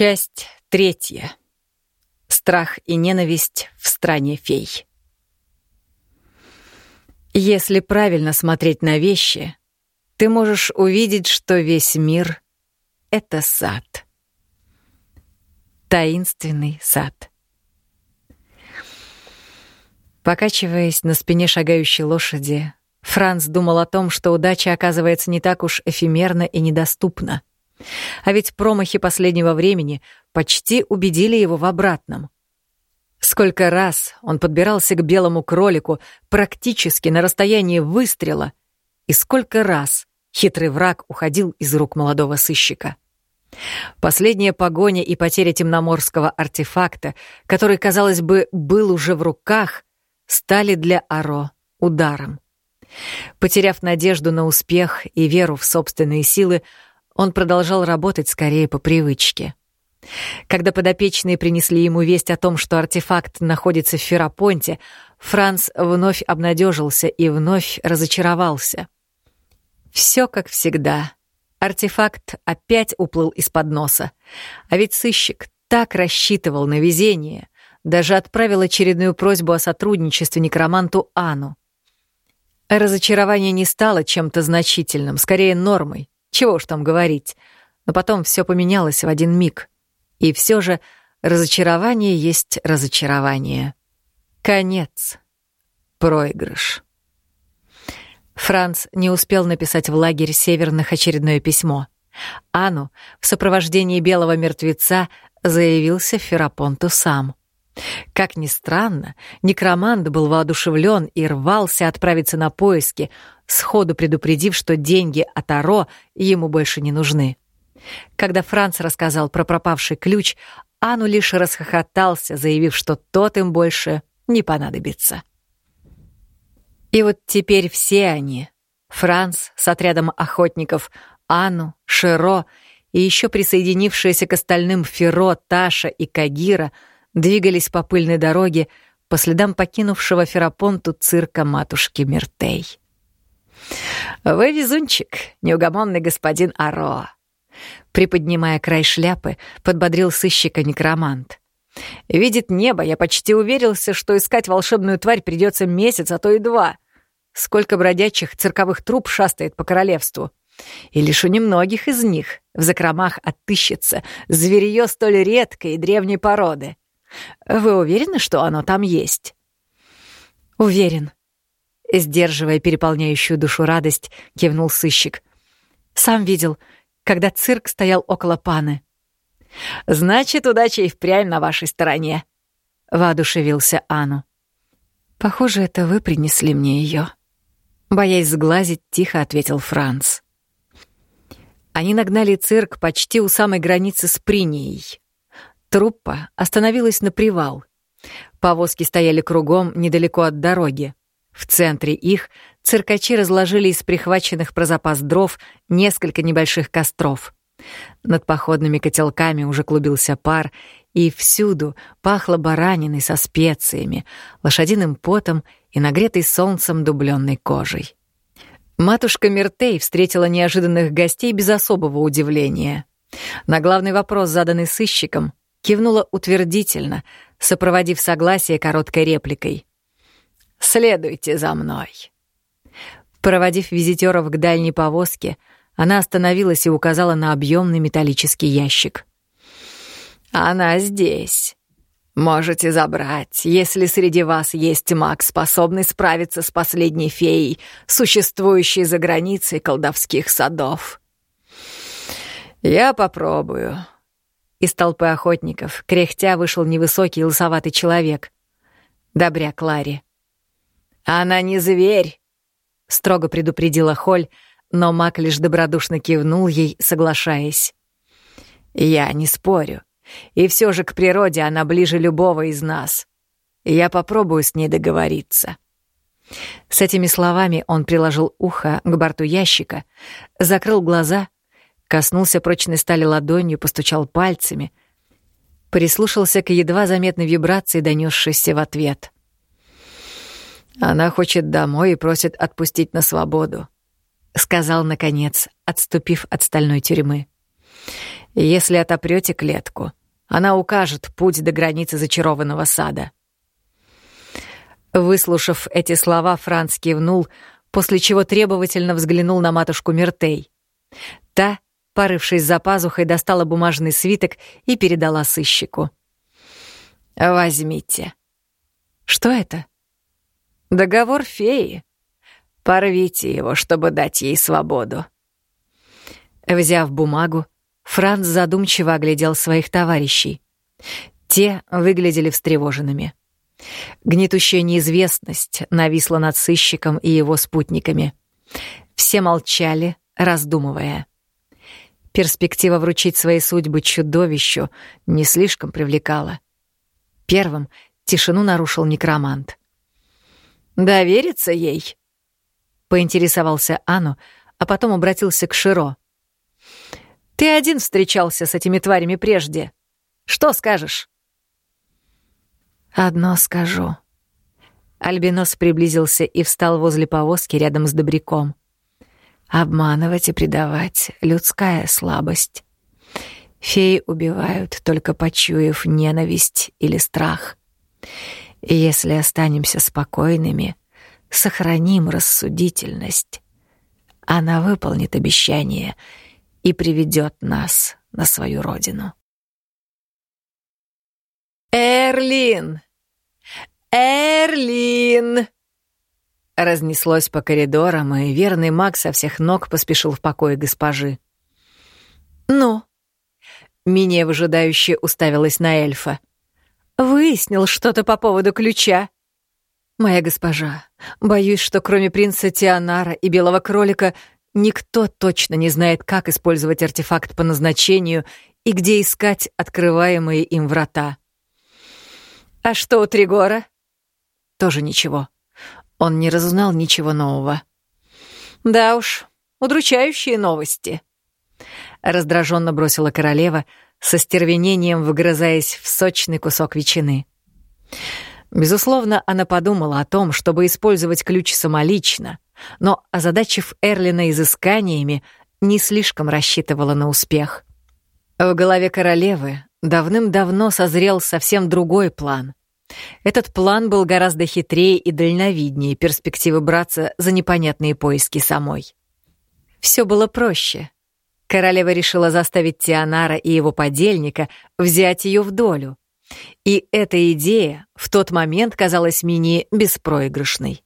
Часть третья. Страх и ненависть в стране фей. Если правильно смотреть на вещи, ты можешь увидеть, что весь мир — это сад. Таинственный сад. Покачиваясь на спине шагающей лошади, Франц думал о том, что удача оказывается не так уж эфемерна и недоступна. А ведь промахи последнего времени почти убедили его в обратном. Сколько раз он подбирался к белому кролику практически на расстоянии выстрела, и сколько раз хитрый враг уходил из рук молодого сыщика. Последняя погоня и потеря темноморского артефакта, который, казалось бы, был уже в руках, стали для Аро ударом. Потеряв надежду на успех и веру в собственные силы, он продолжал работать скорее по привычке. Когда подопечные принесли ему весть о том, что артефакт находится в Ферапонте, Франц вновь обнадежился и вновь разочаровался. Все как всегда. Артефакт опять уплыл из-под носа. А ведь сыщик так рассчитывал на везение, даже отправил очередную просьбу о сотрудничестве некроманту Ану. Разочарование не стало чем-то значительным, скорее нормой. Чего уж там говорить. Но потом все поменялось в один миг. И все же разочарование есть разочарование. Конец. Проигрыш. Франц не успел написать в лагерь северных очередное письмо. Ану в сопровождении белого мертвеца заявился Ферапонту сам. Как ни странно, некромант был воодушевлен и рвался отправиться на поиски, сходу предупредив, что деньги от Аро ему больше не нужны. Когда Франц рассказал про пропавший ключ, Ану лишь расхохотался, заявив, что тот им больше не понадобится. И вот теперь все они — Франц с отрядом охотников, Ану, Широ и еще присоединившиеся к остальным Феро, Таша и Кагира — двигались по пыльной дороге по следам покинувшего Ферапонту цирка матушки Миртей. «Вы везунчик, неугомонный господин Аро!» Приподнимая край шляпы, подбодрил сыщика некромант. «Видит небо, я почти уверился, что искать волшебную тварь придется месяц, а то и два. Сколько бродячих цирковых труп шастает по королевству. И лишь у немногих из них в закромах отыщется зверье столь редкой и древней породы. Вы уверены, что оно там есть?» «Уверен», — сдерживая переполняющую душу радость, кивнул сыщик. «Сам видел, когда цирк стоял около паны». «Значит, удача и впрямь на вашей стороне», — воодушевился Ану. «Похоже, это вы принесли мне ее. Боясь сглазить, тихо ответил Франц. Они нагнали цирк почти у самой границы с Принией. Труппа остановилась на привал. Повозки стояли кругом, недалеко от дороги. В центре их циркачи разложили из прихваченных про запас дров несколько небольших костров. Над походными котелками уже клубился пар, и всюду пахло бараниной со специями, лошадиным потом и нагретой солнцем дубленной кожей. Матушка Миртей встретила неожиданных гостей без особого удивления. На главный вопрос, заданный сыщиком, кивнула утвердительно, сопроводив согласие короткой репликой. «Следуйте за мной». Проводив визитеров к дальней повозке, она остановилась и указала на объемный металлический ящик. «Она здесь. Можете забрать, если среди вас есть маг, способный справиться с последней феей, существующей за границей колдовских садов». «Я попробую», из толпы охотников, кряхтя, вышел невысокий лысоватый человек. Добряк Ларри. «Она не зверь!» — строго предупредила Холь, но Мак лишь добродушно кивнул ей, соглашаясь. «Я не спорю. И все же к природе она ближе любого из нас. Я попробую с ней договориться». С этими словами он приложил ухо к борту ящика, закрыл глаза — Коснулся прочной стали ладонью, постучал пальцами. Прислушался к едва заметной вибрации, донесшейся в ответ. «Она хочет домой и просит отпустить на свободу», — сказал, наконец, отступив от стальной тюрьмы. Если отопрете клетку, она укажет путь до границы зачарованного сада. Выслушав эти слова, Франц кивнул, после чего требовательно взглянул на матушку Мертей. Та, порывшись за пазухой, достала бумажный свиток и передала сыщику. «Возьмите». «Что это?» «Договор феи. Порвите его, чтобы дать ей свободу». Взяв бумагу, Франц задумчиво оглядел своих товарищей. Те выглядели встревоженными. Гнетущая неизвестность нависла над сыщиком и его спутниками. Все молчали, раздумывая. Перспектива вручить свои судьбы чудовищу не слишком привлекала. Первым тишину нарушил некромант. «Довериться ей?» — поинтересовался Ану, а потом обратился к Широ. «Ты один встречался с этими тварями прежде. Что скажешь?» «Одно скажу». Альбинос приблизился и встал возле повозки рядом с добряком. Обманывать и предавать — людская слабость. Феи убивают, только почуяв ненависть или страх. И если останемся спокойными, сохраним рассудительность. Она выполнит обещание и приведет нас на свою родину. «Эрлин! Эрлин!» Разнеслось по коридорам, и верный маг со всех ног поспешил в покое госпожи. «Ну?» Миния выжидающе уставилась на эльфа. «Выяснил что-то по поводу ключа?» «Моя госпожа, боюсь, что кроме принца Тианара и белого кролика никто точно не знает, как использовать артефакт по назначению и где искать открываемые им врата». «А что у Тригора?» «Тоже ничего. Он не разузнал ничего нового. «Да уж, удручающие новости», — раздраженно бросила королева, со стервенением выгрызаясь в сочный кусок ветчины. Безусловно, она подумала о том, чтобы использовать ключ самолично, но, озадачив Эрлина изысканиями, не слишком рассчитывала на успех. В голове королевы давным-давно созрел совсем другой план. Этот план был гораздо хитрее и дальновиднее перспективы браться за непонятные поиски самой. Все было проще. Королева решила заставить Тианара и его подельника взять ее в долю. И эта идея в тот момент казалась Мини беспроигрышной.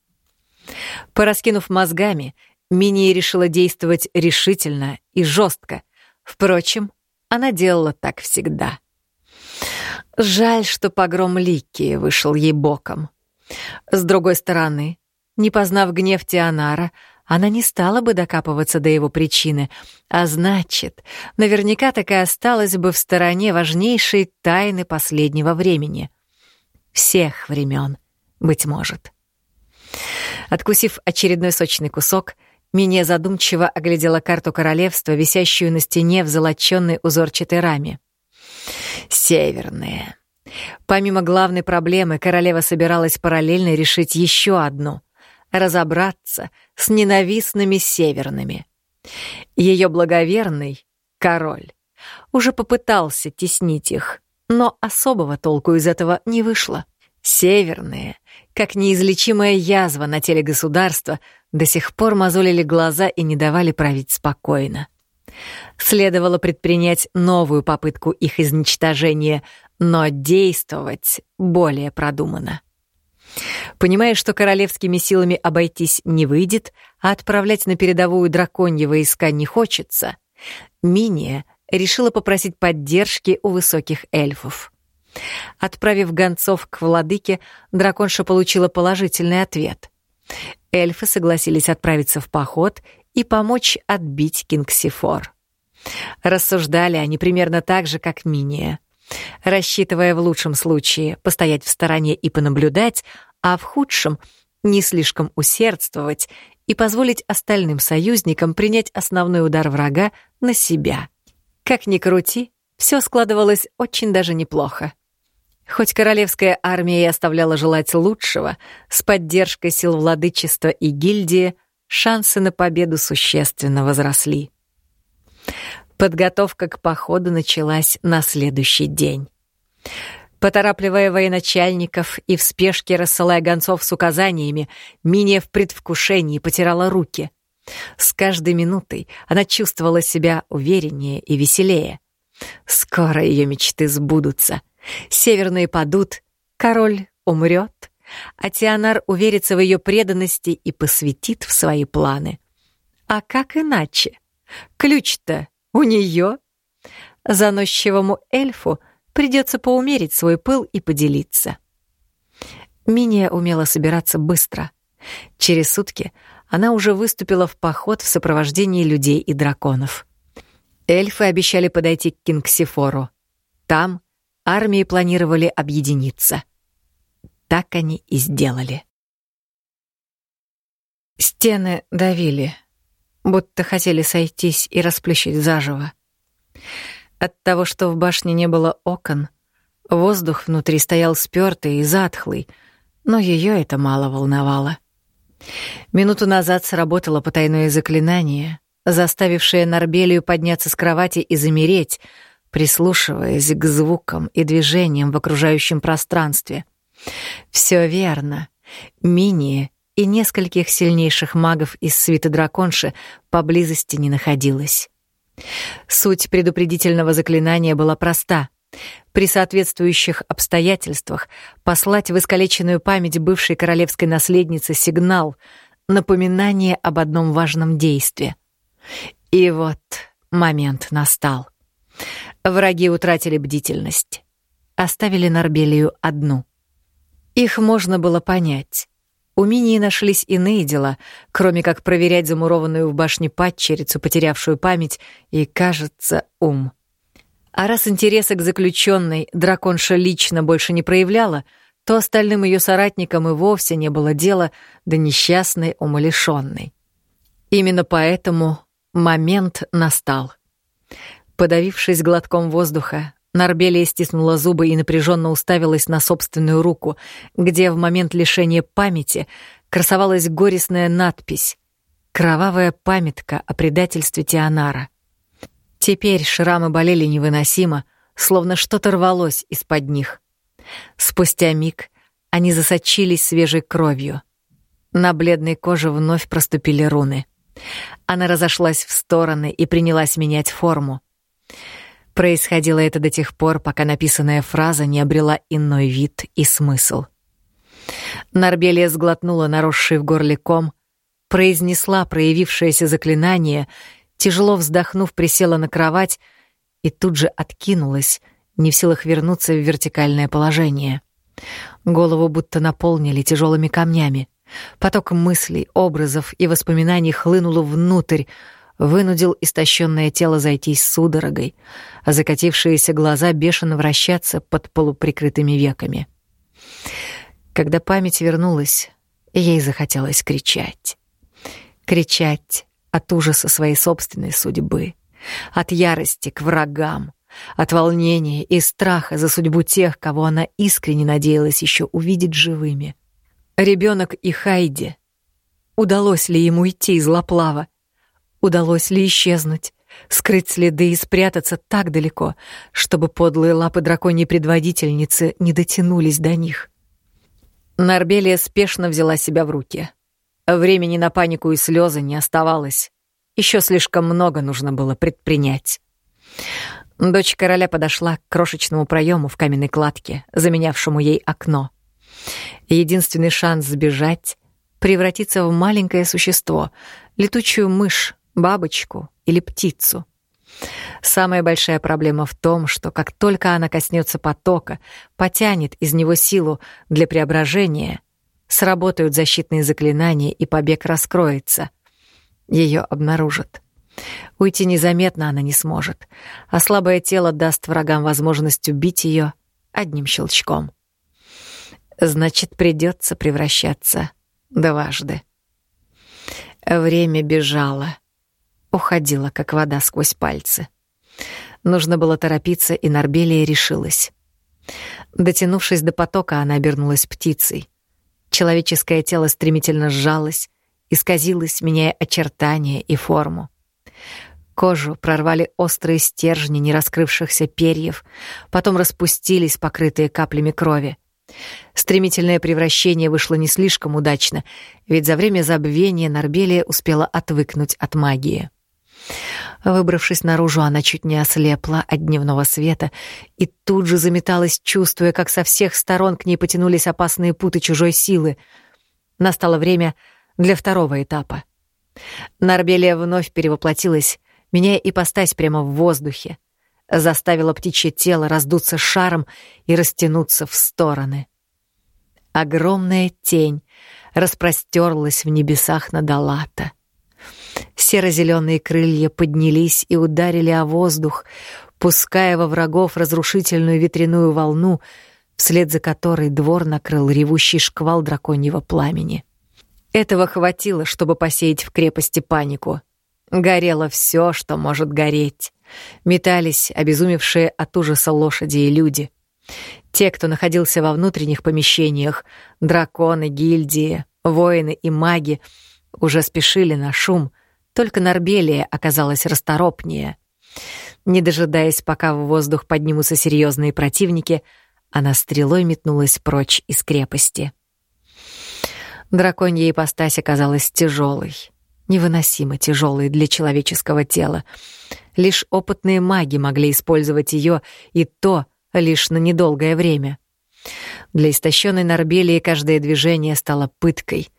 Пораскинув мозгами, Мини решила действовать решительно и жестко. Впрочем, она делала так всегда. Жаль, что погром Ликки вышел ей боком. С другой стороны, не познав гнев Тианара, она не стала бы докапываться до его причины, а значит, наверняка так и осталась бы в стороне важнейшей тайны последнего времени. Всех времен, быть может. Откусив очередной сочный кусок, Мине задумчиво оглядела карту королевства, висящую на стене в золоченной узорчатой раме. Северные. Помимо главной проблемы, королева собиралась параллельно решить еще одну — разобраться с ненавистными северными. Ее благоверный, король, уже попытался теснить их, но особого толку из этого не вышло. Северные, как неизлечимая язва на теле государства, до сих пор мозолили глаза и не давали править спокойно. Следовало предпринять новую попытку их изничтожения, но действовать более продуманно. Понимая, что королевскими силами обойтись не выйдет, а отправлять на передовую драконьи войска не хочется, Миния решила попросить поддержки у высоких эльфов. Отправив гонцов к владыке, драконша получила положительный ответ. Эльфы согласились отправиться в поход и помочь отбить Кингсифор. Рассуждали они примерно так же, как Миния, рассчитывая в лучшем случае постоять в стороне и понаблюдать, а в худшем — не слишком усердствовать и позволить остальным союзникам принять основной удар врага на себя. Как ни крути, все складывалось очень даже неплохо. Хоть королевская армия и оставляла желать лучшего, с поддержкой сил владычества и гильдии шансы на победу существенно возросли. Подготовка к походу началась на следующий день. Поторапливая военачальников и в спешке рассылая гонцов с указаниями, Миния в предвкушении потирала руки. С каждой минутой она чувствовала себя увереннее и веселее. Скоро ее мечты сбудутся. Северные падут, король умрет, а Тианар уверится в ее преданности и посвятит в свои планы. А как иначе? Ключ-то у нее. Заносчивому эльфу придется поумерить свой пыл и поделиться. Миния умела собираться быстро. Через сутки она уже выступила в поход в сопровождении людей и драконов. Эльфы обещали подойти к Кингсифору. Там армии планировали объединиться. Так они и сделали. Стены давили, будто хотели сойтись и расплющить заживо. От того, что в башне не было окон, воздух внутри стоял спёртый и затхлый, но ее это мало волновало. Минуту назад сработало потайное заклинание, заставившее Нарбелию подняться с кровати и замереть, прислушиваясь к звукам и движениям в окружающем пространстве. Все верно. Мини и нескольких сильнейших магов из свита драконши поблизости не находилось. Суть предупредительного заклинания была проста. При соответствующих обстоятельствах послать в искалеченную память бывшей королевской наследницы сигнал, напоминание об одном важном действии. И вот момент настал. Враги утратили бдительность. Оставили Нарбелию одну. Их можно было понять. У Минии нашлись иные дела, кроме как проверять замурованную в башне падчерицу, потерявшую память и, кажется, ум. А раз интереса к заключенной драконша лично больше не проявляла, то остальным ее соратникам и вовсе не было дела до несчастной умалишенной. Именно поэтому момент настал. Подавившись глотком воздуха, Нарбелия стиснула зубы и напряженно уставилась на собственную руку, где в момент лишения памяти красовалась горестная надпись «Кровавая памятка о предательстве Тианара». Теперь шрамы болели невыносимо, словно что-то рвалось из-под них. Спустя миг они засочились свежей кровью. На бледной коже вновь проступили руны. Она разошлась в стороны и принялась менять форму. Происходило это до тех пор, пока написанная фраза не обрела иной вид и смысл. Нарбелия сглотнула наросший в горле ком, произнесла проявившееся заклинание, тяжело вздохнув, присела на кровать и тут же откинулась, не в силах вернуться в вертикальное положение. Голову будто наполнили тяжелыми камнями. Поток мыслей, образов и воспоминаний хлынул внутрь, вынудил истощенное тело зайтись судорогой, а закатившиеся глаза бешено вращаться под полуприкрытыми веками. Когда память вернулась, ей захотелось кричать. Кричать от ужаса своей собственной судьбы, от ярости к врагам, от волнения и страха за судьбу тех, кого она искренне надеялась еще увидеть живыми. Ребенок и Хайди. Удалось ли ему уйти из Лаплава? Удалось ли исчезнуть, скрыть следы и спрятаться так далеко, чтобы подлые лапы драконьей предводительницы не дотянулись до них? Нарбелия спешно взяла себя в руки. Времени на панику и слезы не оставалось. Еще слишком много нужно было предпринять. Дочь короля подошла к крошечному проему в каменной кладке, заменявшему ей окно. Единственный шанс сбежать — превратиться в маленькое существо, летучую мышь, бабочку или птицу. Самая большая проблема в том, что как только она коснется потока, потянет из него силу для преображения, сработают защитные заклинания, и побег раскроется. Ее обнаружат. Уйти незаметно она не сможет, а слабое тело даст врагам возможность убить ее одним щелчком. Значит, придется превращаться дважды. Время бежало уходила, как вода сквозь пальцы. Нужно было торопиться, и Нарбелия решилась. Дотянувшись до потока, она обернулась птицей. Человеческое тело стремительно сжалось, исказилось, меняя очертания и форму. Кожу прорвали острые стержни нераскрывшихся перьев, потом распустились, покрытые каплями крови. Стремительное превращение вышло не слишком удачно, ведь за время забвения Нарбелия успела отвыкнуть от магии. Выбравшись наружу, она чуть не ослепла от дневного света и тут же заметалась, чувствуя, как со всех сторон к ней потянулись опасные путы чужой силы. Настало время для второго этапа. Нарбелия вновь перевоплотилась, меняя ипостась прямо в воздухе, заставила птичье тело раздуться шаром и растянуться в стороны. Огромная тень распростерлась в небесах над Алата. Серо-зеленые крылья поднялись и ударили о воздух, пуская во врагов разрушительную ветряную волну, вслед за которой двор накрыл ревущий шквал драконьего пламени. Этого хватило, чтобы посеять в крепости панику. Горело все, что может гореть. Метались обезумевшие от ужаса лошади и люди. Те, кто находился во внутренних помещениях, драконы, гильдии, воины и маги, уже спешили на шум, только Нарбелия оказалась расторопнее. Не дожидаясь, пока в воздух поднимутся серьезные противники, она стрелой метнулась прочь из крепости. Драконья ипостась оказалась тяжелой, невыносимо тяжелой для человеческого тела. Лишь опытные маги могли использовать ее, и то лишь на недолгое время. Для истощенной Нарбелии каждое движение стало пыткой.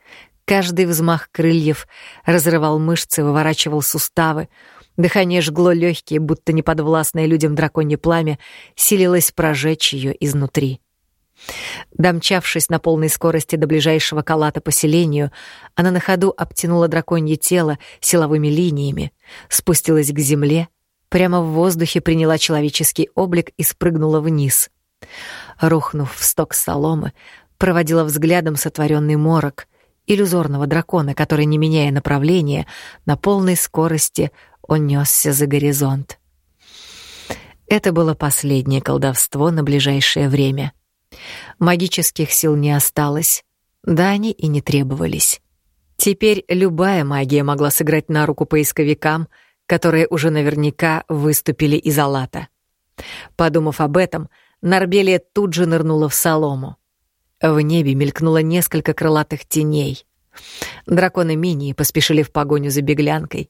Каждый взмах крыльев разрывал мышцы, выворачивал суставы. Дыхание жгло легкие, будто неподвластное людям драконье пламя, силилось прожечь ее изнутри. Домчавшись на полной скорости до ближайшего калата поселению, она на ходу обтянула драконье тело силовыми линиями, спустилась к земле, прямо в воздухе приняла человеческий облик и спрыгнула вниз. Рухнув в сток соломы, проводила взглядом сотворенный морок иллюзорного дракона, который, не меняя направления, на полной скорости он несся за горизонт. Это было последнее колдовство на ближайшее время — Магических сил не осталось, да они и не требовались. Теперь любая магия могла сыграть на руку поисковикам, которые уже наверняка выступили из Алата. Подумав об этом, Нарбелия тут же нырнула в солому. В небе мелькнуло несколько крылатых теней. Драконы Минии поспешили в погоню за беглянкой,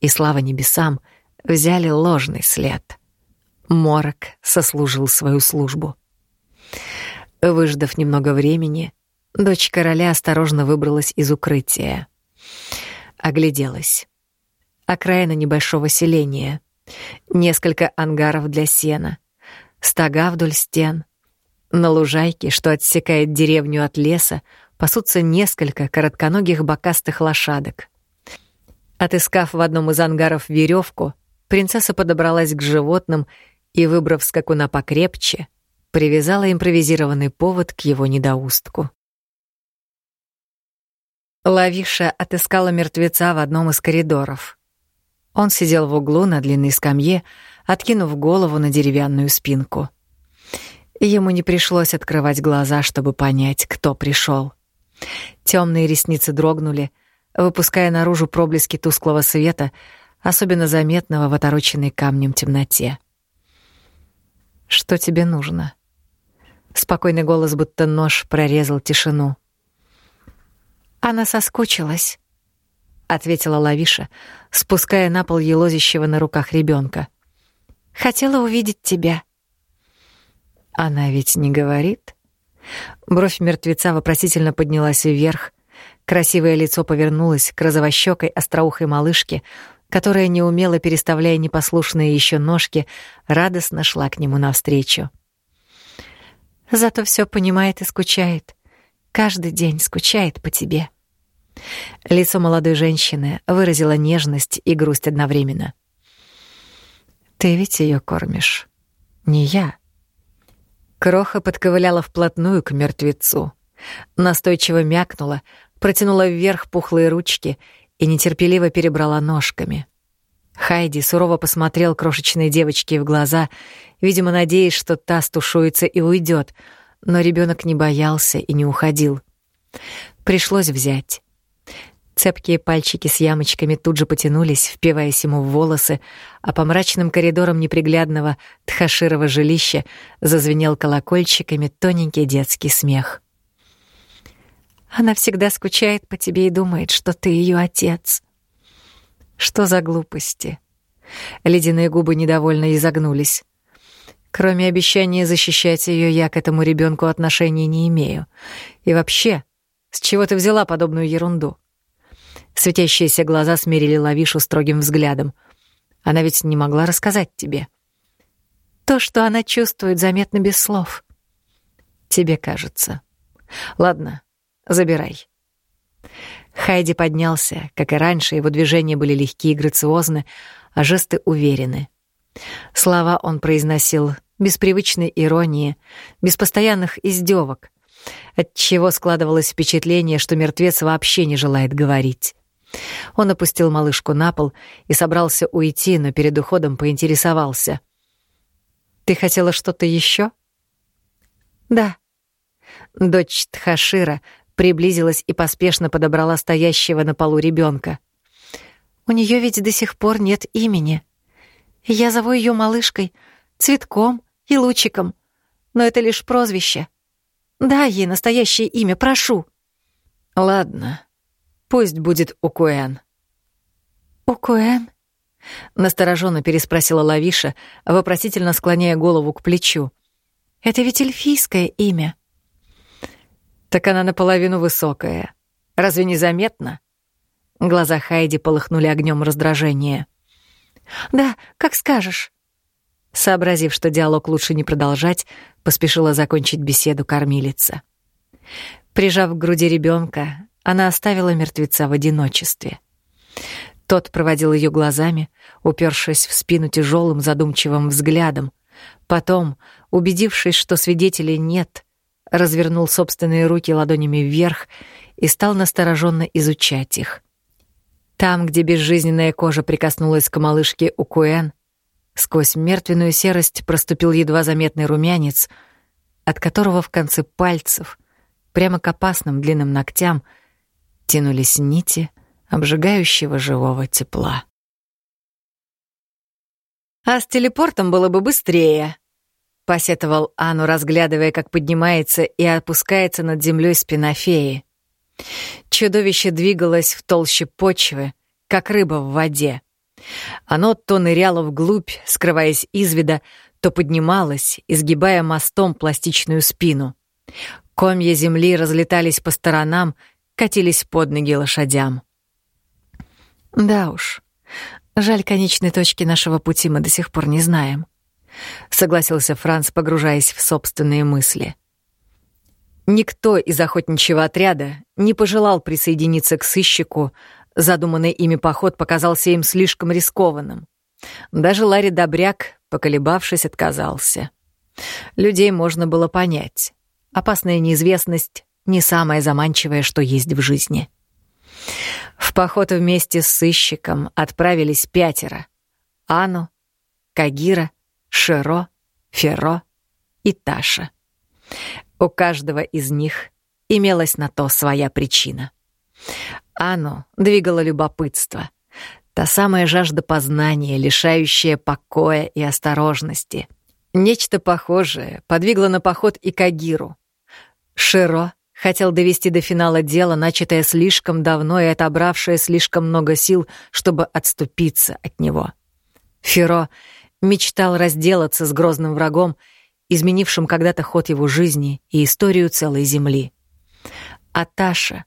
и, слава небесам, взяли ложный след. Морок сослужил свою службу. Выждав немного времени, дочь короля осторожно выбралась из укрытия. Огляделась. Окраина небольшого селения. Несколько ангаров для сена. Стога вдоль стен. На лужайке, что отсекает деревню от леса, пасутся несколько коротконогих бокастых лошадок. Отыскав в одном из ангаров веревку, принцесса подобралась к животным и, выбрав скакуна покрепче, привязала импровизированный повод к его недоустку. Лавиша отыскала мертвеца в одном из коридоров. Он сидел в углу на длинной скамье, откинув голову на деревянную спинку. Ему не пришлось открывать глаза, чтобы понять, кто пришел. Темные ресницы дрогнули, выпуская наружу проблески тусклого света, особенно заметного в отороченной камнем темноте. «Что тебе нужно?» Спокойный голос, будто нож, прорезал тишину. «Она соскучилась», — ответила Лавиша, спуская на пол елозящего на руках ребенка. «Хотела увидеть тебя». «Она ведь не говорит?» Бровь мертвеца вопросительно поднялась вверх. Красивое лицо повернулось к розовощекой остроухой малышке, которая, неумело переставляя непослушные еще ножки, радостно шла к нему навстречу. Зато все понимает и скучает. Каждый день скучает по тебе. Лицо молодой женщины выразило нежность и грусть одновременно. Ты ведь ее кормишь, не я. Кроха подковыляла вплотную к мертвецу, настойчиво мякнула, протянула вверх пухлые ручки и нетерпеливо перебрала ножками. Хайди сурово посмотрел крошечной девочке в глаза, видимо, надеясь, что та стушуется и уйдет, но ребенок не боялся и не уходил. Пришлось взять. Цепкие пальчики с ямочками тут же потянулись, впиваясь ему в волосы, а по мрачным коридорам неприглядного Тхаширова жилища зазвенел колокольчиками тоненький детский смех. Она всегда скучает по тебе и думает, что ты ее отец. Что за глупости? Ледяные губы недовольно изогнулись. Кроме обещания защищать ее, я к этому ребенку отношения не имею. И вообще, с чего ты взяла подобную ерунду? Светящиеся глаза смерили Лавишу строгим взглядом. Она ведь не могла рассказать тебе. То, что она чувствует, заметно без слов. Тебе кажется. Ладно, забирай. Хайди поднялся. Как и раньше, его движения были легкие и грациозны, а жесты уверены. Слова он произносил без привычной иронии, без постоянных издевок, отчего складывалось впечатление, что мертвец вообще не желает говорить. Он опустил малышку на пол и собрался уйти, но перед уходом поинтересовался. «Ты хотела что-то еще? «Да». Дочь Тхашира приблизилась и поспешно подобрала стоящего на полу ребенка. «У нее ведь до сих пор нет имени. Я зову ее малышкой, цветком и лучиком, но это лишь прозвище. Дай ей настоящее имя, прошу». «Ладно», Пусть будет Укуэн. Укуэн? Настороженно переспросила Лавиша, вопросительно склоняя голову к плечу. Это ведь эльфийское имя. Так она наполовину высокая. Разве не заметно? Глаза Хайди полыхнули огнем раздражения. Да, как скажешь. Сообразив, что диалог лучше не продолжать, поспешила закончить беседу кормилица. Прижав к груди ребенка, она оставила мертвеца в одиночестве. Тот проводил ее глазами, упершись в спину тяжелым задумчивым взглядом. Потом, убедившись, что свидетелей нет, развернул собственные руки ладонями вверх и стал настороженно изучать их. Там, где безжизненная кожа прикоснулась к малышке Укуэн, сквозь мертвенную серость проступил едва заметный румянец, от которого в конце пальцев, прямо к опасным длинным ногтям — тянулись нити обжигающего живого тепла. «А с телепортом было бы быстрее», — посетовал Ану, разглядывая, как поднимается и опускается над землей спина феи. Чудовище двигалось в толще почвы, как рыба в воде. Оно то ныряло вглубь, скрываясь из вида, то поднималось, изгибая мостом пластичную спину. Комья земли разлетались по сторонам, катились под ноги лошадям. Да уж, жаль, конечной точки нашего пути мы до сих пор не знаем, согласился Франц, погружаясь в собственные мысли. Никто из охотничьего отряда не пожелал присоединиться к сыщику, задуманный ими поход показался им слишком рискованным. Даже Ларри Добряк, поколебавшись, отказался. Людей можно было понять. Опасная неизвестность не самое заманчивое, что есть в жизни. В поход вместе с сыщиком отправились пятеро. Ану, Кагира, Широ, Феро и Таша. У каждого из них имелась на то своя причина. Ану двигало любопытство. Та самая жажда познания, лишающая покоя и осторожности. Нечто похожее подвигло на поход и Кагиру. Широ Хотел довести до финала дело, начатое слишком давно и отобравшее слишком много сил, чтобы отступиться от него. Феро мечтал разделаться с грозным врагом, изменившим когда-то ход его жизни и историю целой земли. А Таша,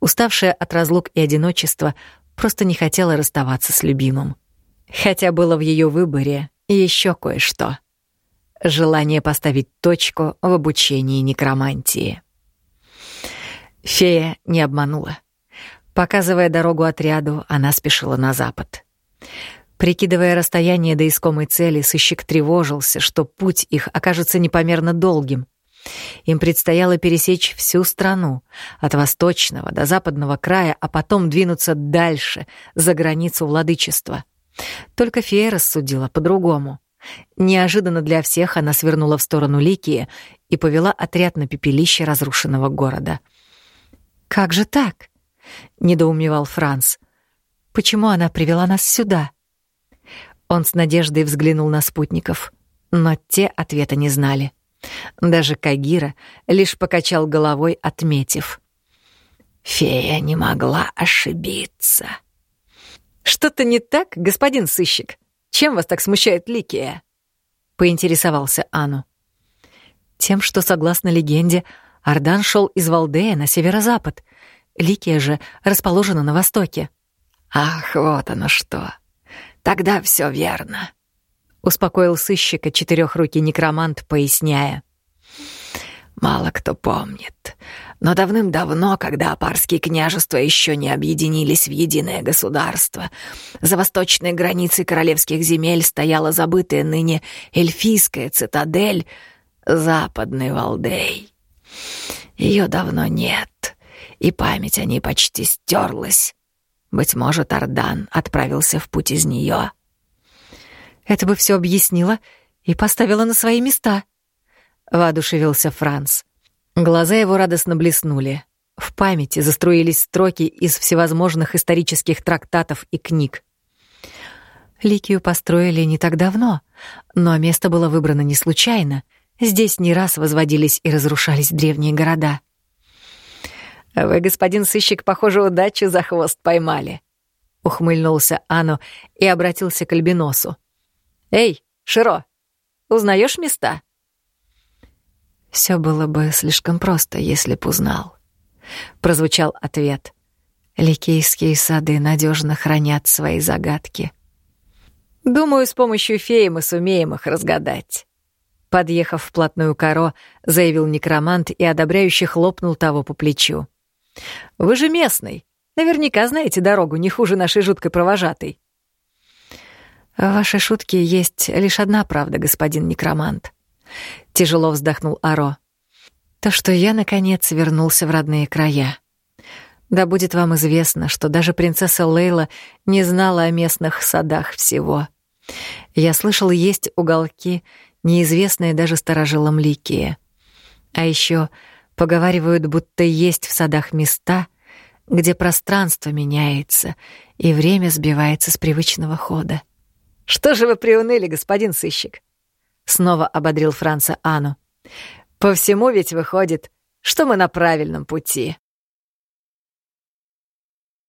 уставшая от разлук и одиночества, просто не хотела расставаться с любимым. Хотя было в ее выборе еще кое-что. Желание поставить точку в обучении некромантии. Фея не обманула. Показывая дорогу отряду, она спешила на запад. Прикидывая расстояние до искомой цели, сыщик тревожился, что путь их окажется непомерно долгим. Им предстояло пересечь всю страну, от восточного до западного края, а потом двинуться дальше, за границу владычества. Только фея рассудила по-другому. Неожиданно для всех она свернула в сторону Ликии и повела отряд на пепелище разрушенного города — как же так? — недоумевал Франц. «Почему она привела нас сюда?» Он с надеждой взглянул на спутников, но те ответа не знали. Даже Кагира лишь покачал головой, отметив. «Фея не могла ошибиться». «Что-то не так, господин сыщик? Чем вас так смущает Ликия?» — поинтересовался Ану. «Тем, что, согласно легенде, Ардан шел из Валдея на северо-запад. Ликия же расположена на востоке». «Ах, вот оно что! Тогда все верно», — успокоил сыщика четырехрукий некромант, поясняя. Мало кто помнит. Но давным-давно, когда Апарские княжества еще не объединились в единое государство, за восточной границей королевских земель стояла забытая ныне эльфийская цитадель Западный Валдей. Ее давно нет, и память о ней почти стерлась. Быть может, Ардан отправился в путь из нее. Это бы все объяснило и поставило на свои места —— воодушевился Франц. Глаза его радостно блеснули. В памяти заструились строки из всевозможных исторических трактатов и книг. Ликию построили не так давно, но место было выбрано не случайно. Здесь не раз возводились и разрушались древние города. «Вы, господин сыщик, похоже, удачу за хвост поймали», — ухмыльнулся Ану и обратился к Альбиносу. «Эй, Широ, узнаешь места?» Все было бы слишком просто, если б узнал. Прозвучал ответ. Ликейские сады надежно хранят свои загадки. Думаю, с помощью феи мы сумеем их разгадать. Подъехав вплотную к Каро, заявил некромант и одобряюще хлопнул того по плечу. «Вы же местный. Наверняка знаете дорогу не хуже нашей жуткой провожатой». В вашей шутке есть лишь одна правда, господин некромант. Тяжело вздохнул Аро. То, что я, наконец, вернулся в родные края. Да будет вам известно, что даже принцесса Лейла не знала о местных садах всего. Я слышал, есть уголки, неизвестные даже старожилам Ликии. А еще поговаривают, будто есть в садах места, где пространство меняется и время сбивается с привычного хода. «Что же вы приуныли, господин сыщик? Снова ободрил Франца Ану. По всему ведь выходит, что мы на правильном пути.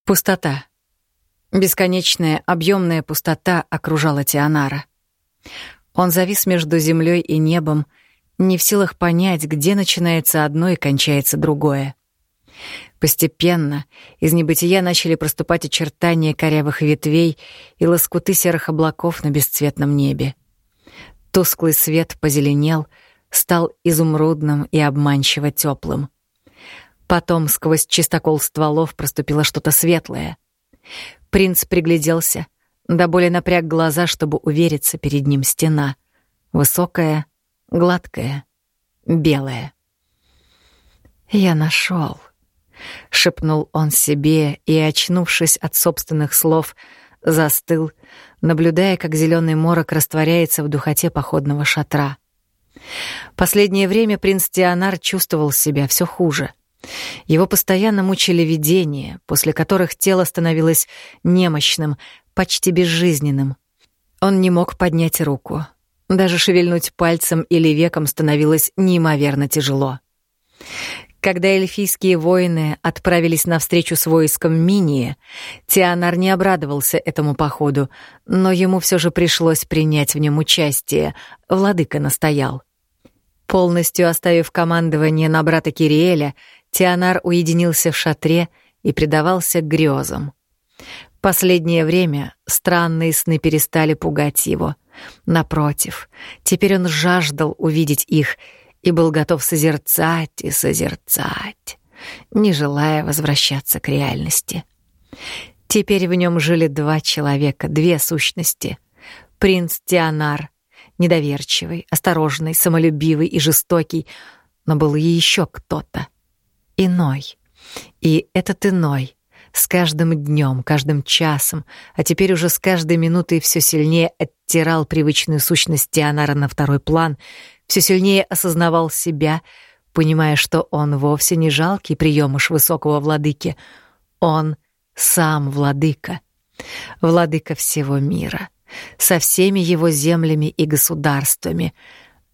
Пустота. Бесконечная, объемная пустота окружала Тианара. Он завис между землей и небом, не в силах понять, где начинается одно и кончается другое. Постепенно из небытия начали проступать очертания корявых ветвей и лоскуты серых облаков на бесцветном небе. Тусклый свет позеленел, стал изумрудным и обманчиво теплым. Потом сквозь чистокол стволов проступило что-то светлое. Принц пригляделся, до боли напряг глаза, чтобы увериться, перед ним стена. Высокая, гладкая, белая. «Я нашел», — шепнул он себе и, очнувшись от собственных слов, застыл, наблюдая, как зеленый морок растворяется в духоте походного шатра. Последнее время принц Тианар чувствовал себя все хуже. Его постоянно мучили видения, после которых тело становилось немощным, почти безжизненным. Он не мог поднять руку. Даже шевельнуть пальцем или веком становилось неимоверно тяжело. Когда эльфийские воины отправились навстречу с войском Минии, Тианар не обрадовался этому походу, но ему все же пришлось принять в нем участие. Владыка настоял. Полностью оставив командование на брата Кириэля, Тианар уединился в шатре и предавался грезам. Последнее время странные сны перестали пугать его. Напротив, теперь он жаждал увидеть их — и был готов созерцать и созерцать, не желая возвращаться к реальности. Теперь в нем жили два человека, две сущности. Принц Тианар, недоверчивый, осторожный, самолюбивый и жестокий, но был и еще кто-то. Иной. И этот иной с каждым днем, каждым часом, а теперь уже с каждой минутой все сильнее оттирал привычную сущность Тианара на второй план — все сильнее осознавал себя, понимая, что он вовсе не жалкий приемыш высокого владыки. Он сам владыка, владыка всего мира, со всеми его землями и государствами,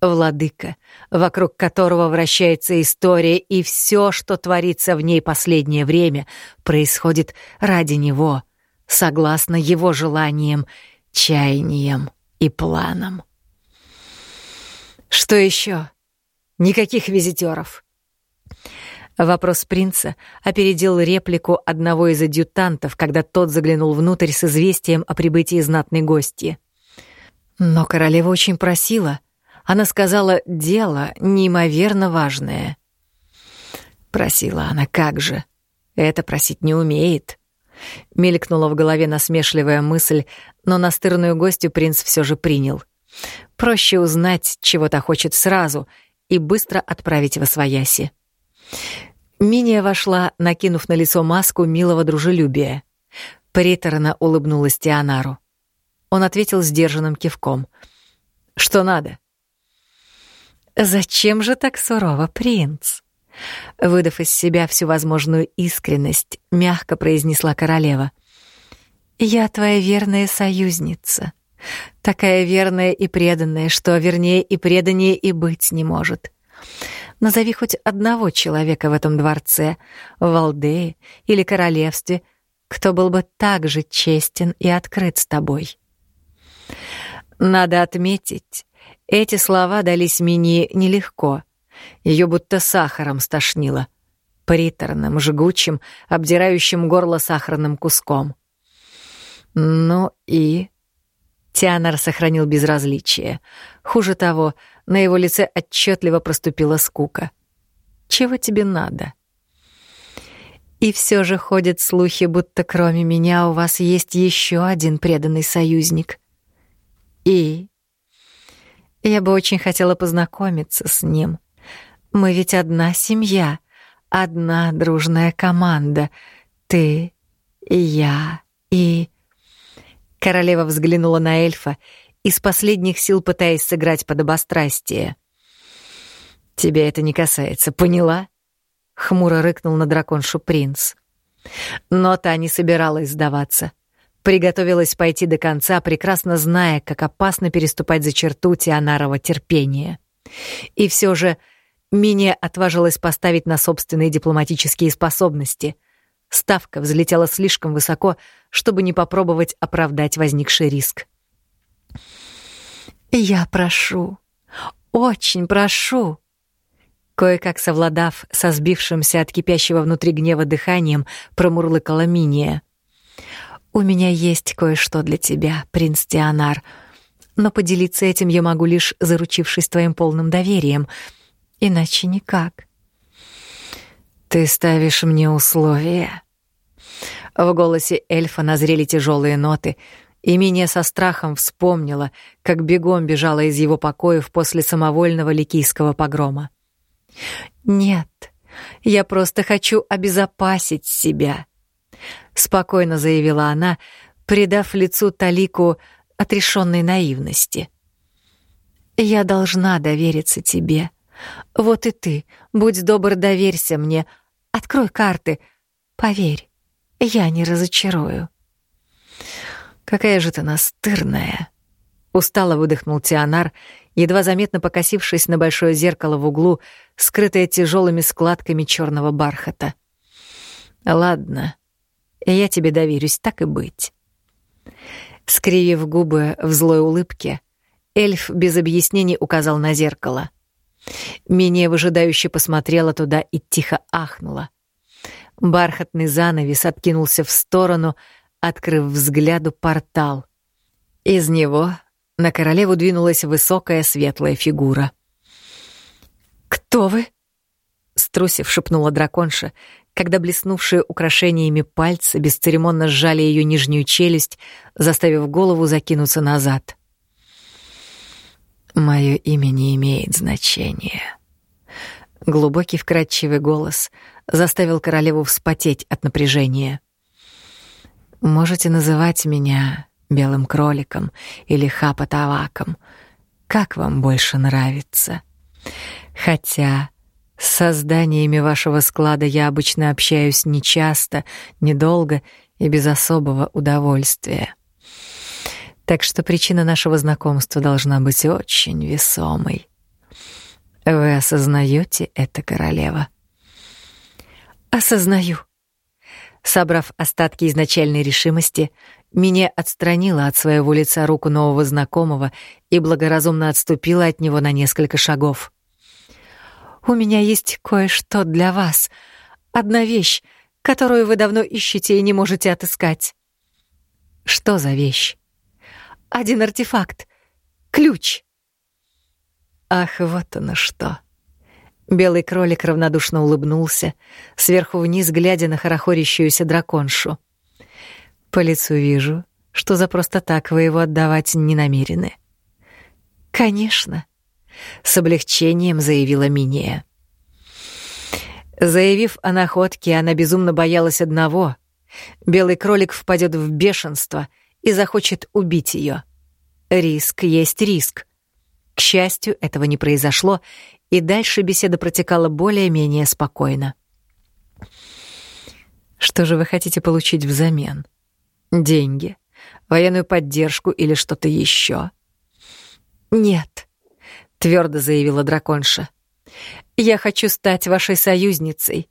владыка, вокруг которого вращается история, и все, что творится в ней последнее время, происходит ради него, согласно его желаниям, чаяниям и планам. Что еще? Никаких визитеров. Вопрос принца опередил реплику одного из адъютантов, когда тот заглянул внутрь с известием о прибытии знатной гости. Но королева очень просила. Она сказала «дело неимоверно важное». Просила она, как же. Это просить не умеет. Мелькнула в голове насмешливая мысль, но настырную гостью принц все же принял. Проще узнать, чего-то хочет сразу, и быстро отправить во свояси. Миния вошла, накинув на лицо маску милого дружелюбия. Приторно улыбнулась Тианару. Он ответил сдержанным кивком. «Что надо?» «Зачем же так сурово, принц?» Выдав из себя всю возможную искренность, мягко произнесла королева. «Я твоя верная союзница. Такая верная и преданная, что вернее и преданнее и быть не может. Назови хоть одного человека в этом дворце, в Валдее или королевстве, кто был бы так же честен и открыт с тобой. Надо отметить, эти слова дались Мини нелегко. Ее будто сахаром стошнило. Приторным, жгучим, обдирающим горло сахарным куском. Ну и... Тианар сохранил безразличие. Хуже того, на его лице отчетливо проступила скука. «Чего тебе надо?» «И все же ходят слухи, будто кроме меня у вас есть еще один преданный союзник. И...» «Я бы очень хотела познакомиться с ним. Мы ведь одна семья, одна дружная команда. Ты я и...» Королева взглянула на эльфа, из последних сил пытаясь сыграть подобострастие. «Тебя это не касается, поняла?» — хмуро рыкнул на драконшу принц. Но та не собиралась сдаваться. Приготовилась пойти до конца, прекрасно зная, как опасно переступать за черту Тианарова терпения. И все же Миния отважилась поставить на собственные дипломатические способности — Ставка взлетела слишком высоко, чтобы не попробовать оправдать возникший риск. «Я прошу, очень прошу!» Кое-как совладав со сбившимся от кипящего внутри гнева дыханием, промурлыкала Миния. «У меня есть кое-что для тебя, принц Тианар, но поделиться этим я могу лишь заручившись твоим полным доверием, иначе никак». «Ты ставишь мне условия?» В голосе эльфа назрели тяжелые ноты, и Миния со страхом вспомнила, как бегом бежала из его покоев после самовольного ликийского погрома. «Нет, я просто хочу обезопасить себя», — спокойно заявила она, придав лицу Талику отрешенной наивности. «Я должна довериться тебе. Вот и ты, будь добр, доверься мне. Открой карты, поверь». Я не разочарую. Какая же ты настырная. Устало выдохнул Тианар, едва заметно покосившись на большое зеркало в углу, скрытое тяжелыми складками черного бархата. Ладно, я тебе доверюсь, так и быть. Скривив губы в злой улыбке, эльф без объяснений указал на зеркало. Миния выжидающе посмотрела туда и тихо ахнула. Бархатный занавес откинулся в сторону, открыв взгляду портал. Из него на королеву двинулась высокая светлая фигура. «Кто вы?» — струсив шепнула драконша, когда блеснувшие украшениями пальцы бесцеремонно сжали ее нижнюю челюсть, заставив голову закинуться назад. «Мое имя не имеет значения». Глубокий вкрадчивый голос заставил королеву вспотеть от напряжения. «Можете называть меня белым кроликом или хапатаваком, как вам больше нравится. Хотя С созданиями вашего склада я обычно общаюсь нечасто, недолго и без особого удовольствия. Так что причина нашего знакомства должна быть очень весомой. Вы осознаете это, королева? Осознаю. Собрав остатки изначальной решимости, меня отстранила от своего лица руку нового знакомого и благоразумно отступила от него на несколько шагов. «У меня есть кое-что для вас. Одна вещь, которую вы давно ищете и не можете отыскать». «Что за вещь?» «Один артефакт. Ключ». «Ах, вот оно что!» Белый кролик равнодушно улыбнулся, сверху вниз глядя на хорохорящуюся драконшу. По лицу вижу, что за просто так вы его отдавать не намерены. Конечно, с облегчением заявила Миния. Заявив о находке, она безумно боялась одного. Белый кролик впадет в бешенство и захочет убить ее. Риск есть риск. К счастью, этого не произошло, и дальше беседа протекала более-менее спокойно. Что же вы хотите получить взамен? Деньги, военную поддержку или что-то еще? Нет, твердо заявила драконша. Я хочу стать вашей союзницей,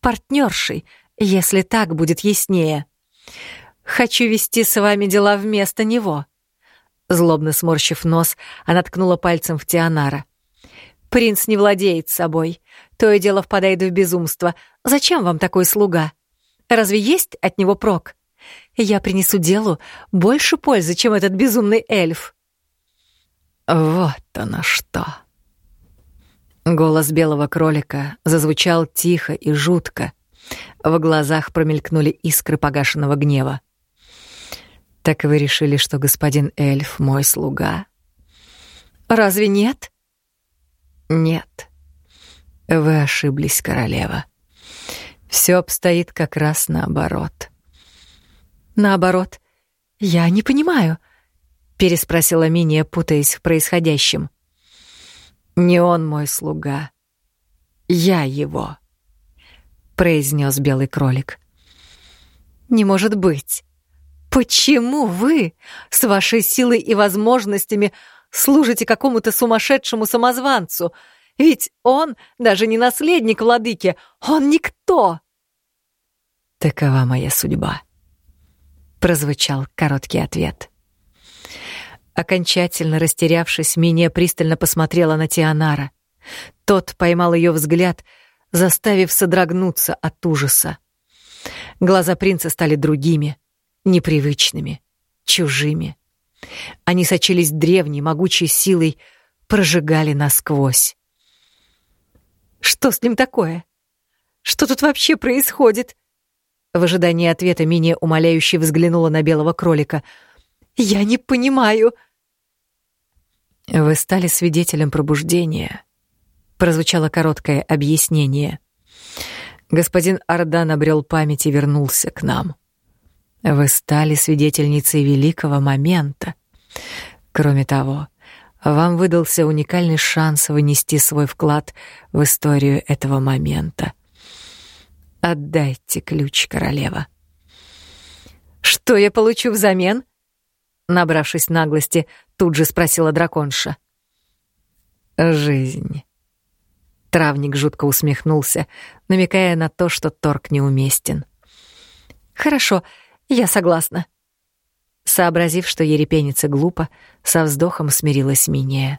партнершей, если так будет яснее. Хочу вести с вами дела вместо него. Злобно сморщив нос, она ткнула пальцем в Тианара. Принц не владеет собой. То и дело впадает в безумство. Зачем вам такой слуга? Разве есть от него прок? Я принесу делу больше пользы, чем этот безумный эльф. Вот оно что. Голос белого кролика зазвучал тихо и жутко. В глазах промелькнули искры погашенного гнева. «Так вы решили, что господин эльф мой слуга?» «Разве нет?» «Нет. Вы ошиблись, королева. Все обстоит как раз наоборот. Наоборот. Я не понимаю, переспросила Миния, путаясь в происходящем. Не он мой слуга. Я его, произнес белый кролик. Не может быть. Почему вы с вашей силой и возможностями служите какому-то сумасшедшему самозванцу? Ведь он даже не наследник владыки, он никто. Такова моя судьба прозвучал короткий ответ. Окончательно растерявшись, Миния пристально посмотрела на Тианара. Тот поймал ее взгляд, заставив содрогнуться от ужаса. Глаза принца стали другими, непривычными, чужими. Они сочились древней, могучей силой, прожигали насквозь. «Что с ним такое? Что тут вообще происходит?» В ожидании ответа Миния умоляюще взглянула на белого кролика. «Я не понимаю». «Вы стали свидетелем пробуждения», — прозвучало короткое объяснение. «Господин Ардан обрел память и вернулся к нам. Вы стали свидетельницей великого момента. Кроме того, вам выдался уникальный шанс внести свой вклад в историю этого момента. Отдайте ключ, королева. Что я получу взамен? Набравшись наглости, тут же спросила драконша. Жизнь. Травник жутко усмехнулся, намекая на то, что торг неуместен. Хорошо, я согласна. Сообразив, что ерепеница глупо, со вздохом смирилась Миния.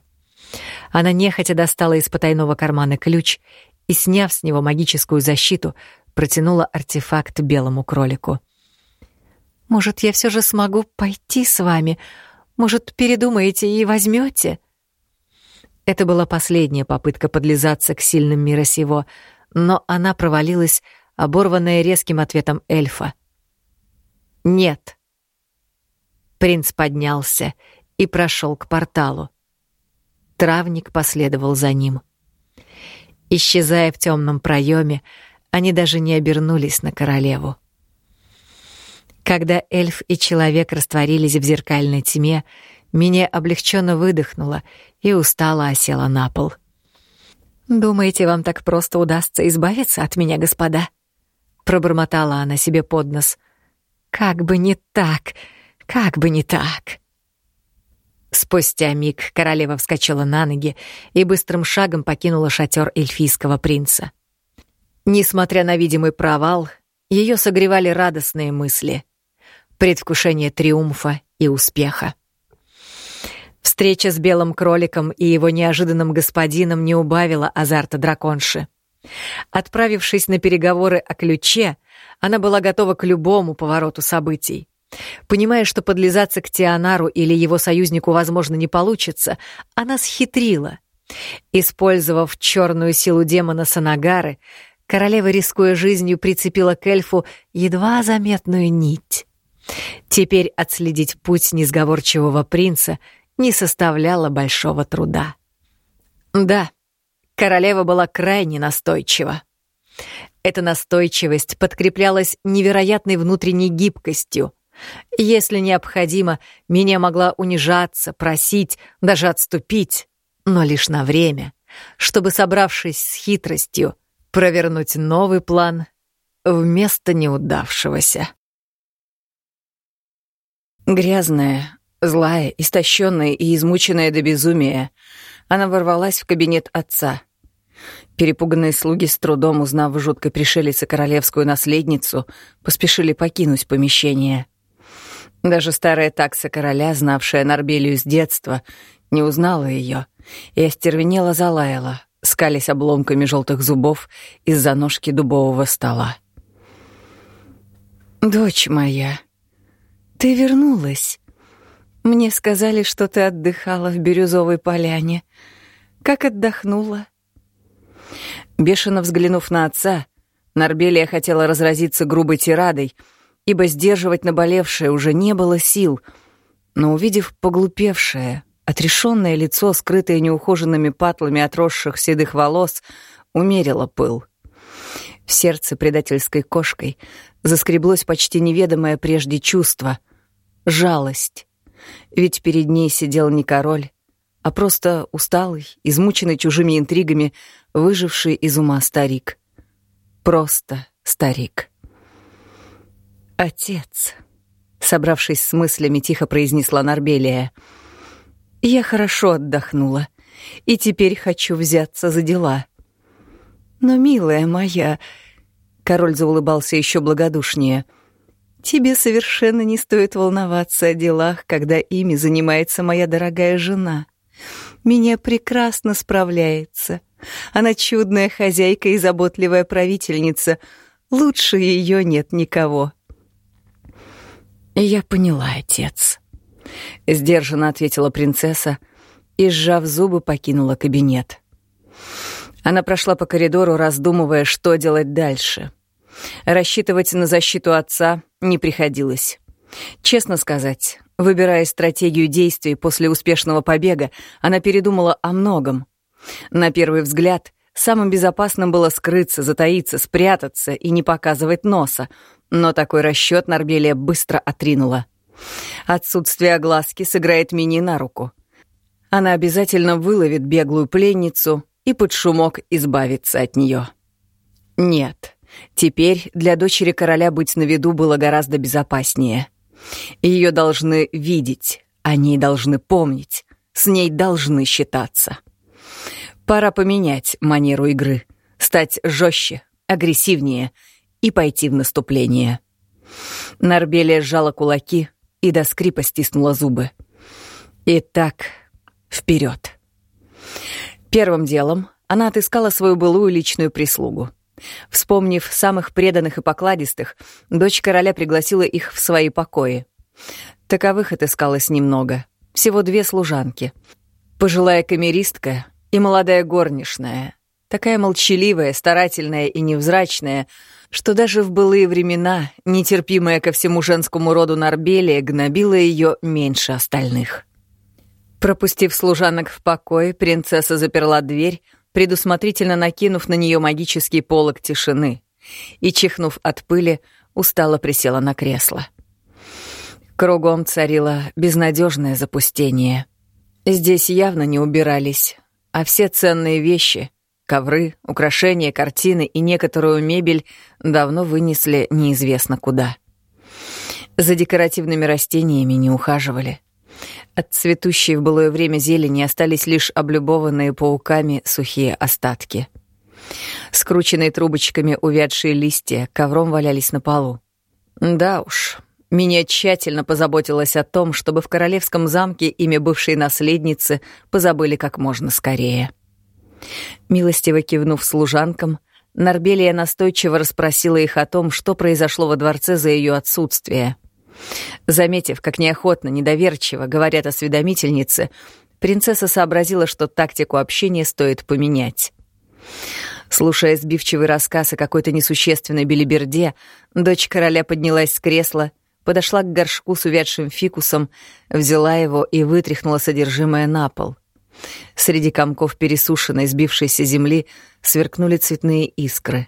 Она нехотя достала из потайного кармана ключ и, сняв с него магическую защиту, протянула артефакт белому кролику. «Может, я все же смогу пойти с вами? Может, передумаете и возьмете?» Это была последняя попытка подлизаться к сильным мира сего, но она провалилась, оборванная резким ответом эльфа. «Нет». Принц поднялся и прошел к порталу. Травник последовал за ним. Исчезая в темном проеме, они даже не обернулись на королеву. Когда эльф и человек растворились в зеркальной тьме, меня облегченно выдохнула и устало осела на пол. «Думаете, вам так просто удастся избавиться от меня, господа?» Пробормотала она себе под нос. «Как бы не так, как бы не так!» Спустя миг королева вскочила на ноги и быстрым шагом покинула шатер эльфийского принца. Несмотря на видимый провал, ее согревали радостные мысли, предвкушение триумфа и успеха. Встреча с белым кроликом и его неожиданным господином не убавила азарта драконши. Отправившись на переговоры о ключе, она была готова к любому повороту событий. Понимая, что подлизаться к Тианару или его союзнику, возможно, не получится, она схитрила. Использовав черную силу демона Санагары, королева, рискуя жизнью, прицепила к эльфу едва заметную нить. Теперь отследить путь несговорчивого принца не составляло большого труда. Да, королева была крайне настойчива. Эта настойчивость подкреплялась невероятной внутренней гибкостью. Если необходимо, меня могла унижаться, просить, даже отступить, но лишь на время, чтобы, собравшись с хитростью, провернуть новый план вместо неудавшегося. Грязная, Злая, истощенная и измученная до безумия, она ворвалась в кабинет отца. Перепуганные слуги, с трудом узнав в жуткой пришелице королевскую наследницу, поспешили покинуть помещение. Даже старая такса короля, знавшая Нарбелию с детства, не узнала ее и остервенела залаяла, скались обломками желтых зубов из-за ножки дубового стола. «Дочь моя, ты вернулась!» Мне сказали, что ты отдыхала в Бирюзовой поляне. Как отдохнула?» Бешено взглянув на отца, Нарбелия хотела разразиться грубой тирадой, ибо сдерживать наболевшее уже не было сил, но, увидев поглупевшее, отрешенное лицо, скрытое неухоженными патлами отросших седых волос, умерила пыл. В сердце предательской кошкой заскреблось почти неведомое прежде чувство — жалость. Ведь перед ней сидел не король, а просто усталый, измученный чужими интригами, выживший из ума старик. Просто старик. «Отец», — собравшись с мыслями, тихо произнесла Нарбелия, — «я хорошо отдохнула, и теперь хочу взяться за дела». «Но, милая моя...» — король заулыбался еще благодушнее — Тебе совершенно не стоит волноваться о делах, когда ими занимается моя дорогая жена. Меня прекрасно справляется. Она чудная хозяйка и заботливая правительница. Лучше ее нет никого. Я поняла, отец. Сдержанно ответила принцесса и, сжав зубы, покинула кабинет. Она прошла по коридору, раздумывая, что делать дальше — Рассчитывать на защиту отца не приходилось. Честно сказать, выбирая стратегию действий после успешного побега, она передумала о многом. На первый взгляд, самым безопасным было скрыться, затаиться, спрятаться и не показывать носа, но такой расчет Нарбелия быстро отринула. Отсутствие огласки сыграет Мини на руку. Она обязательно выловит беглую пленницу и под шумок избавится от нее. Нет, Теперь для дочери короля быть на виду было гораздо безопаснее. Ее должны видеть, они должны помнить, с ней должны считаться. Пора поменять манеру игры, стать жестче, агрессивнее и пойти в наступление. Нарбелия сжала кулаки и до скрипа стиснула зубы. Итак, вперед. Первым делом она отыскала свою былую личную прислугу. Вспомнив самых преданных и покладистых, дочь короля пригласила их в свои покои. Таковых отыскалось немного. Всего две служанки. Пожилая камеристка и молодая горничная. Такая молчаливая, старательная и невзрачная, что даже в былые времена, нетерпимая ко всему женскому роду Нарбелия, гнобила ее меньше остальных. Пропустив служанок в покой, принцесса заперла дверь, предусмотрительно накинув на нее магический полог тишины, и, чихнув от пыли, устало присела на кресло. Кругом царило безнадежное запустение. Здесь явно не убирались, а все ценные вещи ковры, украшения, картины и некоторую мебель давно вынесли неизвестно куда. За декоративными растениями не ухаживали. От цветущей в былое время зелени остались лишь облюбованные пауками сухие остатки. Скрученные трубочками увядшие листья ковром валялись на полу. Да уж, меня тщательно позаботилась о том, чтобы в королевском замке имя бывшей наследницы позабыли как можно скорее. Милостиво кивнув служанкам, Нарбелия настойчиво расспросила их о том, что произошло во дворце за ее отсутствие. Заметив, как неохотно, недоверчиво говорят осведомительнице, принцесса сообразила, что тактику общения стоит поменять. Слушая сбивчивый рассказ о какой-то несущественной белиберде, дочь короля поднялась с кресла, подошла к горшку с увядшим фикусом, взяла его и вытряхнула содержимое на пол. Среди комков пересушенной, сбившейся земли сверкнули цветные искры.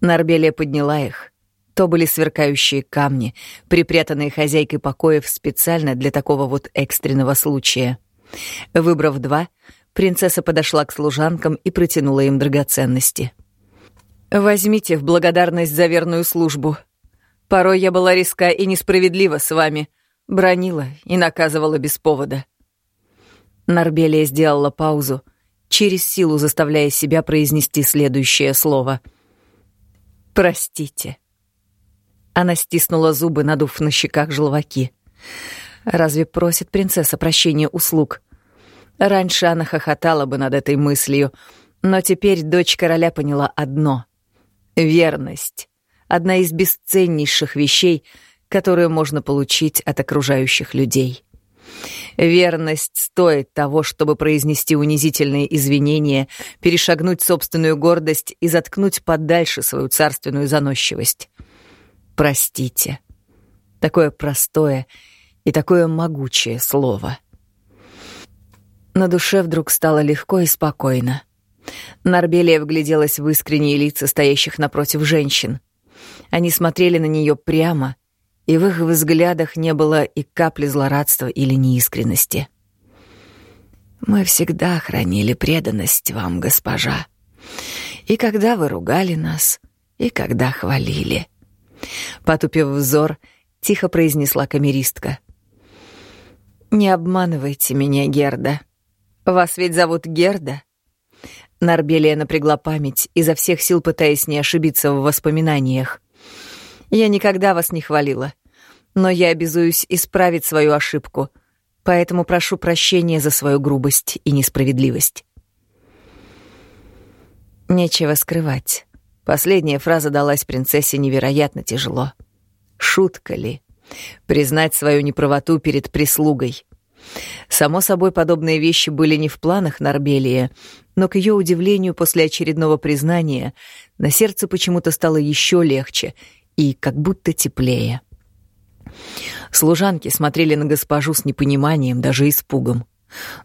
Нарбелия подняла их. То были сверкающие камни, припрятанные хозяйкой покоев специально для такого вот экстренного случая. Выбрав два, принцесса подошла к служанкам и протянула им драгоценности. «Возьмите в благодарность за верную службу. Порой я была риска и несправедлива с вами, бронила и наказывала без повода». Нарбелия сделала паузу, через силу заставляя себя произнести следующее слово. «Простите». Она стиснула зубы, надув на щеках желваки. Разве просит принцесса прощения услуг? Раньше она хохотала бы над этой мыслью, но теперь дочь короля поняла одно — верность. Одна из бесценнейших вещей, которую можно получить от окружающих людей. Верность стоит того, чтобы произнести унизительные извинения, перешагнуть собственную гордость и заткнуть подальше свою царственную заносчивость простите. Такое простое и такое могучее слово. На душе вдруг стало легко и спокойно. Нарбелия вгляделась в искренние лица стоящих напротив женщин. Они смотрели на нее прямо, и в их взглядах не было и капли злорадства или неискренности. «Мы всегда хранили преданность вам, госпожа. И когда вы ругали нас, и когда хвалили», Потупив взор, тихо произнесла камеристка. «Не обманывайте меня, Герда. Вас ведь зовут Герда?» Нарбелия напрягла память, изо всех сил пытаясь не ошибиться в воспоминаниях. «Я никогда вас не хвалила, но я обязуюсь исправить свою ошибку, поэтому прошу прощения за свою грубость и несправедливость». Нечего скрывать. Последняя фраза далась принцессе невероятно тяжело. Шутка ли? Признать свою неправоту перед прислугой. Само собой, подобные вещи были не в планах Нарбелия, но к ее удивлению после очередного признания на сердце почему-то стало еще легче и как будто теплее. Служанки смотрели на госпожу с непониманием, даже испугом.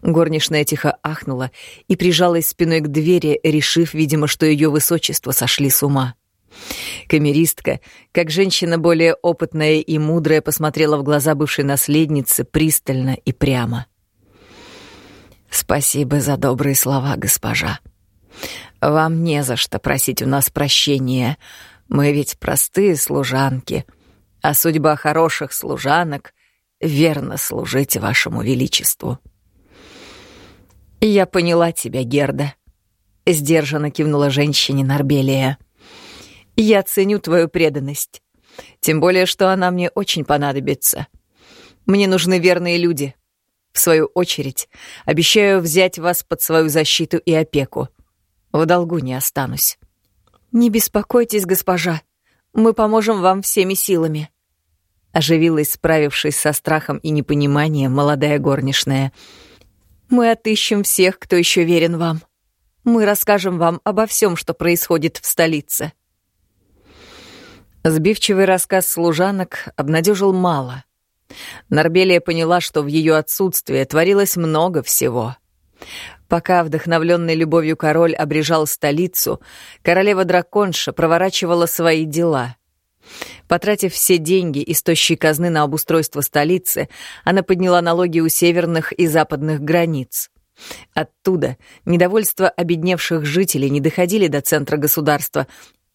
Горничная тихо ахнула и прижалась спиной к двери, решив, видимо, что ее высочество сошли с ума. Камеристка, как женщина более опытная и мудрая, посмотрела в глаза бывшей наследницы пристально и прямо. «Спасибо за добрые слова, госпожа. Вам не за что просить у нас прощения. Мы ведь простые служанки, а судьба хороших служанок — верно служить вашему величеству». «Я поняла тебя, Герда», — сдержанно кивнула женщине Нарбелия. «Я ценю твою преданность. Тем более, что она мне очень понадобится. Мне нужны верные люди. В свою очередь, обещаю взять вас под свою защиту и опеку. В долгу не останусь». «Не беспокойтесь, госпожа. Мы поможем вам всеми силами», — оживилась, справившись со страхом и непониманием, молодая горничная — мы отыщем всех, кто еще верен вам. Мы расскажем вам обо всем, что происходит в столице». Сбивчивый рассказ служанок обнадежил мало. Нарбелия поняла, что в ее отсутствие творилось много всего. Пока вдохновленный любовью король обрежал столицу, королева-драконша проворачивала свои дела — Потратив все деньги из тощей казны на обустройство столицы, она подняла налоги у северных и западных границ. Оттуда недовольство обедневших жителей не доходили до центра государства.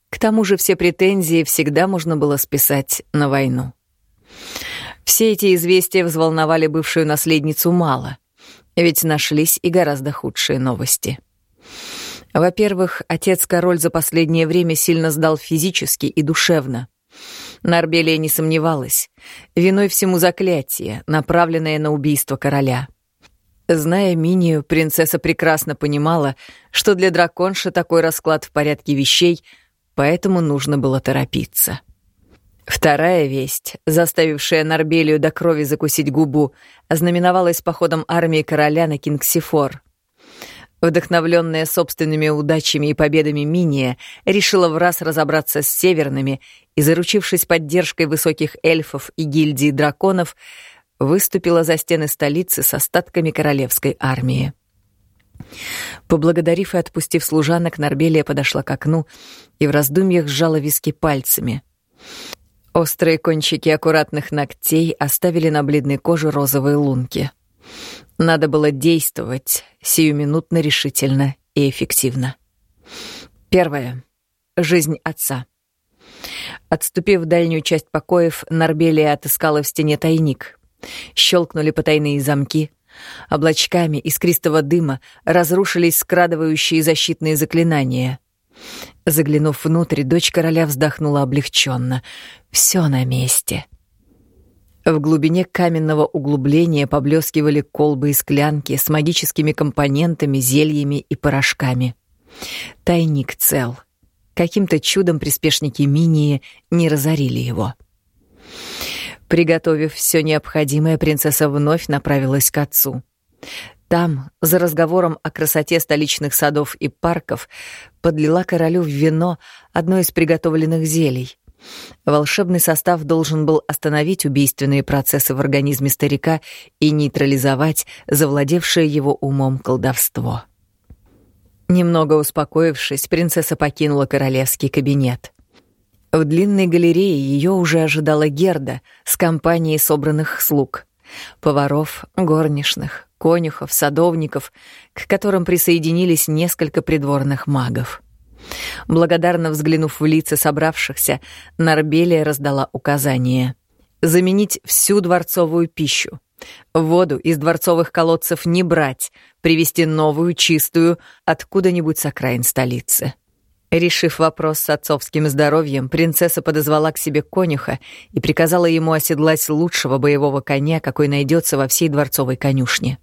К тому же все претензии всегда можно было списать на войну. Все эти известия взволновали бывшую наследницу мало, ведь нашлись и гораздо худшие новости. Во-первых, отец-король за последнее время сильно сдал физически и душевно. Нарбелия не сомневалась. Виной всему заклятие, направленное на убийство короля. Зная Минию, принцесса прекрасно понимала, что для драконши такой расклад в порядке вещей, поэтому нужно было торопиться. Вторая весть, заставившая Нарбелию до крови закусить губу, ознаменовалась походом армии короля на Кингсифор. Вдохновленная собственными удачами и победами Миния решила в раз разобраться с северными и, заручившись поддержкой высоких эльфов и гильдии драконов, выступила за стены столицы с остатками королевской армии. Поблагодарив и отпустив служанок, Нарбелия подошла к окну и в раздумьях сжала виски пальцами. Острые кончики аккуратных ногтей оставили на бледной коже розовые лунки. Надо было действовать сиюминутно решительно и эффективно. Первое. Жизнь отца. Отступив в дальнюю часть покоев, Нарбелия отыскала в стене тайник. Щелкнули потайные замки. Облачками искристого дыма разрушились скрадывающие защитные заклинания. Заглянув внутрь, дочь короля вздохнула облегченно. Все на месте. В глубине каменного углубления поблескивали колбы и склянки с магическими компонентами, зельями и порошками. Тайник цел. Каким-то чудом приспешники Минии не разорили его. Приготовив все необходимое, принцесса вновь направилась к отцу. Там, за разговором о красоте столичных садов и парков, подлила королю в вино одно из приготовленных зелий. Волшебный состав должен был остановить убийственные процессы в организме старика и нейтрализовать завладевшее его умом колдовство. Немного успокоившись, принцесса покинула королевский кабинет. В длинной галерее ее уже ожидала Герда с компанией собранных слуг. Поваров, горничных, конюхов, садовников, к которым присоединились несколько придворных магов. Благодарно взглянув в лица собравшихся, Нарбелия раздала указание. Заменить всю дворцовую пищу. Воду из дворцовых колодцев не брать, привезти новую, чистую, откуда-нибудь с окраин столицы. Решив вопрос с отцовским здоровьем, принцесса подозвала к себе конюха и приказала ему оседлать лучшего боевого коня, какой найдется во всей дворцовой конюшне.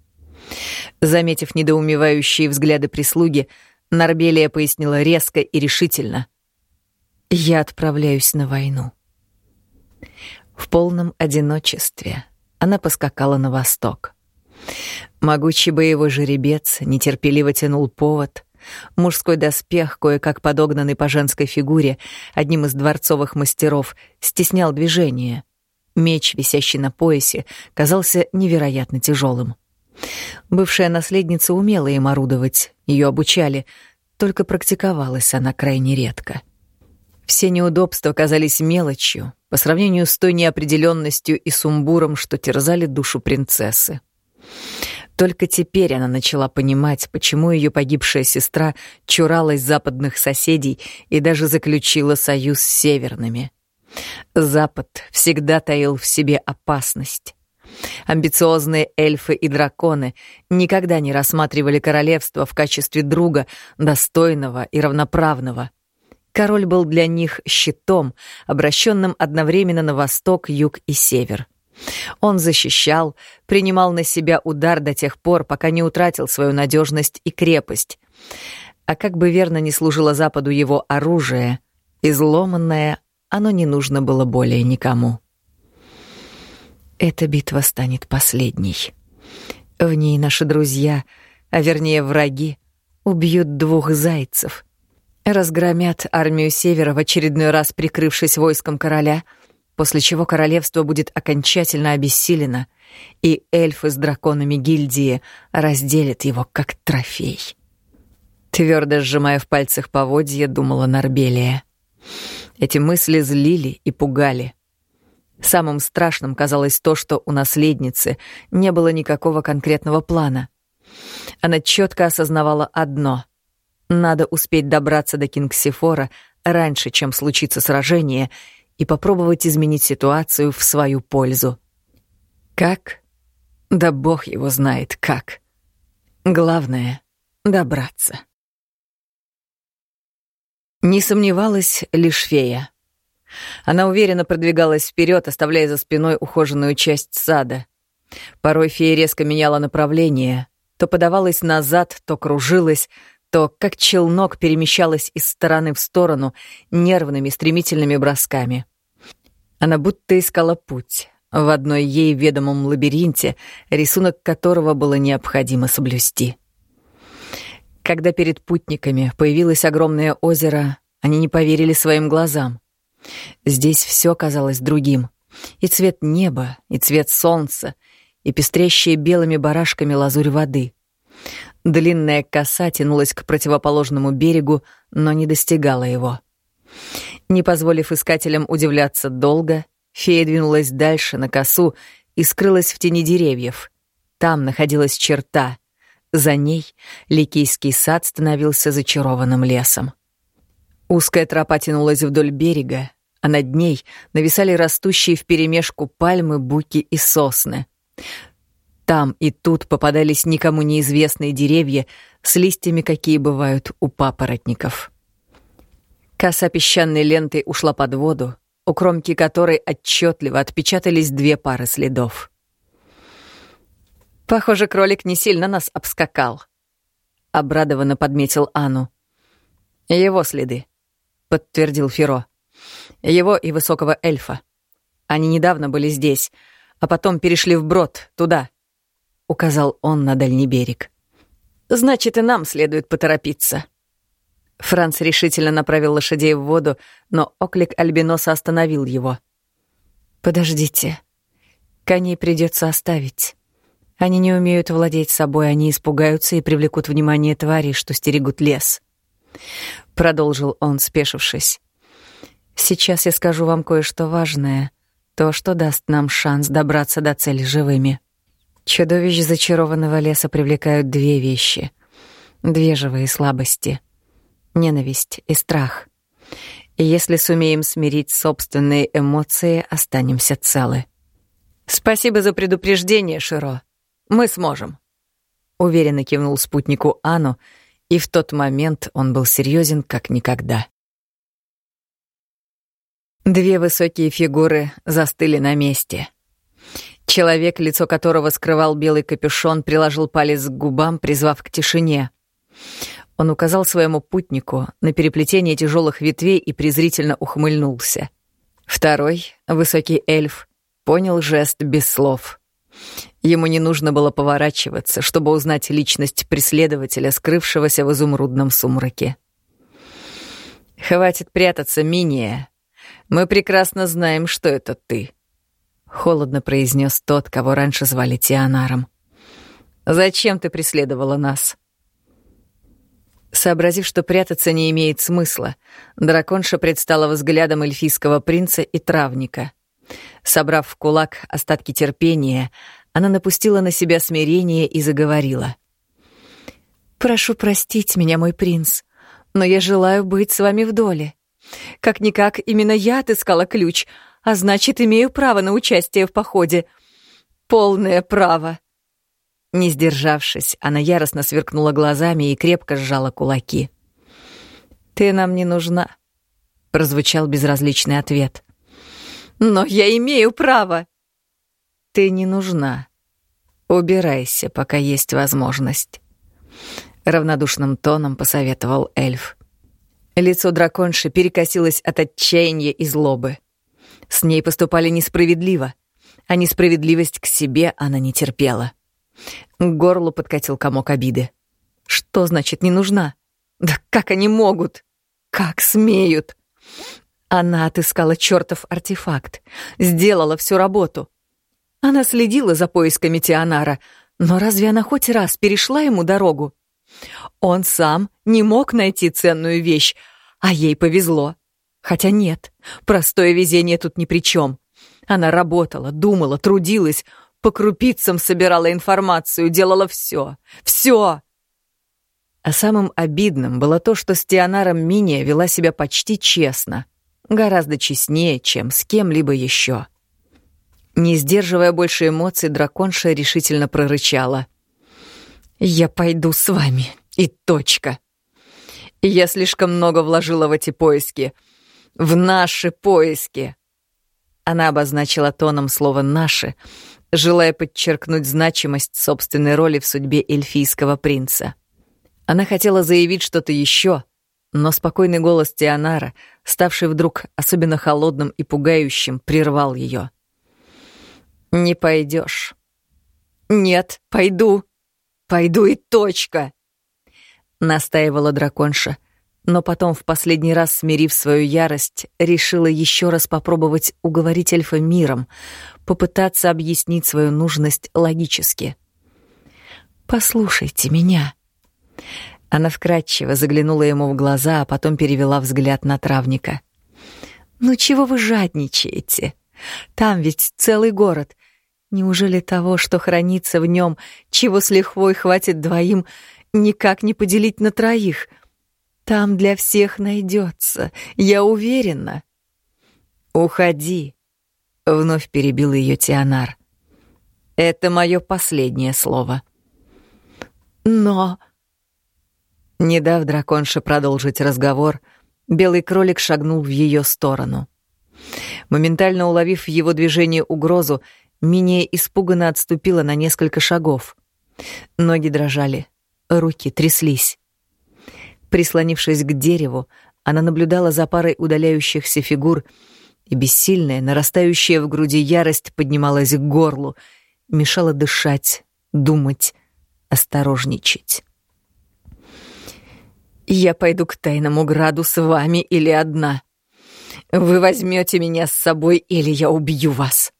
Заметив недоумевающие взгляды прислуги, Нарбелия пояснила резко и решительно. «Я отправляюсь на войну». В полном одиночестве она поскакала на восток. Могучий боевой жеребец нетерпеливо тянул повод — Мужской доспех, кое-как подогнанный по женской фигуре, одним из дворцовых мастеров, стеснял движение. Меч, висящий на поясе, казался невероятно тяжелым. Бывшая наследница умела им орудовать, ее обучали, только практиковалась она крайне редко. Все неудобства казались мелочью по сравнению с той неопределенностью и сумбуром, что терзали душу принцессы. Только теперь она начала понимать, почему ее погибшая сестра чуралась западных соседей и даже заключила союз с северными. Запад всегда таил в себе опасность. Амбициозные эльфы и драконы никогда не рассматривали королевство в качестве друга, достойного и равноправного. Король был для них щитом, обращенным одновременно на восток, юг и север. Он защищал, принимал на себя удар до тех пор, пока не утратил свою надежность и крепость. А как бы верно ни служило Западу его оружие, изломанное, оно не нужно было более никому. Эта битва станет последней. В ней наши друзья, а вернее враги, убьют двух зайцев, разгромят армию Севера в очередной раз прикрывшись войском короля — после чего королевство будет окончательно обессилено, и эльфы с драконами гильдии разделят его как трофей. Твердо сжимая в пальцах поводья, думала Нарбелия. Эти мысли злили и пугали. Самым страшным казалось то, что у наследницы не было никакого конкретного плана. Она четко осознавала одно — надо успеть добраться до Кингсифора раньше, чем случится сражение, и попробовать изменить ситуацию в свою пользу. Как? Да бог его знает как. Главное — добраться. Не сомневалась лишь фея. Она уверенно продвигалась вперед, оставляя за спиной ухоженную часть сада. Порой фея резко меняла направление, то подавалась назад, то кружилась, то, как челнок, перемещалась из стороны в сторону нервными стремительными бросками. Она будто искала путь в одной ей ведомом лабиринте, рисунок которого было необходимо соблюсти. Когда перед путниками появилось огромное озеро, они не поверили своим глазам. Здесь все казалось другим. И цвет неба, и цвет солнца, и пестрящие белыми барашками лазурь воды. Длинная коса тянулась к противоположному берегу, но не достигала его. Не позволив искателям удивляться долго, фея двинулась дальше на косу и скрылась в тени деревьев. Там находилась черта. За ней Ликийский сад становился зачарованным лесом. Узкая тропа тянулась вдоль берега, а над ней нависали растущие вперемешку пальмы, буки и сосны. Там и тут попадались никому неизвестные деревья с листьями, какие бывают у папоротников. Коса песчаной лентой ушла под воду, у кромки которой отчетливо отпечатались две пары следов. «Похоже, кролик не сильно нас обскакал», — обрадованно подметил Ану. «Его следы», — подтвердил Феро. «Его и высокого эльфа. Они недавно были здесь, а потом перешли вброд, туда», — указал он на дальний берег. «Значит, и нам следует поторопиться». Франц решительно направил лошадей в воду, но оклик Альбиноса остановил его. «Подождите. Коней придется оставить. Они не умеют владеть собой, они испугаются и привлекут внимание тварей, что стерегут лес». Продолжил он, спешившись. «Сейчас я скажу вам кое-что важное, то, что даст нам шанс добраться до цели живыми. Чудовищ зачарованного леса привлекают две вещи, две живые слабости — ненависть и страх. Если сумеем смирить собственные эмоции, останемся целы. Спасибо за предупреждение, Широ. Мы сможем. Уверенно кивнул спутнику Ану, и в тот момент он был серьезен как никогда. Две высокие фигуры застыли на месте. Человек, лицо которого скрывал белый капюшон, приложил палец к губам, призвав к тишине. Он указал своему путнику на переплетение тяжелых ветвей и презрительно ухмыльнулся. Второй, высокий эльф, понял жест без слов. Ему не нужно было поворачиваться, чтобы узнать личность преследователя, скрывшегося в изумрудном сумраке. «Хватит прятаться, Миния. Мы прекрасно знаем, что это ты», — холодно произнес тот, кого раньше звали Тианаром. «Зачем ты преследовала нас?» Сообразив, что прятаться не имеет смысла, драконша предстала взглядом эльфийского принца и травника. Собрав в кулак остатки терпения, она напустила на себя смирение и заговорила. «Прошу простить меня, мой принц, но я желаю быть с вами в доле. Как-никак, именно я отыскала ключ, а значит, имею право на участие в походе. Полное право». Не сдержавшись, она яростно сверкнула глазами и крепко сжала кулаки. «Ты нам не нужна», — прозвучал безразличный ответ. «Но я имею право!» «Ты не нужна. Убирайся, пока есть возможность», — равнодушным тоном посоветовал эльф. Лицо драконши перекосилось от отчаяния и злобы. С ней поступали несправедливо, а несправедливость к себе она не терпела. К горлу подкатил комок обиды. Что значит не нужна? Да как они могут? Как смеют? Она отыскала чертов артефакт, сделала всю работу. Она следила за поисками Тианара, но разве она хоть раз перешла ему дорогу? Он сам не мог найти ценную вещь, а ей повезло. Хотя нет, простое везение тут ни при чем. Она работала, думала, трудилась, по крупицам собирала информацию, делала все. Все! А самым обидным было то, что с Тионаром Миния вела себя почти честно, гораздо честнее, чем с кем-либо еще. Не сдерживая больше эмоций, драконша решительно прорычала. «Я пойду с вами, и точка. Я слишком много вложила в эти поиски. В наши поиски!» Она обозначила тоном слово «наши», желая подчеркнуть значимость собственной роли в судьбе эльфийского принца. Она хотела заявить что-то еще, но спокойный голос Тианара, ставший вдруг особенно холодным и пугающим, прервал ее. «Не пойдешь». «Нет, пойду. Пойду и точка», — настаивала драконша, но потом, в последний раз смирив свою ярость, решила еще раз попробовать уговорить эльфа миром, попытаться объяснить свою нужность логически. «Послушайте меня», она вкратчиво заглянула ему в глаза, а потом перевела взгляд на травника. «Ну чего вы жадничаете? Там ведь целый город. Неужели того, что хранится в нем, чего с лихвой хватит двоим, никак не поделить на троих? Там для всех найдется, я уверена». «Уходи», — вновь перебил ее Тианар. «Это мое последнее слово». «Но...» Не дав драконше продолжить разговор, белый кролик шагнул в ее сторону. Моментально уловив в его движении угрозу, Миния испуганно отступила на несколько шагов. Ноги дрожали, руки тряслись. Прислонившись к дереву, она наблюдала за парой удаляющихся фигур, и бессильная, нарастающая в груди ярость поднималась к горлу, мешала дышать, думать, осторожничать. Я пойду к тайному граду с вами или одна. Вы возьмете меня с собой, или я убью вас.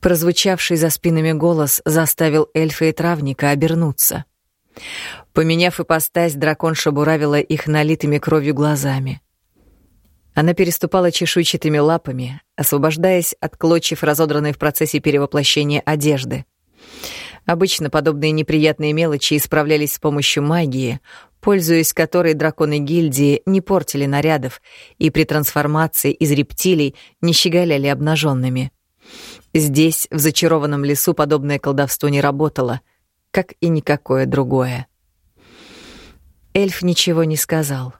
Прозвучавший за спинами голос заставил эльфа и травника обернуться. Поменяв ипостась, драконша буравила их налитыми кровью глазами. Она переступала чешуйчатыми лапами, освобождаясь от клочьев разодранной в процессе перевоплощения одежды. Обычно подобные неприятные мелочи исправлялись с помощью магии, пользуясь которой драконы гильдии не портили нарядов и при трансформации из рептилий не щеголяли обнаженными. Здесь, в зачарованном лесу, подобное колдовство не работало, как и никакое другое. Эльф ничего не сказал,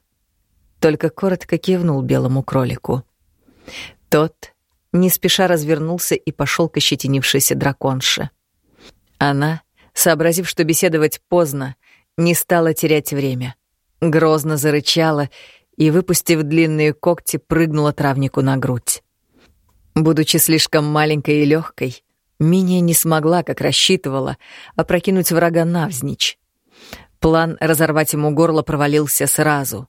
только коротко кивнул белому кролику. Тот не спеша развернулся и пошел к ощетинившейся драконше. Она, сообразив, что беседовать поздно, не стала терять время. Грозно зарычала и, выпустив длинные когти, прыгнула травнику на грудь. Будучи слишком маленькой и легкой, Миния не смогла, как рассчитывала, опрокинуть врага навзничь. План разорвать ему горло провалился сразу.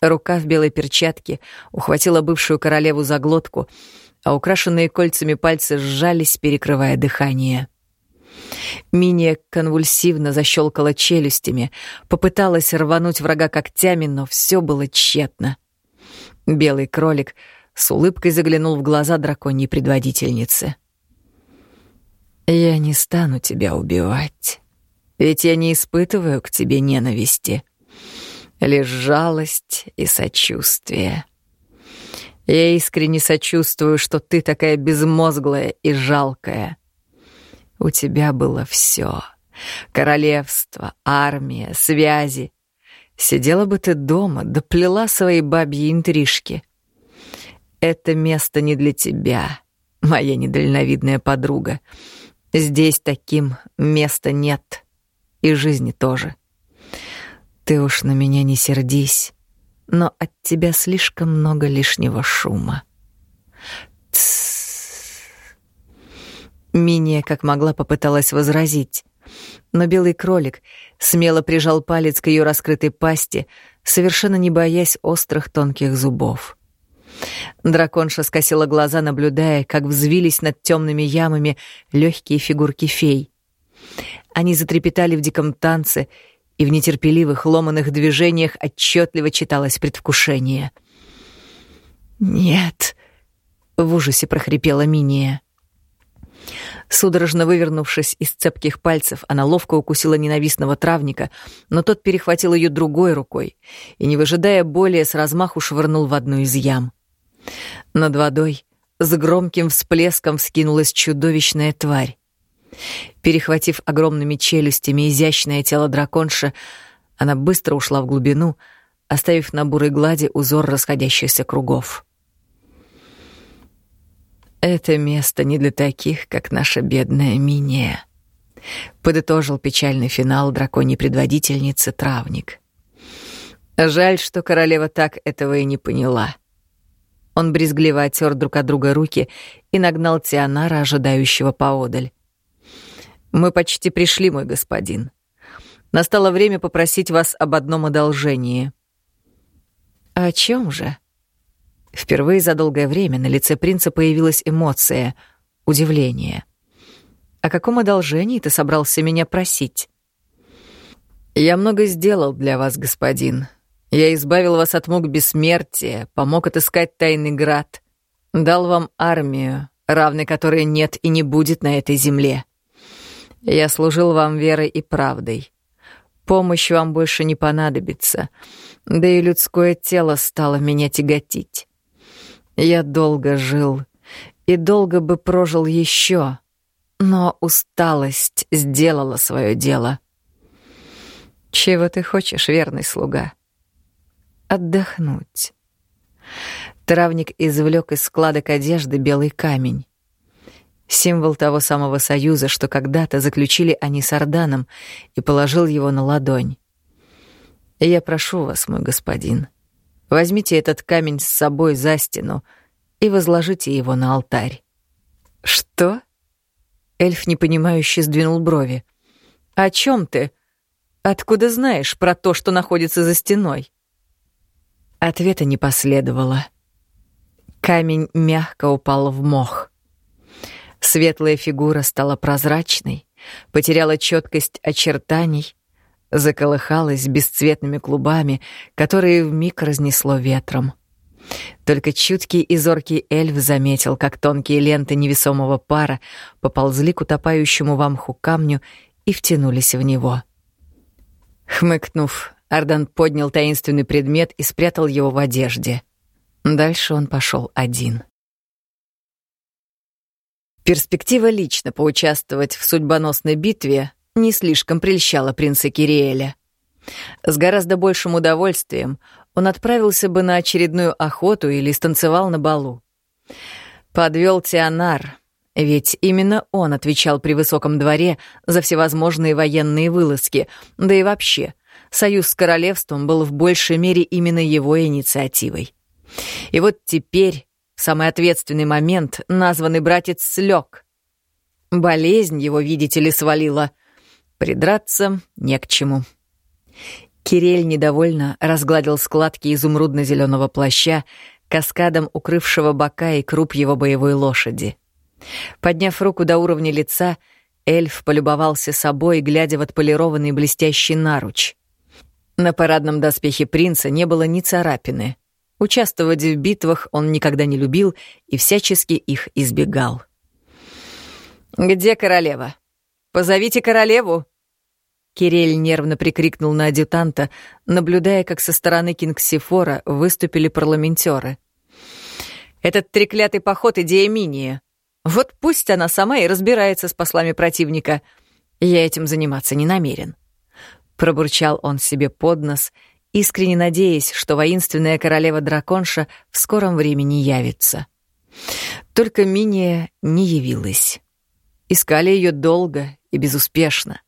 Рука в белой перчатке ухватила бывшую королеву за глотку, а украшенные кольцами пальцы сжались, перекрывая дыхание. Миния конвульсивно защелкала челюстями, попыталась рвануть врага когтями, но все было тщетно. Белый кролик с улыбкой заглянул в глаза драконьей предводительницы. «Я не стану тебя убивать, ведь я не испытываю к тебе ненависти, лишь жалость и сочувствие». Я искренне сочувствую, что ты такая безмозглая и жалкая. У тебя было все: Королевство, армия, связи. Сидела бы ты дома, доплела свои бабьи интрижки. Это место не для тебя, моя недальновидная подруга. Здесь таким места нет. И жизни тоже. Ты уж на меня не сердись, но от тебя слишком много лишнего шума. Миния как могла попыталась возразить. Но белый кролик смело прижал палец к ее раскрытой пасти, совершенно не боясь острых тонких зубов. Драконша скосила глаза, наблюдая, как взвились над темными ямами легкие фигурки фей. Они затрепетали в диком танце, и в нетерпеливых ломаных движениях отчетливо читалось предвкушение. «Нет!» — в ужасе прохрипела Миния. Судорожно вывернувшись из цепких пальцев, она ловко укусила ненавистного травника, но тот перехватил ее другой рукой и, не выжидая боли, с размаху швырнул в одну из ям. Над водой с громким всплеском вскинулась чудовищная тварь. Перехватив огромными челюстями изящное тело драконша, она быстро ушла в глубину, оставив на бурой глади узор расходящихся кругов. «Это место не для таких, как наша бедная Миния», — подытожил печальный финал драконьей предводительницы Травник. «Жаль, что королева так этого и не поняла». Он брезгливо оттер друг от друга руки и нагнал Тианара, ожидающего поодаль. «Мы почти пришли, мой господин. Настало время попросить вас об одном одолжении». «О чем же?» Впервые за долгое время на лице принца появилась эмоция — удивление. «О каком одолжении ты собрался меня просить?» «Я много сделал для вас, господин. Я избавил вас от мук бессмертия, помог отыскать тайный град, дал вам армию, равной которой нет и не будет на этой земле. Я служил вам верой и правдой. Помощь вам больше не понадобится, да и людское тело стало меня тяготить. Я долго жил и долго бы прожил еще, но усталость сделала свое дело. Чего ты хочешь, верный слуга? Отдохнуть. Травник извлек из складок одежды белый камень. Символ того самого союза, что когда-то заключили они с Орданом, и положил его на ладонь. «Я прошу вас, мой господин, Возьмите этот камень с собой за стену и возложите его на алтарь. Что? Эльф непонимающе сдвинул брови. О чем ты? Откуда знаешь про то, что находится за стеной? Ответа не последовало. Камень мягко упал в мох. Светлая фигура стала прозрачной, потеряла четкость очертаний, заколыхалась бесцветными клубами, которые вмиг разнесло ветром. Только чуткий и зоркий эльф заметил, как тонкие ленты невесомого пара поползли к утопающему в мху камню и втянулись в него. Хмыкнув, Ардан поднял таинственный предмет и спрятал его в одежде. Дальше он пошел один. Перспектива лично поучаствовать в судьбоносной битве не слишком прельщала принца Кириэля. С гораздо большим удовольствием он отправился бы на очередную охоту или станцевал на балу. Подвел Тианар, ведь именно он отвечал при высоком дворе за всевозможные военные вылазки, да и вообще, союз с королевством был в большей мере именно его инициативой. И вот теперь, в самый ответственный момент, названный братец слег. Болезнь его, видите ли, свалила — Придраться не к чему. Кирель недовольно разгладил складки изумрудно-зеленого плаща, каскадом укрывшего бока и круп его боевой лошади. Подняв руку до уровня лица, эльф полюбовался собой, глядя в отполированный блестящий наруч. На парадном доспехе принца не было ни царапины. Участвовать в битвах он никогда не любил и всячески их избегал. «Где королева?» «Позовите королеву!» Кирель нервно прикрикнул на адъютанта, наблюдая, как со стороны Кингсифора выступили парламентеры. «Этот треклятый поход — идея Минии. Вот пусть она сама и разбирается с послами противника. Я этим заниматься не намерен». Пробурчал он себе под нос, искренне надеясь, что воинственная королева-драконша в скором времени явится. Только Миния не явилась. Искали ее долго и безуспешно.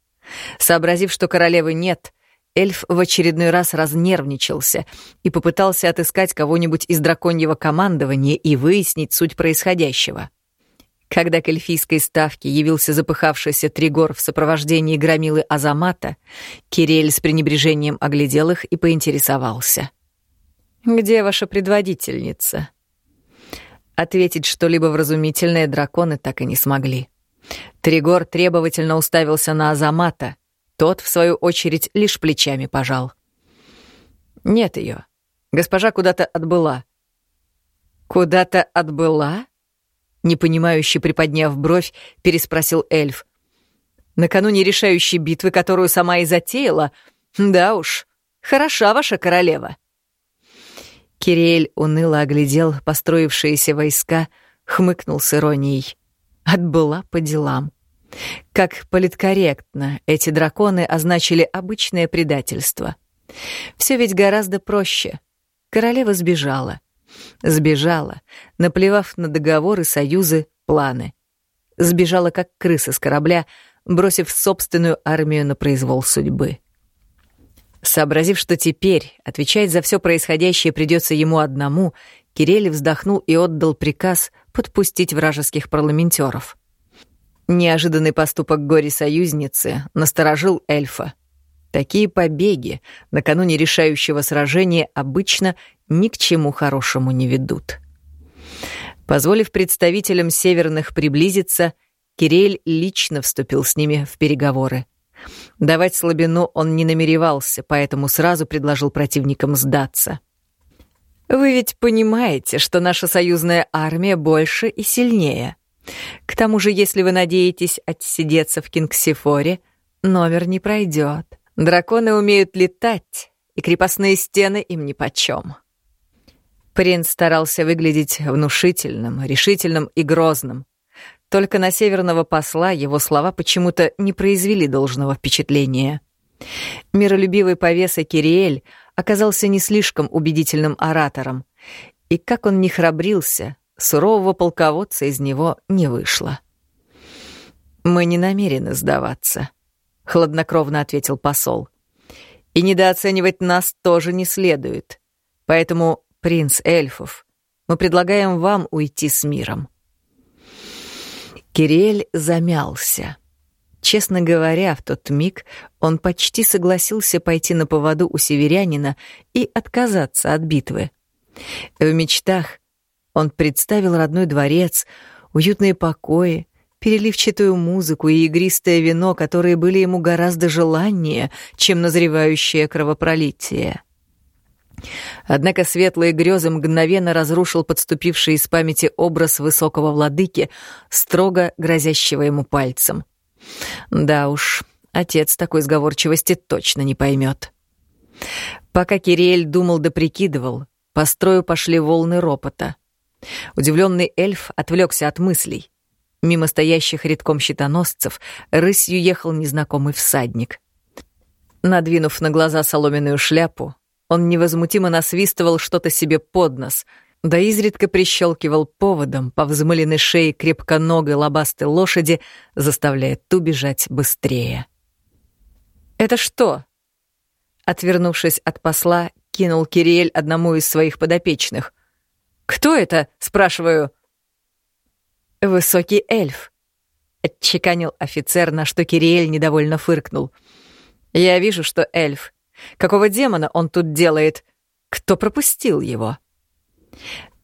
Сообразив, что королевы нет, эльф в очередной раз разнервничался и попытался отыскать кого-нибудь из драконьего командования и выяснить суть происходящего. Когда к эльфийской ставке явился запыхавшийся Тригор в сопровождении громилы Азамата, Кирель с пренебрежением оглядел их и поинтересовался. «Где ваша предводительница?» Ответить что-либо вразумительное драконы так и не смогли. Тригор требовательно уставился на Азамата. Тот, в свою очередь, лишь плечами пожал. «Нет ее. Госпожа куда-то отбыла». «Куда-то отбыла?» Непонимающе приподняв бровь, переспросил эльф. «Накануне решающей битвы, которую сама и затеяла? Да уж, хороша ваша королева». Кириэль уныло оглядел построившиеся войска, хмыкнул с иронией. Отбыла по делам. Как политкорректно эти драконы означили обычное предательство. Все ведь гораздо проще. Королева сбежала. Сбежала, наплевав на договоры, союзы, планы. Сбежала, как крыса с корабля, бросив собственную армию на произвол судьбы. Сообразив, что теперь отвечать за все происходящее придется ему одному, Кирелли вздохнул и отдал приказ подпустить вражеских парламентеров. Неожиданный поступок горе-союзницы насторожил эльфа. Такие побеги накануне решающего сражения обычно ни к чему хорошему не ведут. Позволив представителям северных приблизиться, Кирель лично вступил с ними в переговоры. Давать слабину он не намеревался, поэтому сразу предложил противникам сдаться. «Вы ведь понимаете, что наша союзная армия больше и сильнее», к тому же, если вы надеетесь отсидеться в Кингсифоре, номер не пройдет. Драконы умеют летать, и крепостные стены им нипочем. Принц старался выглядеть внушительным, решительным и грозным. Только на северного посла его слова почему-то не произвели должного впечатления. Миролюбивый повеса Кириэль оказался не слишком убедительным оратором, и как он не храбрился, сурового полководца из него не вышло. «Мы не намерены сдаваться», — хладнокровно ответил посол. «И недооценивать нас тоже не следует. Поэтому, принц эльфов, мы предлагаем вам уйти с миром». Кириэль замялся. Честно говоря, в тот миг он почти согласился пойти на поводу у северянина и отказаться от битвы. В мечтах он представил родной дворец, уютные покои, переливчатую музыку и игристое вино, которые были ему гораздо желаннее, чем назревающее кровопролитие. Однако светлые грезы мгновенно разрушил подступивший из памяти образ высокого владыки, строго грозящего ему пальцем. Да уж, отец такой сговорчивости точно не поймет. Пока Кириэль думал да прикидывал, по строю пошли волны ропота. Удивленный эльф отвлекся от мыслей. Мимо стоящих редком щитоносцев рысью ехал незнакомый всадник. Надвинув на глаза соломенную шляпу, он невозмутимо насвистывал что-то себе под нос, да изредка прищелкивал поводом по взмыленной шее крепконогой лобастой лошади, заставляя ту бежать быстрее. «Это что?» Отвернувшись от посла, кинул Кириэль одному из своих подопечных. «Кто это?» — спрашиваю. «Высокий эльф», — отчеканил офицер, на что Кириэль недовольно фыркнул. «Я вижу, что эльф. Какого демона он тут делает? Кто пропустил его?»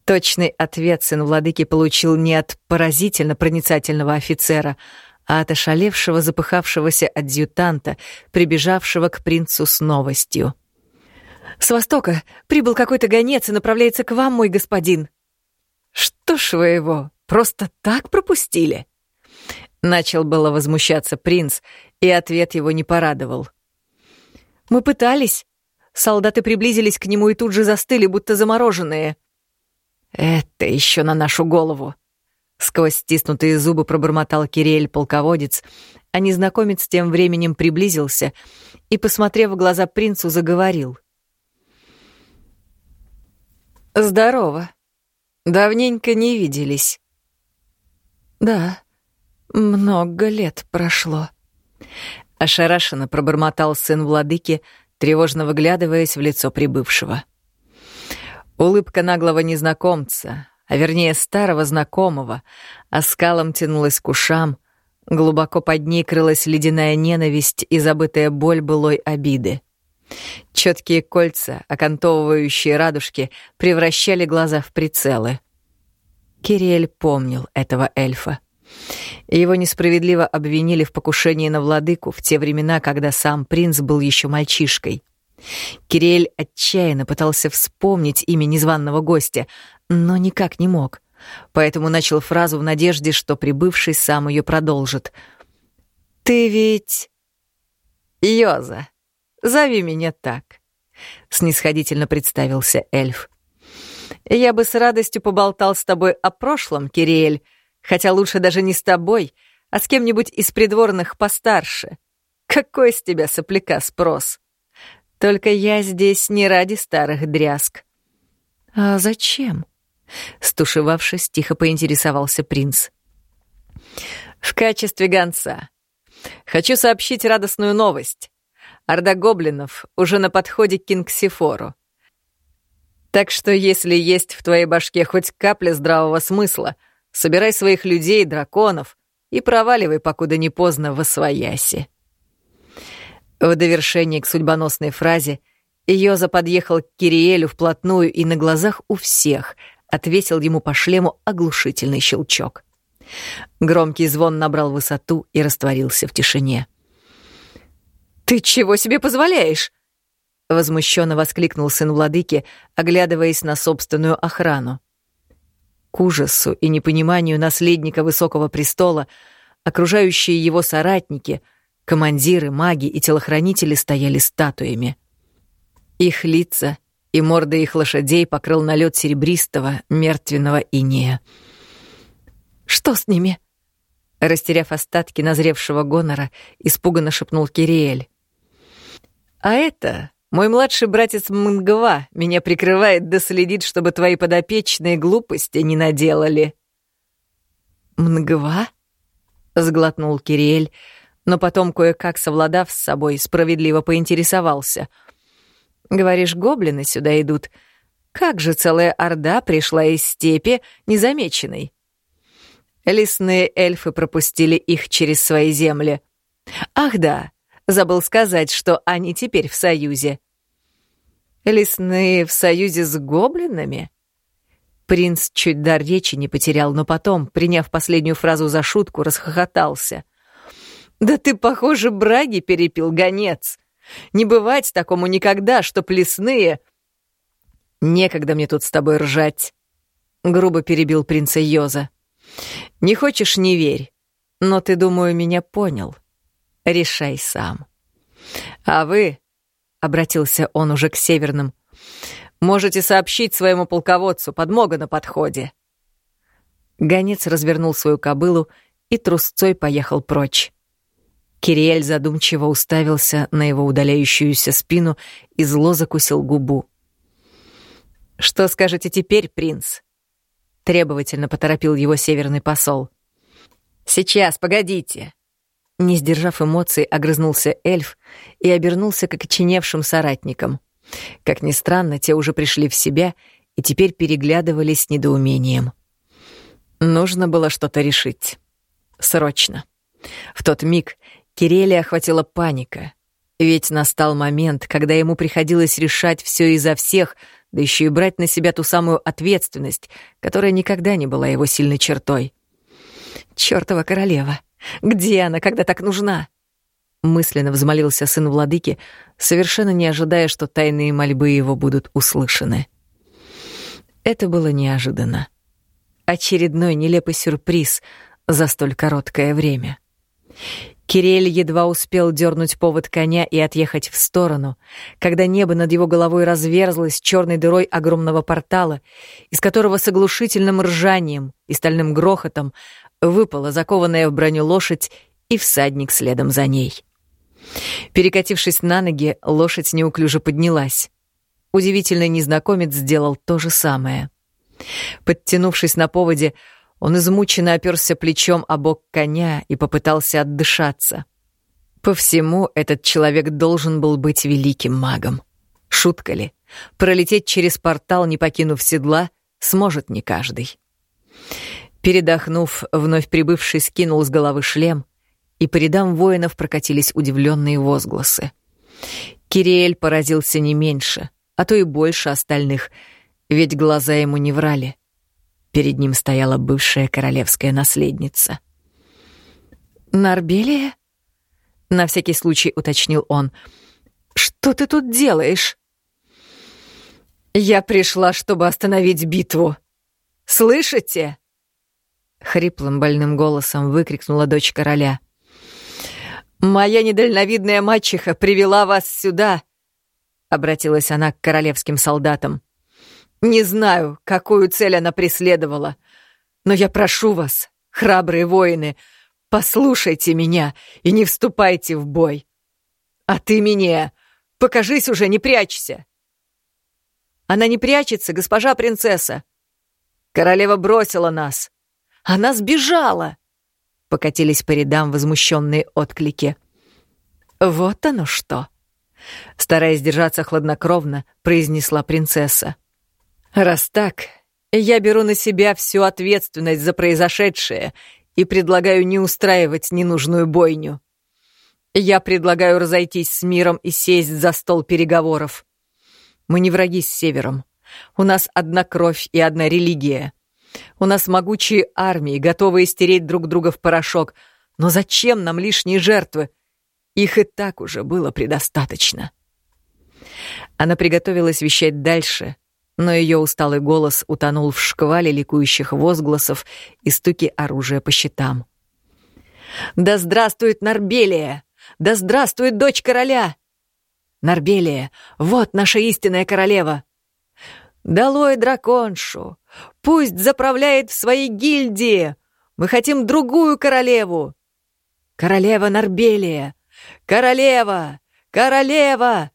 Точный ответ сын владыки получил не от поразительно проницательного офицера, а от ошалевшего запыхавшегося адъютанта, прибежавшего к принцу с новостью. С востока прибыл какой-то гонец и направляется к вам, мой господин». «Что ж вы его, просто так пропустили?» Начал было возмущаться принц, и ответ его не порадовал. «Мы пытались. Солдаты приблизились к нему и тут же застыли, будто замороженные». «Это еще на нашу голову», — сквозь стиснутые зубы пробормотал Кириэль-полководец, а незнакомец тем временем приблизился и, посмотрев в глаза принцу, заговорил. «Здорово. Давненько не виделись». «Да, много лет прошло», — ошарашенно пробормотал сын владыки, тревожно выглядываясь в лицо прибывшего. Улыбка наглого незнакомца, а вернее старого знакомого, оскалом тянулась к ушам, глубоко под ней крылась ледяная ненависть и забытая боль былой обиды. Четкие кольца, окантовывающие радужки, превращали глаза в прицелы. Кириэль помнил этого эльфа. Его несправедливо обвинили в покушении на владыку в те времена, когда сам принц был еще мальчишкой. Кириэль отчаянно пытался вспомнить имя незваного гостя, но никак не мог. поэтому начал фразу в надежде, что прибывший сам ее продолжит. «Ты ведь...» «Йоза, зови меня так», — снисходительно представился эльф. «Я бы с радостью поболтал с тобой о прошлом, Кириэль, хотя лучше даже не с тобой, а с кем-нибудь из придворных постарше. Какой с тебя сопляка спрос? Только я здесь не ради старых дрязг». «А зачем?» Стушевавшись, тихо поинтересовался принц. «В качестве гонца. Хочу сообщить радостную новость. Орда гоблинов уже на подходе к Кингсифору. Так что если есть в твоей башке хоть капля здравого смысла, собирай своих людей, драконов, и проваливай, покуда не поздно, в освояси». В довершение к судьбоносной фразе Йоза подъехал к Кириэлю вплотную и на глазах у всех отвесил ему по шлему оглушительный щелчок. Громкий звон набрал высоту и растворился в тишине. «Ты чего себе позволяешь?» — возмущенно воскликнул сын владыки, оглядываясь на собственную охрану. К ужасу и непониманию наследника высокого престола окружающие его соратники, командиры, маги и телохранители стояли статуями. Их лица и морды их лошадей покрыл налет серебристого, мертвенного инея. «Что с ними?» Растеряв остатки назревшего гонора, испуганно шепнул Кириэль. «А это мой младший братец Мнгва меня прикрывает да следит, чтобы твои подопечные глупости не наделали». «Мнгва?» — сглотнул Кириэль, но потом, кое-как совладав с собой, справедливо поинтересовался — Говоришь, гоблины сюда идут. Как же целая орда пришла из степи незамеченной? Лесные эльфы пропустили их через свои земли. Ах да, забыл сказать, что они теперь в союзе. Лесные в союзе с гоблинами? Принц чуть дар речи не потерял, но потом, приняв последнюю фразу за шутку, расхохотался. «Да ты, похоже, браги перепил, гонец!» Не бывать такому никогда, что лесные... Некогда мне тут с тобой ржать, — грубо перебил принца Йоза. Не хочешь — не верь. Но ты, думаю, меня понял. Решай сам. А вы, — обратился он уже к северным, — можете сообщить своему полководцу, подмога на подходе. Гонец развернул свою кобылу и трусцой поехал прочь. Кириэль задумчиво уставился на его удаляющуюся спину и зло закусил губу. «Что скажете теперь, принц?» Требовательно поторопил его северный посол. «Сейчас, погодите!» Не сдержав эмоций, огрызнулся эльф и обернулся к окоченевшим соратникам. Как ни странно, те уже пришли в себя и теперь переглядывались с недоумением. Нужно было что-то решить. Срочно. В тот миг Киреля охватила паника. Ведь настал момент, когда ему приходилось решать все изо всех, да еще и брать на себя ту самую ответственность, которая никогда не была его сильной чертой. «Чёртова королева! Где она, когда так нужна?» Мысленно взмолился сын владыки, совершенно не ожидая, что тайные мольбы его будут услышаны. Это было неожиданно. Очередной нелепый сюрприз за столь короткое время. Кирель едва успел дернуть повод коня и отъехать в сторону, когда небо над его головой разверзлось черной дырой огромного портала, из которого с оглушительным ржанием и стальным грохотом выпала закованная в броню лошадь и всадник следом за ней. Перекатившись на ноги, лошадь неуклюже поднялась. Удивительный незнакомец сделал то же самое. Подтянувшись на поводе, он измученно оперся плечом о бок коня и попытался отдышаться. По всему, этот человек должен был быть великим магом. Шутка ли? Пролететь через портал, не покинув седла, сможет не каждый. Передохнув, вновь прибывший скинул с головы шлем, и по рядам воинов прокатились удивленные возгласы. Кириэль поразился не меньше, а то и больше остальных, ведь глаза ему не врали — Перед ним стояла бывшая королевская наследница. «Нарбелия?» — на всякий случай уточнил он. «Что ты тут делаешь?» «Я пришла, чтобы остановить битву», Слышите?» Хриплым больным голосом выкрикнула дочь короля. «Моя недальновидная мачеха привела вас сюда», — обратилась она к королевским солдатам. «Не знаю, какую цель она преследовала, но я прошу вас, храбрые воины, послушайте меня и не вступайте в бой. А ты мне, покажись уже, не прячься!» «Она не прячется, госпожа принцесса!» «Королева бросила нас!» Она сбежала!» Покатились по рядам возмущенные отклики. «Вот оно что!» Стараясь держаться хладнокровно, произнесла принцесса. «Раз так, я беру на себя всю ответственность за произошедшее и предлагаю не устраивать ненужную бойню. Я предлагаю разойтись с миром и сесть за стол переговоров. Мы не враги с Севером. У нас одна кровь и одна религия. У нас могучие армии, готовые стереть друг друга в порошок. Но зачем нам лишние жертвы? Их и так уже было предостаточно. Она приготовилась вещать дальше, но ее усталый голос утонул в шквале ликующих возгласов и стуки оружия по щитам. «Да здравствует Нарбелия! Да здравствует дочь короля!» «Нарбелия, вот наша истинная королева!» «Долой драконшу! Пусть заправляет в своей гильдии! Мы хотим другую королеву!» «Королева Нарбелия! Королева! Королева!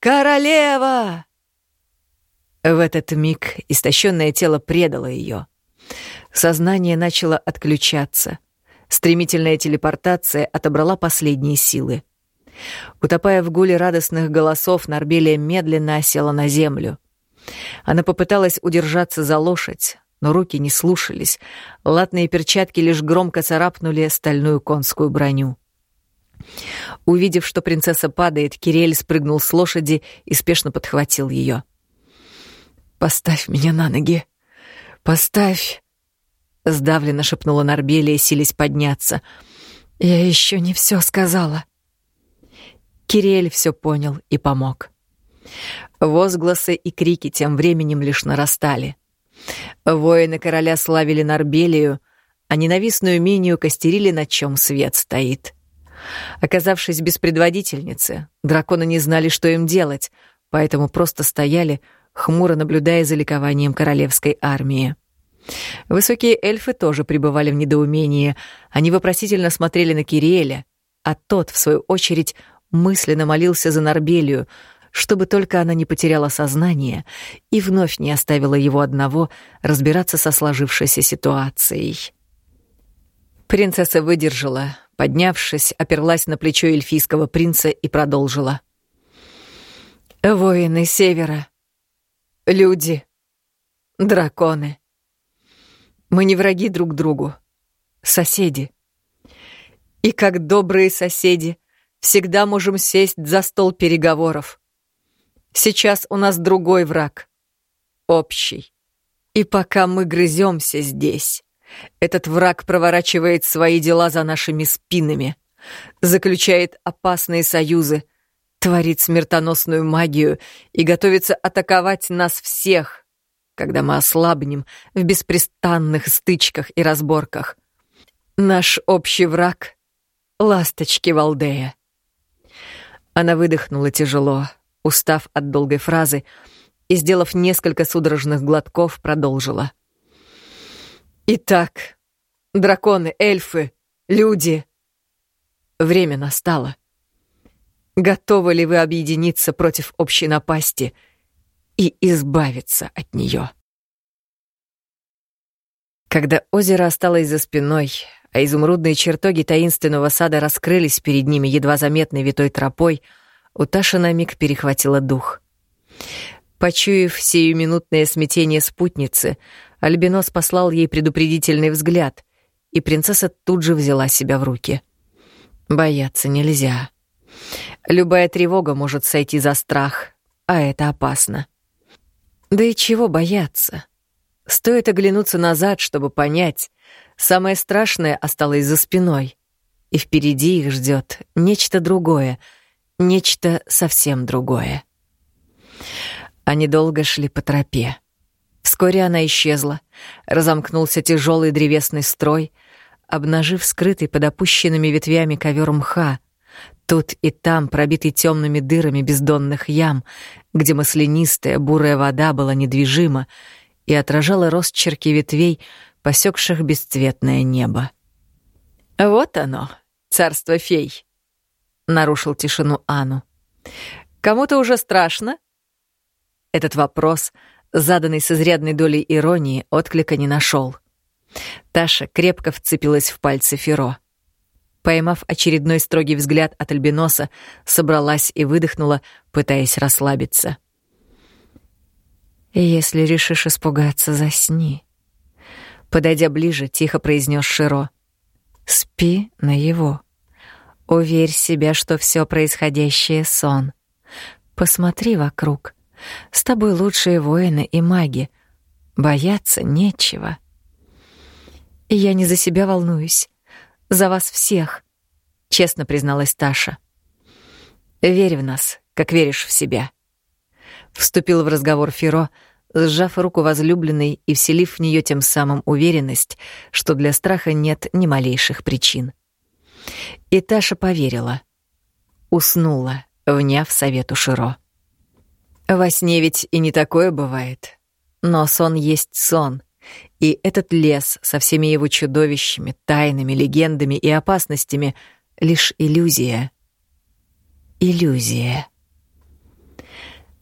Королева!» В этот миг истощенное тело предало ее. Сознание начало отключаться. Стремительная телепортация отобрала последние силы. Утопая в гуле радостных голосов, Нарбелия медленно осела на землю. Она попыталась удержаться за лошадь, но руки не слушались. Латные перчатки лишь громко царапнули стальную конскую броню. Увидев, что принцесса падает, Кирель спрыгнул с лошади и спешно подхватил ее. «Поставь меня на ноги! Поставь!» Сдавленно шепнула Нарбелия, сились подняться. «Я еще не все сказала». Кирель все понял и помог. Возгласы и крики тем временем лишь нарастали. Воины короля славили Нарбелию, а ненавистную Минию костерили, на чем свет стоит. Оказавшись без предводительницы, драконы не знали, что им делать, поэтому просто стояли, хмуро наблюдая за ликованием королевской армии. Высокие эльфы тоже пребывали в недоумении. Они вопросительно смотрели на Кириэля, а тот, в свою очередь, мысленно молился за Нарбелию, чтобы только она не потеряла сознание и вновь не оставила его одного разбираться со сложившейся ситуацией. Принцесса выдержала, поднявшись, оперлась на плечо эльфийского принца и продолжила. «Воины Севера, люди, драконы. Мы не враги друг другу, соседи. И как добрые соседи всегда можем сесть за стол переговоров. Сейчас у нас другой враг. Общий. И пока мы грыземся здесь, этот враг проворачивает свои дела за нашими спинами, заключает опасные союзы, творит смертоносную магию и готовится атаковать нас всех, когда мы ослабнем в беспрестанных стычках и разборках. Наш общий враг — ласточки Валдея. Она выдохнула тяжело, устав от долгой фразы, и, сделав несколько судорожных глотков, продолжила. «Итак, драконы, эльфы, люди, время настало. Готовы ли вы объединиться против общей напасти и избавиться от нее?» Когда озеро осталось за спиной, а изумрудные чертоги таинственного сада раскрылись перед ними едва заметной витой тропой — у Таши на миг перехватило дух. Почуяв сиюминутное смятение спутницы, Альбинос послал ей предупредительный взгляд, и принцесса тут же взяла себя в руки. Бояться нельзя. Любая тревога может сойти за страх, а это опасно. Да и чего бояться? Стоит оглянуться назад, чтобы понять, самое страшное осталось за спиной, и впереди их ждет нечто другое — нечто совсем другое. Они долго шли по тропе. Вскоре она исчезла. Разомкнулся тяжелый древесный строй, обнажив скрытый под опущенными ветвями ковер мха. Тут и там пробитый темными дырами бездонных ям, где маслянистая бурая вода была недвижима и отражала росчерки ветвей, посекших бесцветное небо. «Вот оно, царство фей», — нарушил тишину Ану. «Кому-то уже страшно?» Этот вопрос, заданный с изрядной долей иронии, отклика не нашел. Таша крепко вцепилась в пальцы Феро. Поймав очередной строгий взгляд от Альбиноса, собралась и выдохнула, пытаясь расслабиться. «Если решишь испугаться, засни», Подойдя ближе, тихо произнес Широ. «Спи на его. Уверь себя, что все происходящее — сон. Посмотри вокруг. С тобой лучшие воины и маги. Бояться нечего». «Я не за себя волнуюсь. За вас всех», — честно призналась Таша. «Верь в нас, как веришь в себя». Вступил в разговор Феро, — сжав руку возлюбленной и вселив в нее тем самым уверенность, что для страха нет ни малейших причин. И Таша поверила. Уснула, вняв совету Широ. Во сне ведь и не такое бывает. Но сон есть сон. И этот лес со всеми его чудовищами, тайнами, легендами и опасностями — лишь иллюзия. Иллюзия.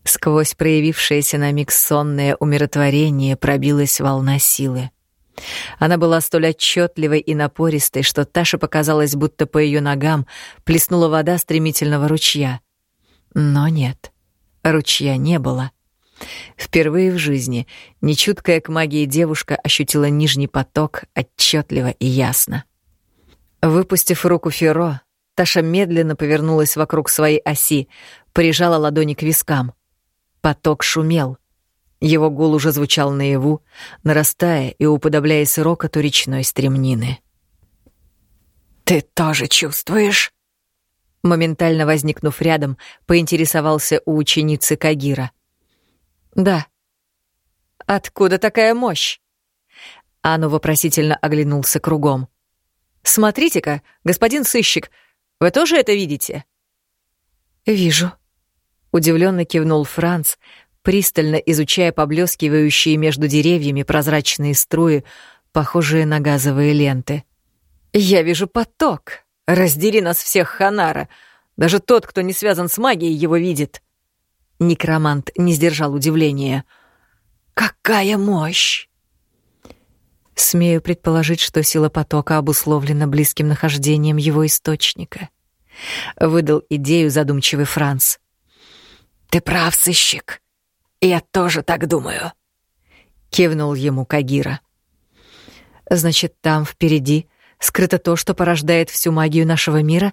Сквозь проявившееся на миг сонное умиротворение пробилась волна силы. Она была столь отчетливой и напористой, что Таше показалось, будто по ее ногам плеснула вода стремительного ручья. Но нет, ручья не было. Впервые в жизни нечуткая к магии девушка ощутила нижний поток отчетливо и ясно. Выпустив руку Феро, Таша медленно повернулась вокруг своей оси, прижала ладони к вискам. Поток шумел. Его гул уже звучал наяву, нарастая и уподобляясь рокоту речной стремнины. «Ты тоже чувствуешь?» Моментально возникнув рядом, поинтересовался у ученицы Кагира. «Да». «Откуда такая мощь?» Ану вопросительно оглянулся кругом. «Смотрите-ка, господин сыщик, вы тоже это видите?» «Вижу», Удивленно кивнул Франц, пристально изучая поблескивающие между деревьями прозрачные струи, похожие на газовые ленты. «Я вижу поток. Раздери нас всех, Ханара. Даже тот, кто не связан с магией, его видит». Некромант не сдержал удивления. «Какая мощь!» Смею предположить, что сила потока обусловлена близким нахождением его источника. Выдал идею задумчивый Франц. «Ты прав, сыщик. Я тоже так думаю», — кивнул ему Кагира. «Значит, там, впереди, скрыто то, что порождает всю магию нашего мира?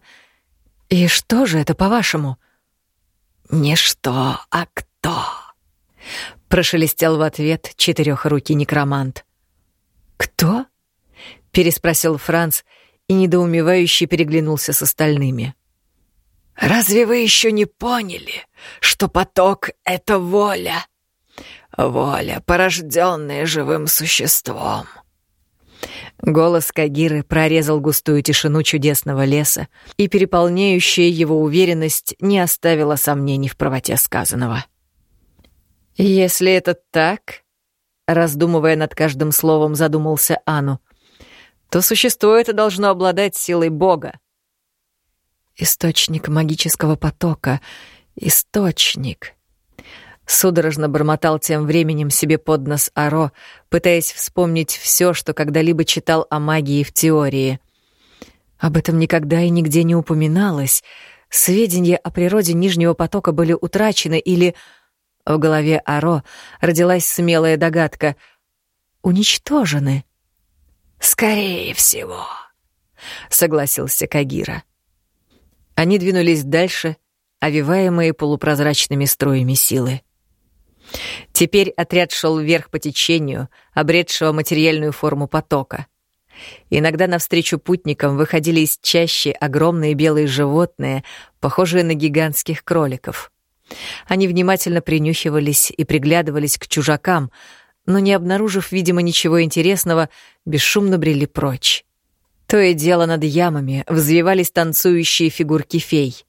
И что же это, по-вашему?» «Не что, а кто?» — прошелестел в ответ четырехрукий некромант. «Кто?» — переспросил Франц и недоумевающе переглянулся с остальными. Разве вы еще не поняли, что поток — это воля? Воля, порожденная живым существом. Голос Кагиры прорезал густую тишину чудесного леса, и переполняющая его уверенность не оставила сомнений в правоте сказанного. «Если это так», — раздумывая над каждым словом, задумался Ану, «то существо это должно обладать силой Бога, Источник магического потока. Источник. Судорожно бормотал тем временем себе под нос Аро, пытаясь вспомнить все, что когда-либо читал о магии в теории. Об этом никогда и нигде не упоминалось. Сведения о природе Нижнего потока были утрачены или... В голове Аро родилась смелая догадка. «Уничтожены». «Скорее всего», — согласился Кагира. Они двинулись дальше, овиваемые полупрозрачными строями силы. Теперь отряд шел вверх по течению, обретшего материальную форму потока. Иногда навстречу путникам выходили из чащи огромные белые животные, похожие на гигантских кроликов. Они внимательно принюхивались и приглядывались к чужакам, но не обнаружив, видимо, ничего интересного, бесшумно брели прочь. То и дело над ямами взвивались танцующие фигурки фей.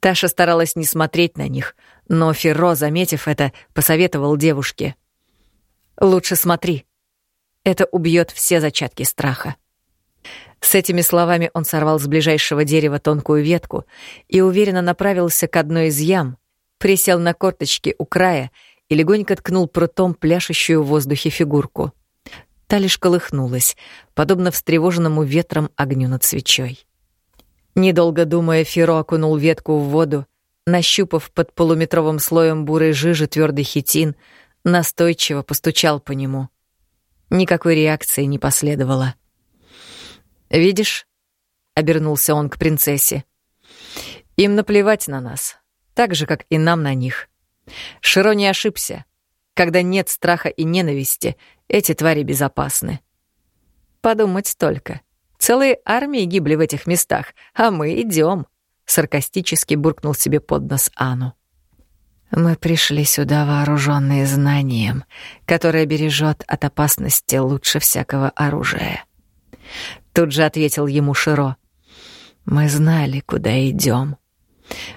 Таша старалась не смотреть на них, но Ферро, заметив это, посоветовал девушке. «Лучше смотри. Это убьет все зачатки страха». С этими словами он сорвал с ближайшего дерева тонкую ветку и уверенно направился к одной из ям, присел на корточки у края и легонько ткнул прутом пляшущую в воздухе фигурку. Та лишь колыхнулась, подобно встревоженному ветром огню над свечой. Недолго думая, Феро окунул ветку в воду, нащупав под полуметровым слоем бурой жижи твердый хитин, настойчиво постучал по нему. Никакой реакции не последовало. «Видишь?» — обернулся он к принцессе. «Им наплевать на нас, так же, как и нам на них. Широ не ошибся. Когда нет страха и ненависти, эти твари безопасны. Подумать только. Целые армии гибли в этих местах, а мы идем. Саркастически буркнул себе под нос Ану. Мы пришли сюда вооруженные знанием, которое бережет от опасности лучше всякого оружия. Тут же ответил ему Широ. Мы знали, куда идем.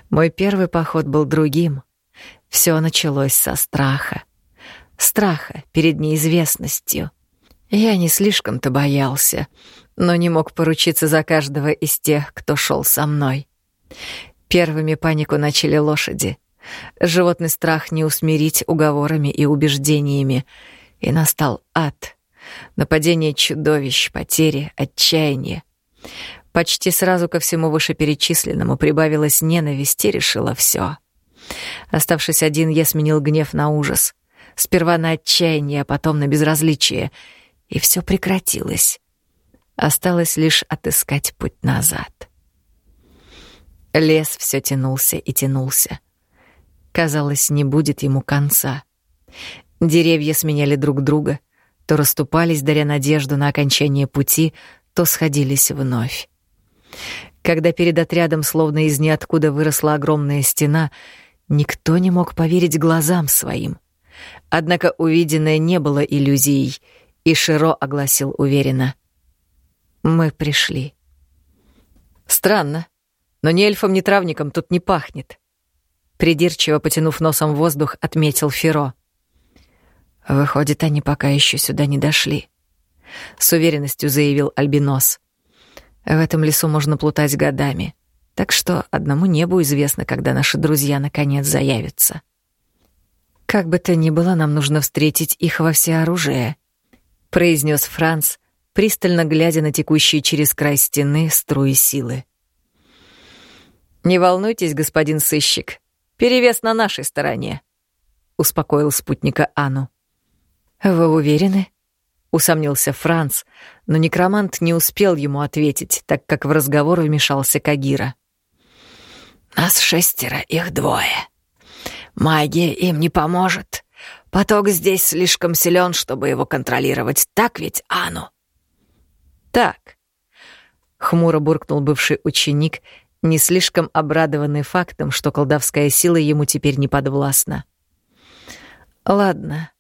Мой первый поход был другим. Все началось со страха страха перед неизвестностью. Я не слишком-то боялся, но не мог поручиться за каждого из тех, кто шел со мной. Первыми панику начали лошади. Животный страх не усмирить уговорами и убеждениями, и настал ад. Нападение чудовищ, потери, отчаяние. Почти сразу ко всему вышеперечисленному прибавилась ненависть и решила все. Оставшись один, я сменил гнев на ужас — Сперва на отчаяние, а потом на безразличие. И все прекратилось. Осталось лишь отыскать путь назад. Лес все тянулся и тянулся. Казалось, не будет ему конца. Деревья сменяли друг друга, то расступались, даря надежду на окончание пути, то сходились вновь. Когда перед отрядом словно из ниоткуда выросла огромная стена, никто не мог поверить глазам своим. Однако увиденное не было иллюзией, и Широ огласил уверенно. «Мы пришли». «Странно, но ни эльфом, ни травником тут не пахнет», придирчиво потянув носом воздух, отметил Феро. «Выходит, они пока еще сюда не дошли», — с уверенностью заявил Альбинос. «В этом лесу можно плутать годами, так что одному небу известно, когда наши друзья наконец заявятся». «Как бы то ни было, нам нужно встретить их во всеоружие», — произнес Франц, пристально глядя на текущие через край стены струи силы. «Не волнуйтесь, господин сыщик, перевес на нашей стороне», — успокоил спутника Анну. «Вы уверены?» — усомнился Франц, но некромант не успел ему ответить, так как в разговор вмешался Кагира. «Нас шестеро, их двое», Магия им не поможет. Поток здесь слишком силен, чтобы его контролировать. Так ведь, Ану?» «Так», — хмуро буркнул бывший ученик, не слишком обрадованный фактом, что колдовская сила ему теперь не подвластна. «Ладно,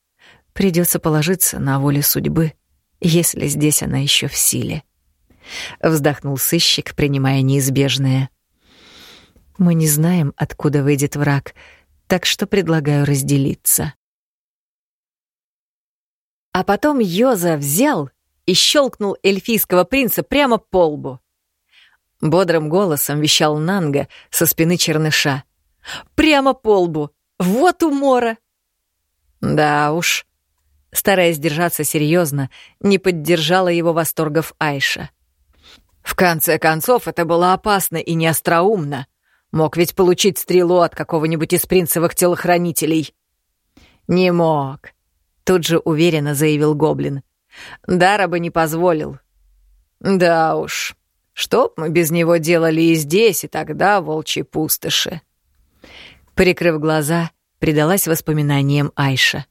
придется положиться на волю судьбы, если здесь она еще в силе», — вздохнул сыщик, принимая неизбежное. «Мы не знаем, откуда выйдет враг», — так что предлагаю разделиться. А потом Йоза взял и щелкнул эльфийского принца прямо по лбу. Бодрым голосом вещал Нанга со спины черныша. «Прямо по лбу! Вот умора!» Да уж. Стараясь держаться серьезно, не поддержала его восторгов Айша. В конце концов, это было опасно и неостроумно. Мог ведь получить стрелу от какого-нибудь из принцевых телохранителей. Не мог. Тут же уверенно заявил Гоблин. Дара бы не позволил. Да уж. Что б мы без него делали и здесь, и тогда, волчьи пустоши? Прикрыв глаза, предалась воспоминаниям Айша.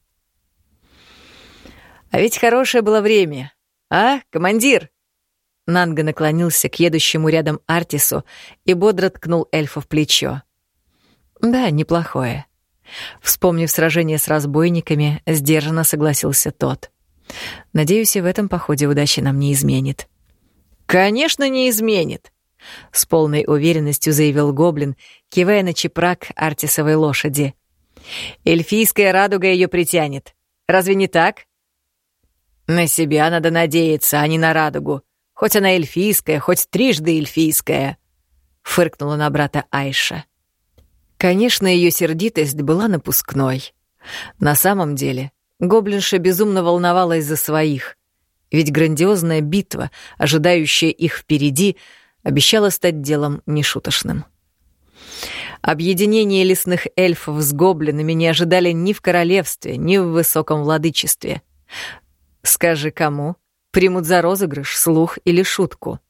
А ведь хорошее было время. А, командир? Нанга наклонился к едущему рядом Артису и бодро ткнул эльфа в плечо. «Да, неплохое. Вспомнив сражение с разбойниками, сдержанно согласился тот. Надеюсь, и в этом походе удачи нам не изменит. Конечно, не изменит, с полной уверенностью заявил гоблин, кивая на чепрак артисовой лошади. Эльфийская радуга ее притянет. Разве не так? На себя надо надеяться, а не на радугу. Хоть она эльфийская, хоть трижды эльфийская, фыркнула на брата Айша. Конечно, ее сердитость была напускной. На самом деле, гоблинша безумно волновалась за своих, ведь грандиозная битва, ожидающая их впереди, обещала стать делом нешуточным. Объединение лесных эльфов с гоблинами не ожидали ни в королевстве, ни в высоком владычестве. Скажи кому, примут за розыгрыш, слух или шутку.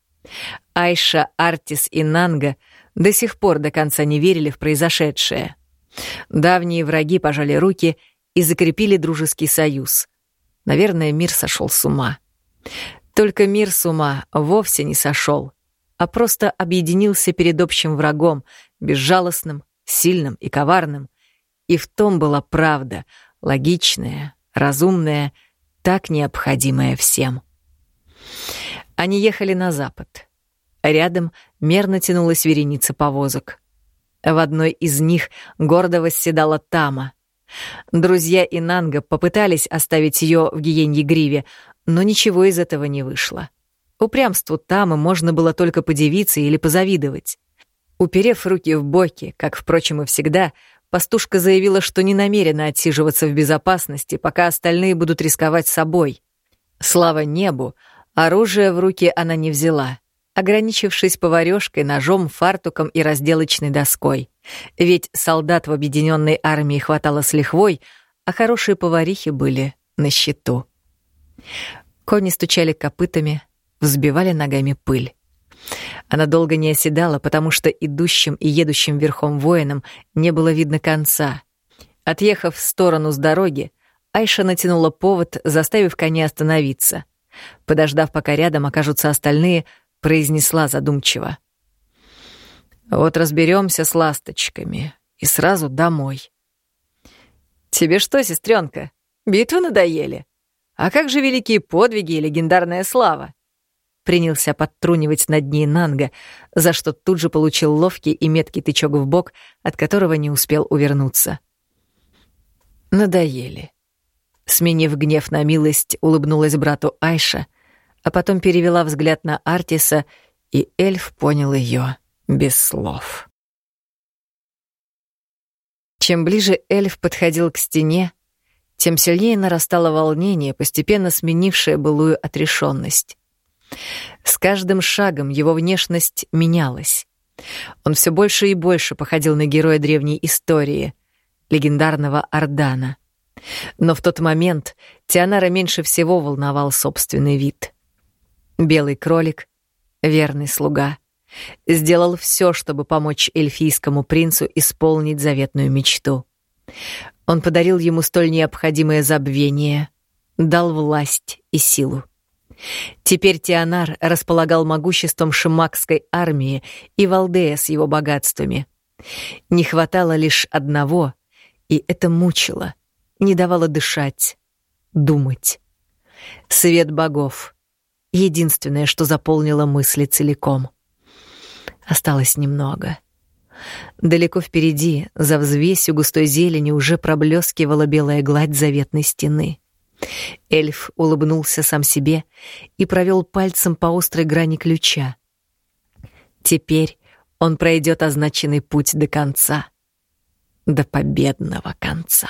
Айша, Артис и Нанга до сих пор до конца не верили в произошедшее. Давние враги пожали руки и закрепили дружеский союз. Наверное, мир сошел с ума. Только мир с ума вовсе не сошел, а просто объединился перед общим врагом, безжалостным, сильным и коварным. И в том была правда, логичная, разумная, так необходимая всем. Они ехали на запад. Рядом мерно тянулась вереница повозок. В одной из них гордо восседала Тама. Друзья Инанга попытались оставить ее в гиенье гриве, но ничего из этого не вышло. Упрямству Тамы можно было только подивиться или позавидовать. Уперев руки в боки, как, впрочем, и всегда, пастушка заявила, что не намерена отсиживаться в безопасности, пока остальные будут рисковать собой. Слава небу, оружие в руки она не взяла, ограничившись поварёшкой, ножом, фартуком и разделочной доской. Ведь солдат в объединенной армии хватало с лихвой, а хорошие поварихи были на счету. Кони стучали копытами, взбивали ногами пыль. Она долго не оседала, потому что идущим и едущим верхом воинам не было видно конца. Отъехав в сторону с дороги, Айша натянула повод, заставив коня остановиться. Подождав, пока рядом окажутся остальные, произнесла задумчиво. «Вот разберемся с ласточками и сразу домой». «Тебе что, сестренка, битвы надоели? А как же великие подвиги и легендарная слава?» принялся подтрунивать над ней Нанга, за что тут же получил ловкий и меткий тычок в бок, от которого не успел увернуться. Надоели. Сменив гнев на милость, улыбнулась брату Айша, а потом перевела взгляд на Артиса, и эльф понял ее без слов. Чем ближе эльф подходил к стене, тем сильнее нарастало волнение, постепенно сменившее былую отрешенность. С каждым шагом его внешность менялась. Он все больше и больше походил на героя древней истории, легендарного Ордана. Но в тот момент Тианара меньше всего волновал собственный вид. Белый кролик, верный слуга, сделал все, чтобы помочь эльфийскому принцу исполнить заветную мечту. Он подарил ему столь необходимое забвение, дал власть и силу. Теперь Тианар располагал могуществом шимакской армии и Валдея с его богатствами. Не хватало лишь одного, и это мучило, не давало дышать, думать. Свет богов — единственное, что заполнило мысли целиком. Осталось немного. Далеко впереди, за взвесью густой зелени, уже проблескивала белая гладь заветной стены — Эльф улыбнулся сам себе и провел пальцем по острой грани ключа. Теперь он пройдет означенный путь до конца. До победного конца.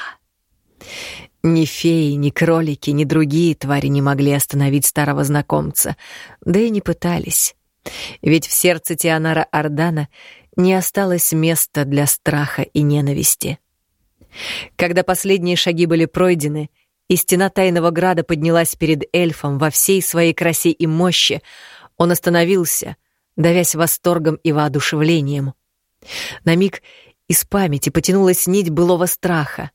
Ни феи, ни кролики, ни другие твари не могли остановить старого знакомца, да и не пытались. Ведь в сердце Тианара Ардана не осталось места для страха и ненависти. Когда последние шаги были пройдены — и стена тайного града поднялась перед эльфом во всей своей красе и мощи, он остановился, давясь восторгом и воодушевлением. На миг из памяти потянулась нить былого страха.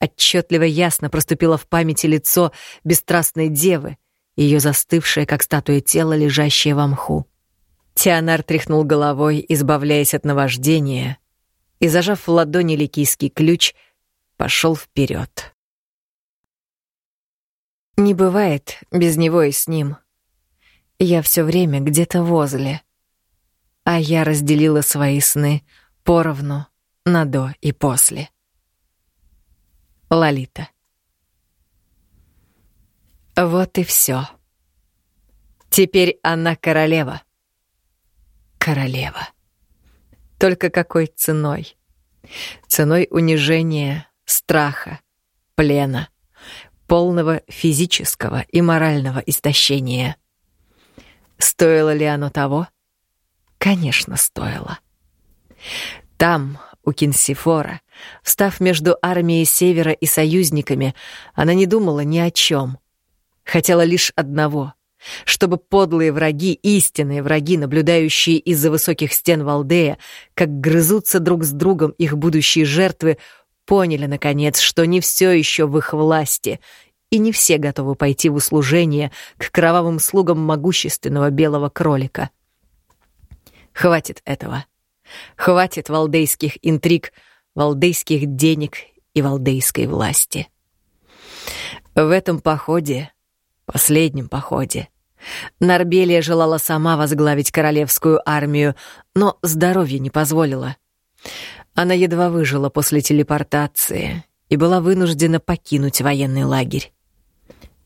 Отчетливо ясно проступило в памяти лицо бесстрастной девы, ее застывшее, как статуя тело, лежащее в мху. Тианар тряхнул головой, избавляясь от наваждения, и, зажав в ладони ликийский ключ, пошел вперед. Не бывает без него и с ним. Я все время где-то возле. А я разделила свои сны поровну на до и после. Лолита. Вот и все. Теперь она королева. Королева. Только какой ценой? Ценой унижения, страха, плена, полного физического и морального истощения. Стоило ли оно того? Конечно, стоило. Там, у Кинсифора, встав между армией Севера и союзниками, она не думала ни о чем. Хотела лишь одного — чтобы подлые враги, истинные враги, наблюдающие из-за высоких стен Валдея, как грызутся друг с другом их будущие жертвы, поняли, наконец, что не все еще в их власти, и не все готовы пойти в услужение к кровавым слугам могущественного белого кролика. Хватит этого. Хватит валдейских интриг, валдейских денег и валдейской власти. В этом походе последнем походе. Нарбелия желала сама возглавить королевскую армию, но здоровье не позволило. Она едва выжила после телепортации и была вынуждена покинуть военный лагерь.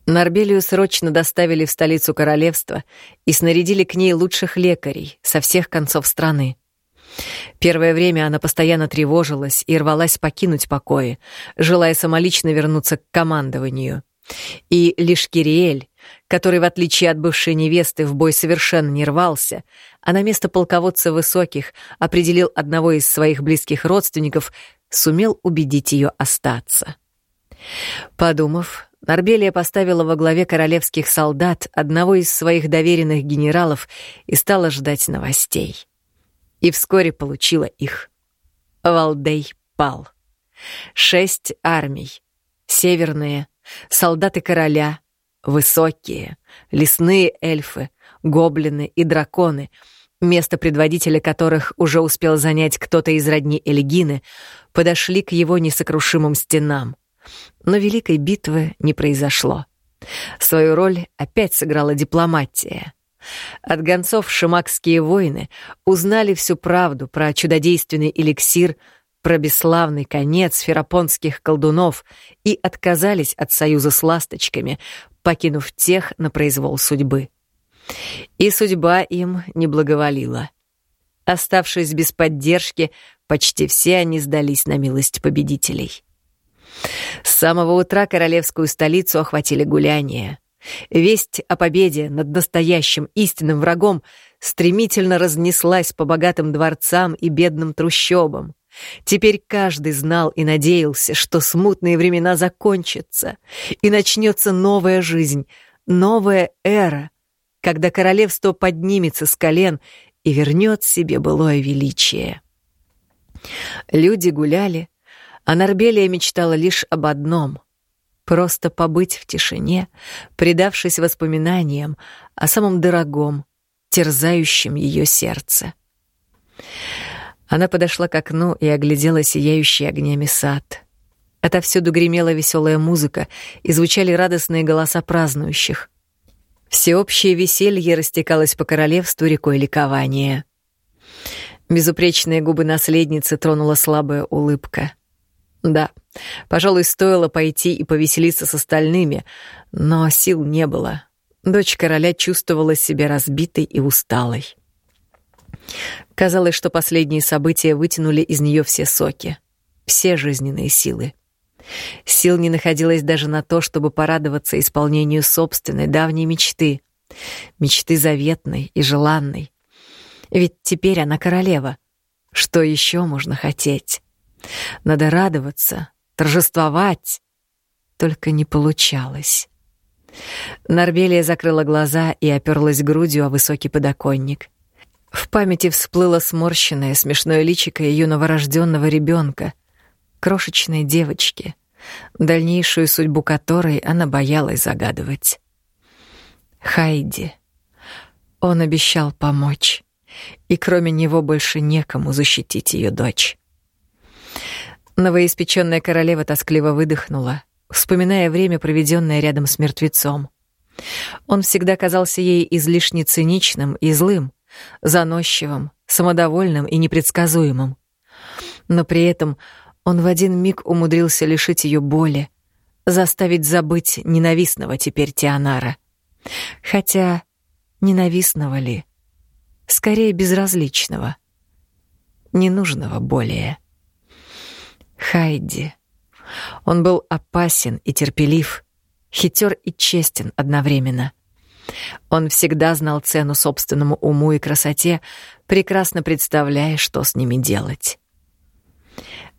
Нарбелию срочно доставили в столицу королевства и снарядили к ней лучших лекарей со всех концов страны. Первое время она постоянно тревожилась и рвалась покинуть покои, желая самолично вернуться к командованию — и лишь Кириэль, который, в отличие от бывшей невесты, в бой совершенно не рвался, а на место полководца высоких определил одного из своих близких родственников, сумел убедить ее остаться. Подумав, Нарбелия поставила во главе королевских солдат одного из своих доверенных генералов и стала ждать новостей. И вскоре получила их. Валдей пал. Шесть армий. Северные, солдаты короля, высокие, лесные эльфы, гоблины и драконы, место предводителя которых уже успел занять кто-то из родни Эльгины, подошли к его несокрушимым стенам. Но великой битвы не произошло. Свою роль опять сыграла дипломатия. От гонцов шимакские воины узнали всю правду про чудодейственный эликсир, про бесславный конец ферапонских колдунов и отказались от союза с ласточками, покинув тех на произвол судьбы. И судьба им не благоволила. Оставшись без поддержки, почти все они сдались на милость победителей. С самого утра королевскую столицу охватили гуляния. Весть о победе над настоящим истинным врагом стремительно разнеслась по богатым дворцам и бедным трущобам. Теперь каждый знал и надеялся, что смутные времена закончатся, и начнется новая жизнь, новая эра, когда королевство поднимется с колен и вернет себе былое величие. Люди гуляли, а Нарбелия мечтала лишь об одном — просто побыть в тишине, предавшись воспоминаниям о самом дорогом, терзающем ее сердце. Она подошла к окну и оглядела сияющий огнями сад. Отовсюду гремела веселая музыка и звучали радостные голоса празднующих. Всеобщее веселье растекалось по королевству рекой ликования. Безупречные губы наследницы тронула слабая улыбка. Да, пожалуй, стоило пойти и повеселиться с остальными, но сил не было. Дочь короля чувствовала себя разбитой и усталой. Казалось, что последние события вытянули из нее все соки, все жизненные силы. Сил не находилось даже на то, чтобы порадоваться исполнению собственной давней мечты, мечты заветной и желанной. Ведь теперь она королева. Что еще можно хотеть? Надо радоваться, торжествовать. Только не получалось. Нарбелия закрыла глаза и оперлась грудью о высокий подоконник. В памяти всплыло сморщенное, смешное личико ее новорожденного ребенка, крошечной девочки, дальнейшую судьбу которой она боялась загадывать. Хайди. Он обещал помочь, и кроме него больше некому защитить ее дочь. Новоиспеченная королева тоскливо выдохнула, вспоминая время, проведенное рядом с мертвецом. Он всегда казался ей излишне циничным и злым, заносчивым, самодовольным и непредсказуемым. Но при этом он в один миг умудрился лишить ее боли, заставить забыть ненавистного теперь Тианара. Хотя ненавистного ли? Скорее безразличного. Ненужного более. Хайди. Он был опасен и терпелив, хитер и честен одновременно. Он всегда знал цену собственному уму и красоте, прекрасно представляя, что с ними делать.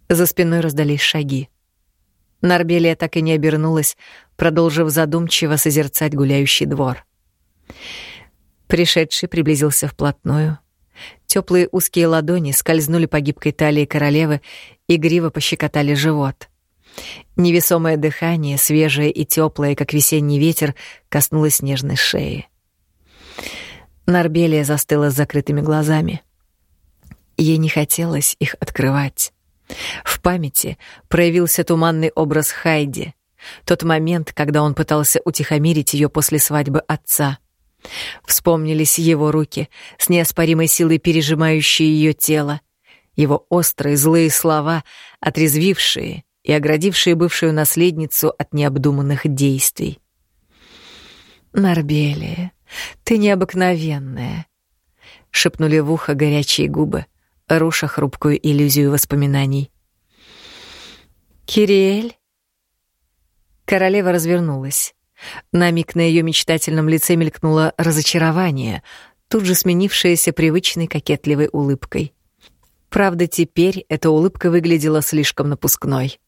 За спиной раздались шаги. Нарбелия так и не обернулась, продолжив задумчиво созерцать гуляющий двор. Пришедший приблизился вплотную. Теплые узкие ладони скользнули по гибкой талии королевы, и гриво пощекотали живот. Невесомое дыхание, свежее и теплое, как весенний ветер, коснулось нежной шеи. Нарбелия застыла с закрытыми глазами. Ей не хотелось их открывать. В памяти проявился туманный образ Хайди, тот момент, когда он пытался утихомирить ее после свадьбы отца. Вспомнились его руки, с неоспоримой силой пережимающие ее тело, его острые злые слова, отрезвившие и оградившие бывшую наследницу от необдуманных действий. «Нарбелия, ты необыкновенная», — шепнули в ухо горячие губы, руша хрупкую иллюзию воспоминаний. «Кириэль?» Королева развернулась. На миг на ее мечтательном лице мелькнуло разочарование, тут же сменившееся привычной кокетливой улыбкой. Правда, теперь эта улыбка выглядела слишком напускной.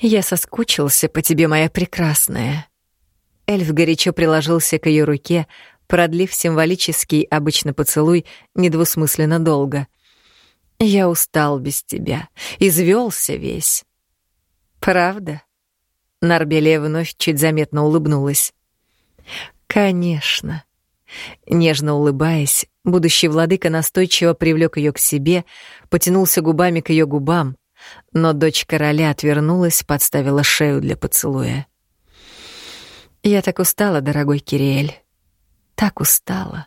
«Я соскучился по тебе, моя прекрасная». Эльф горячо приложился к ее руке, продлив символический обычно поцелуй недвусмысленно долго. «Я устал без тебя, извелся весь». «Правда?» Нарбелия вновь чуть заметно улыбнулась. «Конечно». Нежно улыбаясь, будущий владыка настойчиво привлек ее к себе, потянулся губами к ее губам, но дочь короля отвернулась, подставила шею для поцелуя. «Я так устала, дорогой Кириэль, так устала».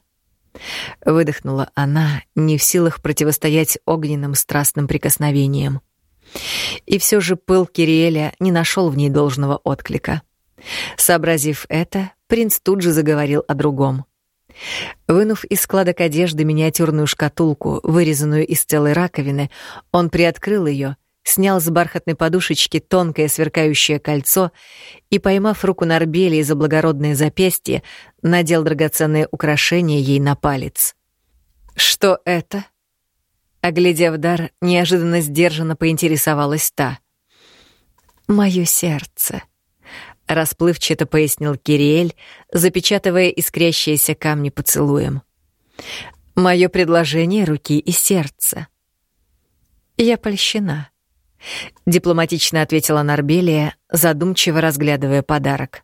Выдохнула она, не в силах противостоять огненным страстным прикосновениям. И все же пыл Кириэля не нашел в ней должного отклика. Сообразив это, принц тут же заговорил о другом. Вынув из складок одежды миниатюрную шкатулку, вырезанную из целой раковины, он приоткрыл ее, снял с бархатной подушечки тонкое сверкающее кольцо и, поймав руку Нарбели за благородное запястье, надел драгоценное украшение ей на палец. «Что это?» Оглядев дар, неожиданно сдержанно поинтересовалась та. «Моё сердце», — расплывчато пояснил Кириэль, запечатывая искрящиеся камни поцелуем. «Моё предложение руки и сердца». «Я польщена», — дипломатично ответила Нарбелия, задумчиво разглядывая подарок.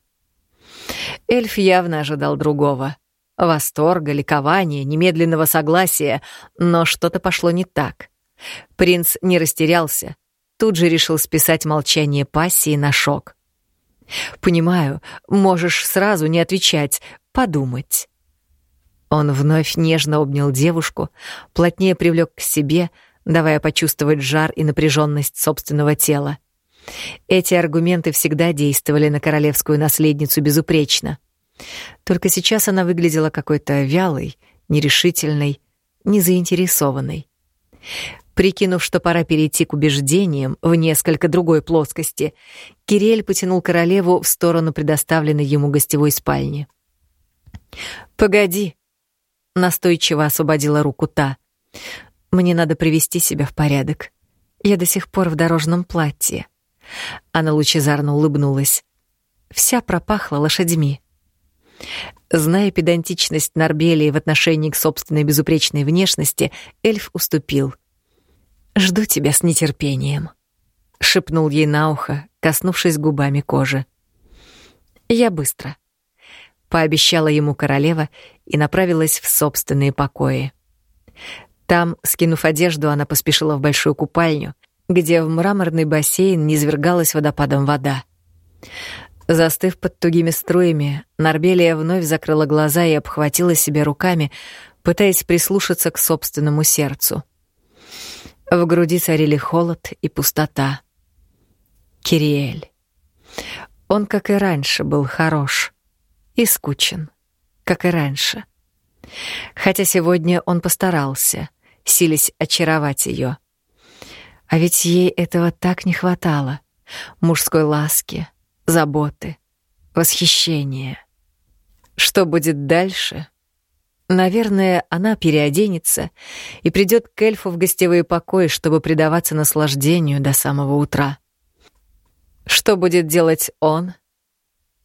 Эльф явно ожидал другого — Восторга, ликования, немедленного согласия, но что-то пошло не так. Принц не растерялся, тут же решил списать молчание пассии на шок. «Понимаю, можешь сразу не отвечать, подумать». Он вновь нежно обнял девушку, плотнее привлек к себе, давая почувствовать жар и напряженность собственного тела. Эти аргументы всегда действовали на королевскую наследницу безупречно. Только сейчас она выглядела какой-то вялой, нерешительной, незаинтересованной. Прикинув, что пора перейти к убеждениям в несколько другой плоскости, Кирель потянул королеву в сторону предоставленной ему гостевой спальни. «Погоди», — настойчиво освободила руку та. «Мне надо привести себя в порядок. Я до сих пор в дорожном платье». Она лучезарно улыбнулась. Вся пропахла лошадьми. Зная педантичность Нарбелии в отношении к собственной безупречной внешности, эльф уступил. «Жду тебя с нетерпением», — шепнул ей на ухо, коснувшись губами кожи. «Я быстро», — пообещала ему королева и направилась в собственные покои. Там, скинув одежду, она поспешила в большую купальню, где в мраморный бассейн низвергалась водопадом вода. Застыв под тугими струями, Нарбелия вновь закрыла глаза и обхватила себя руками, пытаясь прислушаться к собственному сердцу. В груди царили холод и пустота. Кириэль. Он, как и раньше, был хорош и скучен, как и раньше. Хотя сегодня он постарался, силясь очаровать ее. А ведь ей этого так не хватало. Мужской ласки, заботы, восхищения. Что будет дальше? Наверное, она переоденется и придет к эльфу в гостевые покои, чтобы предаваться наслаждению до самого утра. Что будет делать он?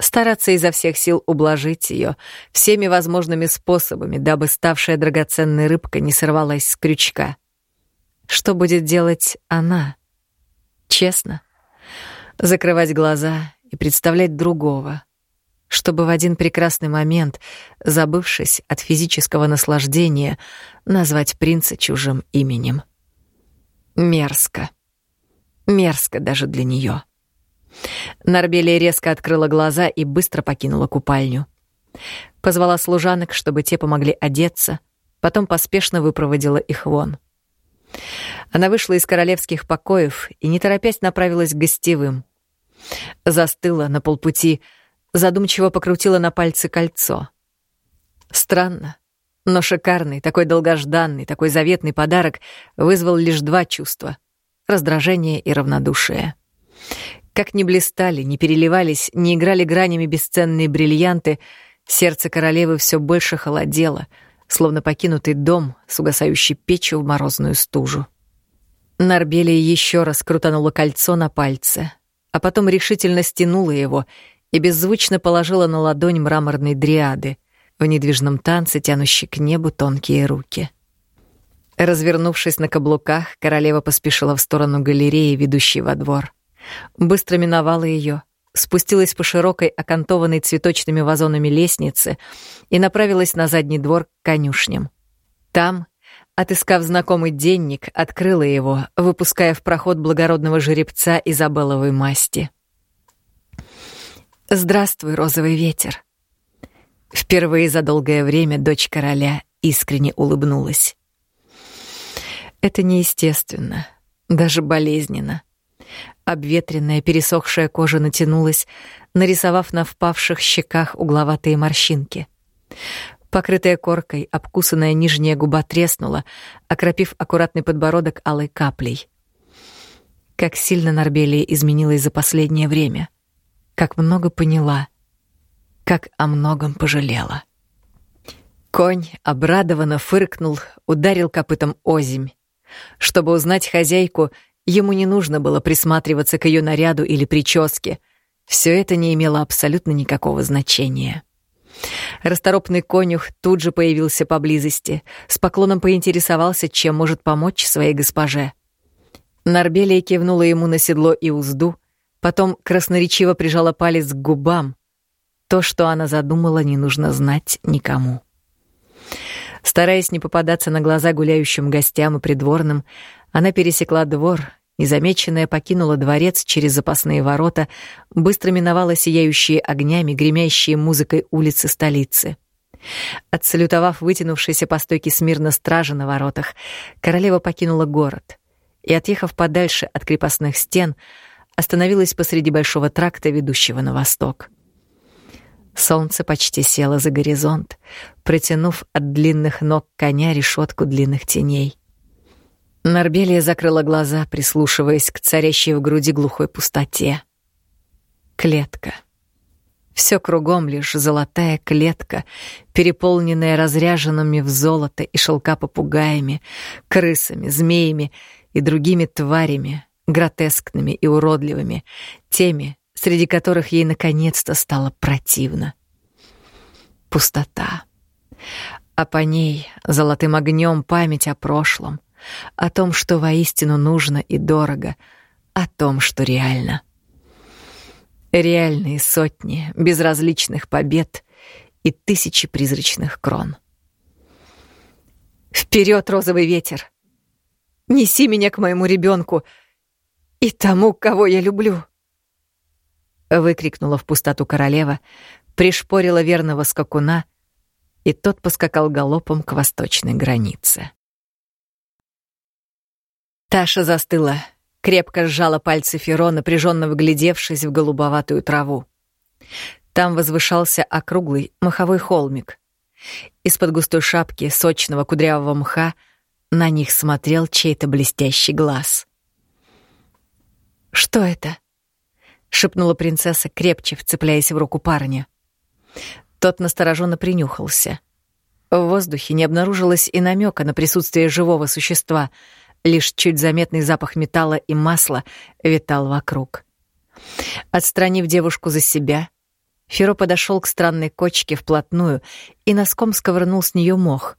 Стараться изо всех сил ублажить ее всеми возможными способами, дабы ставшая драгоценной рыбка не сорвалась с крючка. Что будет делать она? Честно? Закрывать глаза и представлять другого, чтобы в один прекрасный момент, забывшись от физического наслаждения, назвать принца чужим именем. Мерзко. Мерзко даже для нее. Нарбелия резко открыла глаза и быстро покинула купальню. Позвала служанок, чтобы те помогли одеться, потом поспешно выпроводила их вон. Она вышла из королевских покоев и, не торопясь, направилась к гостевым. Застыла на полпути, задумчиво покрутила на пальце кольцо. Странно, но шикарный, такой долгожданный, такой заветный подарок вызвал лишь два чувства — раздражение и равнодушие. Как ни блистали, ни переливались, ни играли гранями бесценные бриллианты, сердце королевы все больше холодело, словно покинутый дом с угасающей печью в морозную стужу. Нарбелия еще раз крутанула кольцо на пальце, а потом решительно стянула его и беззвучно положила на ладонь мраморной дриады, в недвижном танце тянущей к небу тонкие руки. Развернувшись на каблуках, королева поспешила в сторону галереи, ведущей во двор. Быстро миновала ее, спустилась по широкой, окантованной цветочными вазонами лестнице и направилась на задний двор к конюшням. Там, отыскав знакомый денник, открыла его, выпуская в проход благородного жеребца Изабелловой масти. «Здравствуй, розовый ветер!» Впервые за долгое время дочь короля искренне улыбнулась. Это неестественно, даже болезненно. Обветренная, пересохшая кожа натянулась, нарисовав на впавших щеках угловатые морщинки. Покрытая коркой, обкусанная нижняя губа треснула, окропив аккуратный подбородок алой каплей. Как сильно Нарбелия изменилась за последнее время. Как много поняла. Как о многом пожалела. Конь обрадованно фыркнул, ударил копытом озимь. Чтобы узнать хозяйку, Ему не нужно было присматриваться к ее наряду или прическе. Все это не имело абсолютно никакого значения. Расторопный конюх тут же появился поблизости, с поклоном поинтересовался, чем может помочь своей госпоже. Нарбелия кивнула ему на седло и узду, потом красноречиво прижала палец к губам. То, что она задумала, не нужно знать никому. Стараясь не попадаться на глаза гуляющим гостям и придворным, она пересекла двор, незамеченная покинула дворец через запасные ворота, быстро миновала сияющие огнями, гремящие музыкой улицы столицы. Отсалютовав вытянувшейся по стойке смирно стражи на воротах, королева покинула город и, отъехав подальше от крепостных стен, остановилась посреди большого тракта, ведущего на восток. Солнце почти село за горизонт, протянув от длинных ног коня решетку длинных теней. Нарбелия закрыла глаза, прислушиваясь к царящей в груди глухой пустоте. Клетка. Все кругом лишь золотая клетка, переполненная разряженными в золото и шелка попугаями, крысами, змеями и другими тварями, гротескными и уродливыми, теми, среди которых ей наконец-то стало противно. Пустота. А по ней золотым огнем память о прошлом, о том, что воистину нужно и дорого, о том, что реально. Реальные сотни безразличных побед и тысячи призрачных крон. Вперед, розовый ветер! Неси меня к моему ребенку! «И тому, кого я люблю!» Выкрикнула в пустоту королева, пришпорила верного скакуна, и тот поскакал галопом к восточной границе. Таша застыла, крепко сжала пальцы Феро, напряженно вглядевшись в голубоватую траву. Там возвышался округлый маховой холмик. Из-под густой шапки сочного кудрявого мха на них смотрел чей-то блестящий глаз. «Что это?» — шепнула принцесса, крепче вцепляясь в руку парня. Тот настороженно принюхался. В воздухе не обнаружилось и намека на присутствие живого существа, лишь чуть заметный запах металла и масла витал вокруг. Отстранив девушку за себя, Феро подошел к странной кочке вплотную и носком сковырнул с нее мох.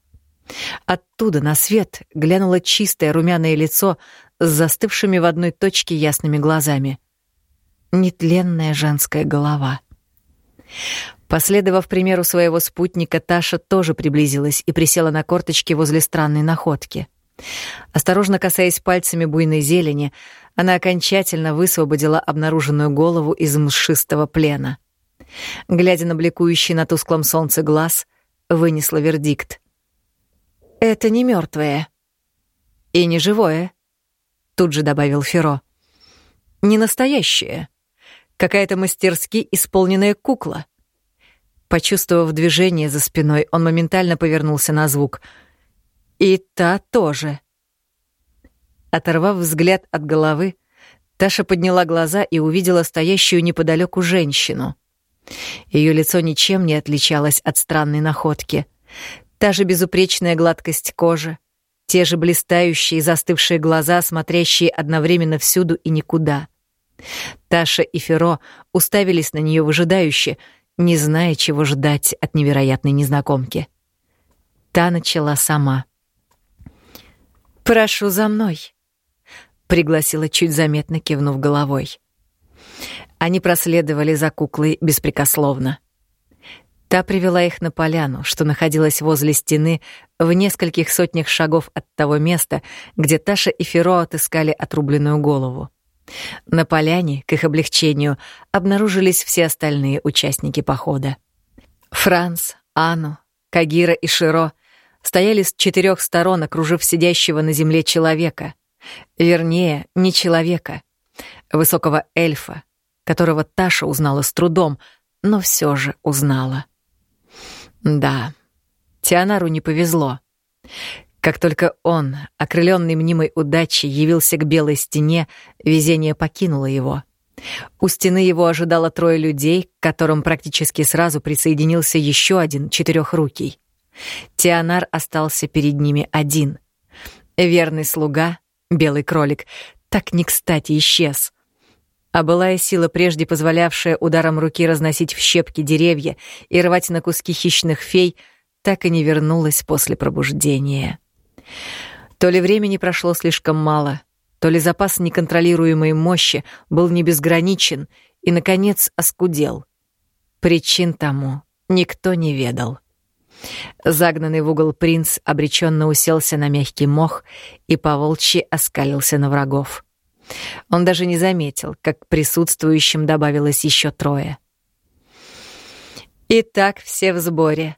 Оттуда на свет глянуло чистое румяное лицо с застывшими в одной точке ясными глазами. Нетленная женская голова. Последовав примеру своего спутника, Таша тоже приблизилась и присела на корточки возле странной находки. Осторожно касаясь пальцами буйной зелени, она окончательно высвободила обнаруженную голову из мшистого плена. Глядя на бликующий на тусклом солнце глаз, вынесла вердикт. «Это не мертвое «И не живое», — тут же добавил Феро. «Не настоящее. Какая-то мастерски исполненная кукла». Почувствовав движение за спиной, он моментально повернулся на звук. «И та тоже». Оторвав взгляд от головы, Таша подняла глаза и увидела стоящую неподалеку женщину — ее лицо ничем не отличалось от странной находки. Та же безупречная гладкость кожи, те же блистающие застывшие глаза, смотрящие одновременно всюду и никуда. Таша и Феро уставились на нее выжидающе, не зная, чего ждать от невероятной незнакомки. Та начала сама. «Прошу за мной», — пригласила чуть заметно, кивнув головой. Они проследовали за куклой беспрекословно. Та привела их на поляну, что находилась возле стены в нескольких сотнях шагов от того места, где Таша и Феро отыскали отрубленную голову. На поляне, к их облегчению, обнаружились все остальные участники похода. Франц, Ану, Кагира и Широ стояли с четырех сторон, окружив сидящего на земле человека. Вернее, не человека, высокого эльфа, которого Таша узнала с трудом, но все же узнала. Да, Тианару не повезло. Как только он, окрыленный мнимой удачей, явился к белой стене, везение покинуло его. У стены его ожидало трое людей, к которым практически сразу присоединился еще один четырехрукий. Тианар остался перед ними один. Верный слуга, белый кролик, так не кстати исчез а былая сила, прежде позволявшая ударом руки разносить в щепки деревья и рвать на куски хищных фей, так и не вернулась после пробуждения. То ли времени прошло слишком мало, то ли запас неконтролируемой мощи был не безграничен и, наконец, оскудел. Причин тому никто не ведал. Загнанный в угол принц обреченно уселся на мягкий мох и поволчьи оскалился на врагов. Он даже не заметил, как к присутствующим добавилось еще трое. «Итак, все в сборе»,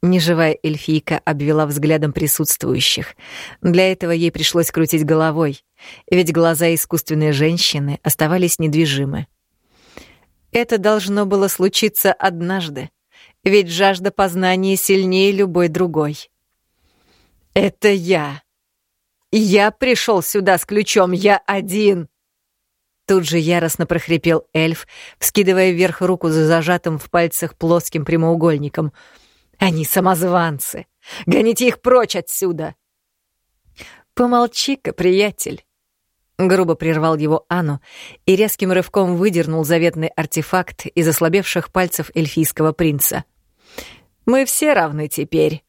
Неживая эльфийка обвела взглядом присутствующих. Для этого ей пришлось крутить головой, ведь глаза искусственной женщины оставались недвижимы. Это должно было случиться однажды, ведь жажда познания сильнее любой другой. «Это я», «Я пришел сюда с ключом, я один!» Тут же яростно прохрипел эльф, вскидывая вверх руку за зажатым в пальцах плоским прямоугольником. «Они самозванцы! Гоните их прочь отсюда!» «Помолчи-ка, приятель!» Грубо прервал его Ану и резким рывком выдернул заветный артефакт из ослабевших пальцев эльфийского принца. «Мы все равны теперь!»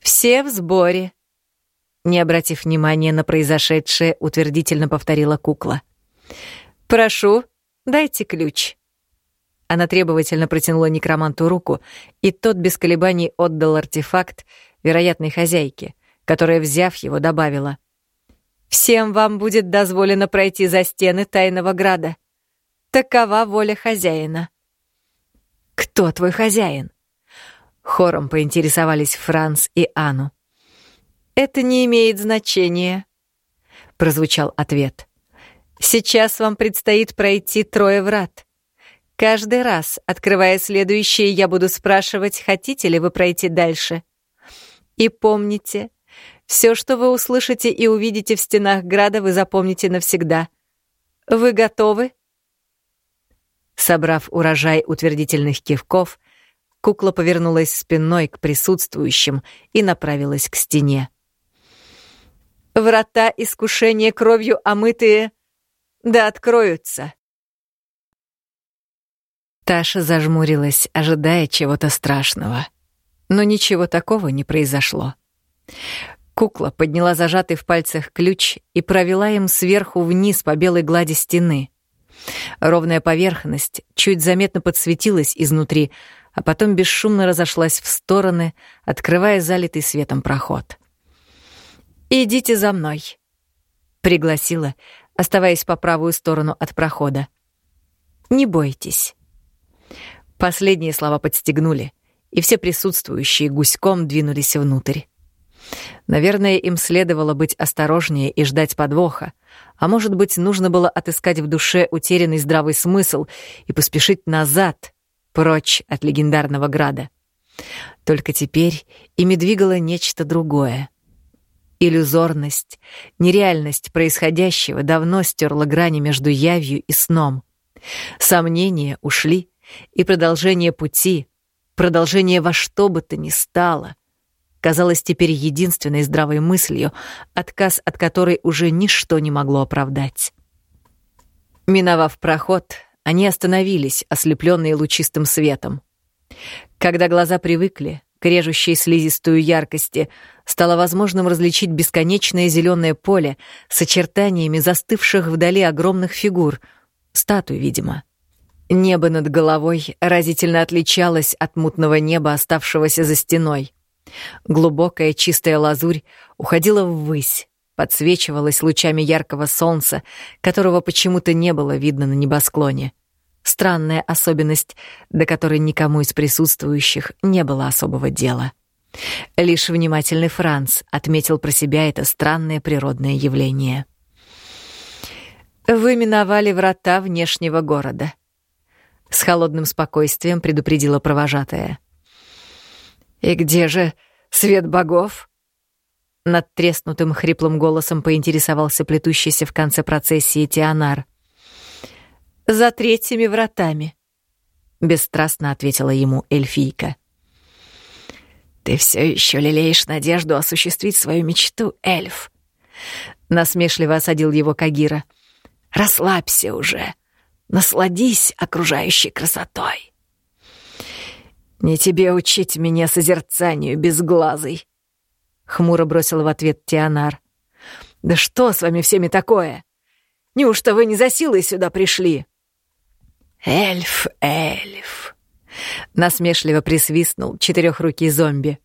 «Все в сборе!» Не обратив внимания на произошедшее, утвердительно повторила кукла. «Прошу, дайте ключ». Она требовательно протянула некроманту руку, и тот без колебаний отдал артефакт вероятной хозяйке, которая, взяв его, добавила. Всем вам будет дозволено пройти за стены Тайного Града. Такова воля хозяина. Кто твой хозяин? Хором поинтересовались Франц и Ану. Это не имеет значения, прозвучал ответ. Сейчас вам предстоит пройти трое врат. Каждый раз, открывая следующие, я буду спрашивать, хотите ли вы пройти дальше. И помните, все, что вы услышите и увидите в стенах града, вы запомните навсегда. Вы готовы? Собрав урожай утвердительных кивков, кукла повернулась спиной к присутствующим и направилась к стене. Врата искушения кровью омытые, да откроются. Таша зажмурилась, ожидая чего-то страшного. Но ничего такого не произошло. Кукла подняла зажатый в пальцах ключ и провела им сверху вниз по белой глади стены. Ровная поверхность чуть заметно подсветилась изнутри, а потом бесшумно разошлась в стороны, открывая залитый светом проход. «Идите за мной», — пригласила, оставаясь по правую сторону от прохода. «Не бойтесь». Последние слова подстегнули, и все присутствующие гуськом двинулись внутрь. Наверное, им следовало быть осторожнее и ждать подвоха, а может быть, нужно было отыскать в душе утерянный здравый смысл и поспешить назад, прочь от легендарного града. Только теперь ими двигало нечто другое. Иллюзорность, нереальность происходящего давно стерла грани между явью и сном. Сомнения ушли, и продолжение пути, продолжение во что бы то ни стало, казалось теперь единственной здравой мыслью, отказ от которой уже ничто не могло оправдать. Миновав проход, они остановились, ослепленные лучистым светом. Когда глаза привыкли к режущей слизистую яркости, стало возможным различить бесконечное зеленое поле с очертаниями застывших вдали огромных фигур, статуй, видимо. Небо над головой разительно отличалось от мутного неба, оставшегося за стеной. Глубокая чистая лазурь уходила ввысь, подсвечивалась лучами яркого солнца, которого почему-то не было видно на небосклоне. Странная особенность, до которой никому из присутствующих не было особого дела. Лишь внимательный Франц отметил про себя это странное природное явление. «Вы миновали врата внешнего города», — с холодным спокойствием предупредила провожатая. «И где же свет богов?» Над треснутым хриплым голосом поинтересовался плетущийся в конце процессии Тианар. «За третьими вратами», — бесстрастно ответила ему эльфийка. «Ты все еще лелеешь надежду осуществить свою мечту, эльф», — насмешливо осадил его Кагира. «Расслабься уже, насладись окружающей красотой». «Не тебе учить меня созерцанию безглазый!» — хмуро бросил в ответ Тианар. «Да что с вами всеми такое? Неужто вы не за силой сюда пришли?» «Эльф, эльф!» — насмешливо присвистнул четырехрукий зомби.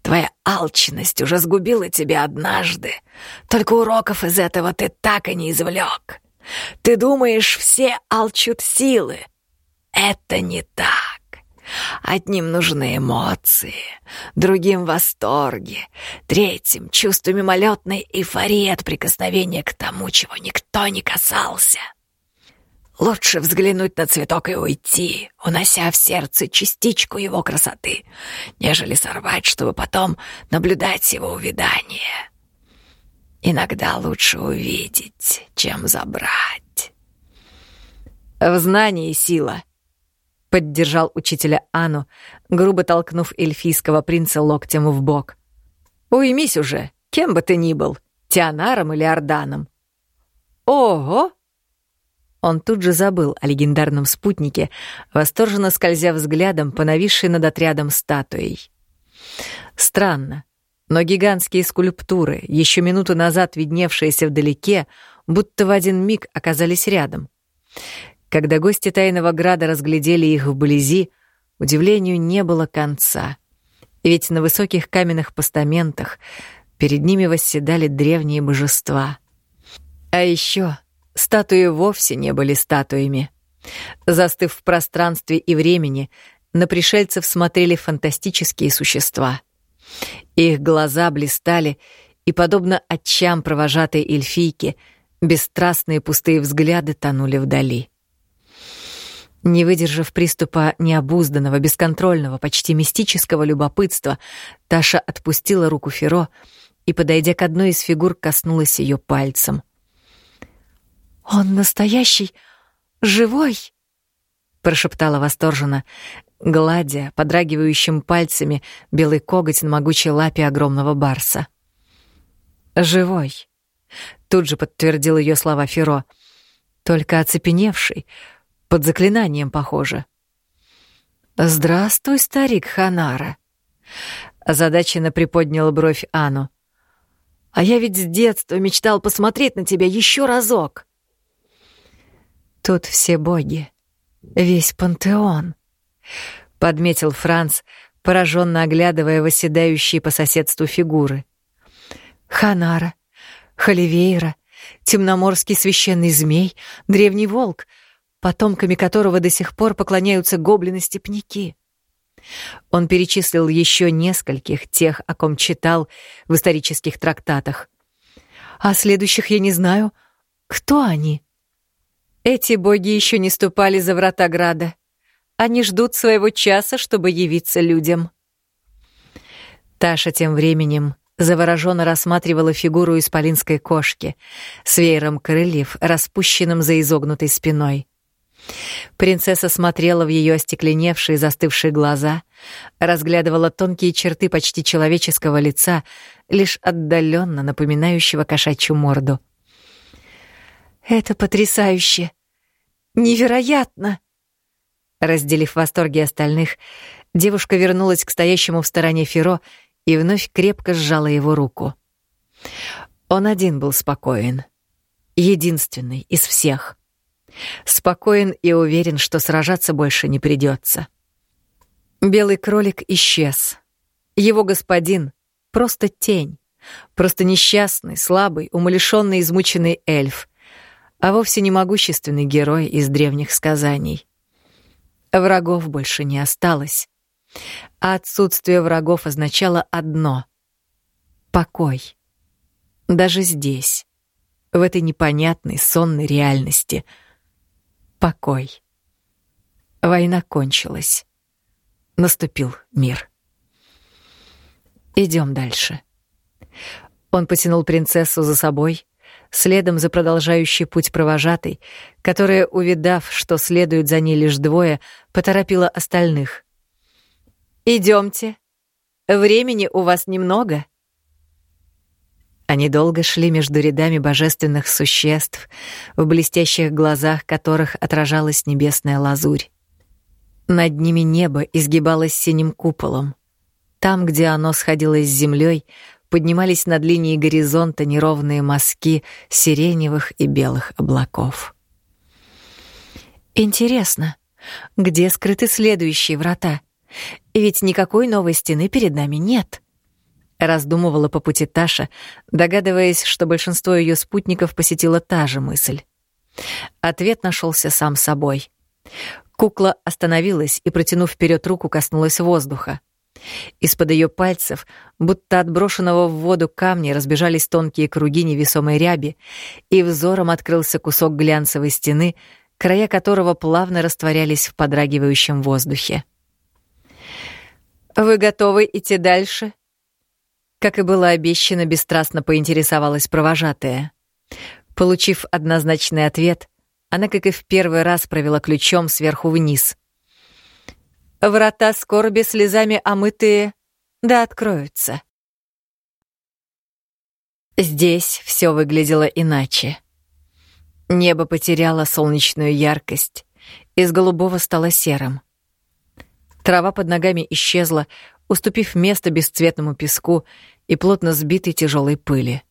«Твоя алчность уже сгубила тебя однажды. Только уроков из этого ты так и не извлек. Ты думаешь, все алчут силы. Это не так. Одним нужны эмоции, другим — восторги, третьим — чувство мимолетной эйфории от прикосновения к тому, чего никто не касался. Лучше взглянуть на цветок и уйти, унося в сердце частичку его красоты, нежели сорвать, чтобы потом наблюдать его увядание. Иногда лучше увидеть, чем забрать. В знании сила — Поддержал учителя Ану, грубо толкнув эльфийского принца локтем в бок. «Уймись уже, кем бы ты ни был, Тианаром или Орданом». «Ого!» Он тут же забыл о легендарном спутнике, восторженно скользя взглядом по нависшей над отрядом статуей. Странно, но гигантские скульптуры, еще минуту назад видневшиеся вдалеке, будто в один миг оказались рядом. Когда гости Тайного Града разглядели их вблизи, удивлению не было конца. Ведь на высоких каменных постаментах Перед ними восседали древние божества. А еще статуи вовсе не были статуями. Застыв в пространстве и времени, на пришельцев смотрели фантастические существа. Их глаза блистали, и, подобно отчам провожатой эльфийки, бесстрастные пустые взгляды тонули вдали. Не выдержав приступа необузданного, бесконтрольного, почти мистического любопытства, Таша отпустила руку Феро и, подойдя к одной из фигур, коснулась ее пальцем. «Он настоящий? Живой?» — прошептала восторженно, гладя подрагивающим пальцами белый коготь на могучей лапе огромного барса. «Живой», — тут же подтвердил ее слова Феро, только оцепеневший, под заклинанием, похоже. «Здравствуй, старик Ханара», — озадаченно приподнял бровь Ану. «А я ведь с детства мечтал посмотреть на тебя еще разок». «Тут все боги, весь пантеон», — подметил Франц, пораженно оглядывая восседающие по соседству фигуры. «Ханара, Халивейра, темноморский священный змей, древний волк, потомками которого до сих пор поклоняются гоблины-степняки». Он перечислил еще нескольких, тех, о ком читал в исторических трактатах. «А следующих я не знаю. Кто они?» Эти боги еще не ступали за врата Града. Они ждут своего часа, чтобы явиться людям. Таша тем временем завороженно рассматривала фигуру исполинской кошки с веером крыльев, распущенным за изогнутой спиной. Принцесса смотрела в ее остекленевшие, застывшие глаза, разглядывала тонкие черты почти человеческого лица, лишь отдаленно напоминающего кошачью морду. «Это потрясающе! Невероятно!» Разделив восторги остальных, девушка вернулась к стоящему в стороне Феро и вновь крепко сжала его руку. Он один был спокоен. Единственный из всех. Спокоен и уверен, что сражаться больше не придется. Белый кролик исчез. Его господин — просто тень. Просто несчастный, слабый, умалишенный, измученный эльф, а вовсе не могущественный герой из древних сказаний. Врагов больше не осталось. А отсутствие врагов означало одно — покой. Даже здесь, в этой непонятной сонной реальности. Покой. Война кончилась. Наступил мир. Идем дальше. Он потянул принцессу за собой, следом за продолжающий путь провожатой, которая, увидав, что следуют за ней лишь двое, поторопила остальных. «Идемте. Времени у вас немного». Они долго шли между рядами божественных существ, в блестящих глазах которых отражалась небесная лазурь. Над ними небо изгибалось синим куполом. Там, где оно сходилось с землей, поднимались над линией горизонта неровные мазки сиреневых и белых облаков. «Интересно, где скрыты следующие врата? Ведь никакой новой стены перед нами нет», — раздумывала по пути Таша, догадываясь, что большинство ее спутников посетила та же мысль. Ответ нашелся сам собой. Кукла остановилась и, протянув вперед руку, коснулась воздуха. Из-под ее пальцев, будто отброшенного в воду камня, разбежались тонкие круги невесомой ряби, и взором открылся кусок глянцевой стены, края которого плавно растворялись в подрагивающем воздухе. «Вы готовы идти дальше?» Как и было обещано, бесстрастно поинтересовалась провожатая. Получив однозначный ответ, она, как и в первый раз, провела ключом сверху вниз. Врата скорби слезами омытые, да откроются. Здесь все выглядело иначе. Небо потеряло солнечную яркость, из голубого стало серым. Трава под ногами исчезла, уступив место бесцветному песку и плотно сбитой тяжелой пыли.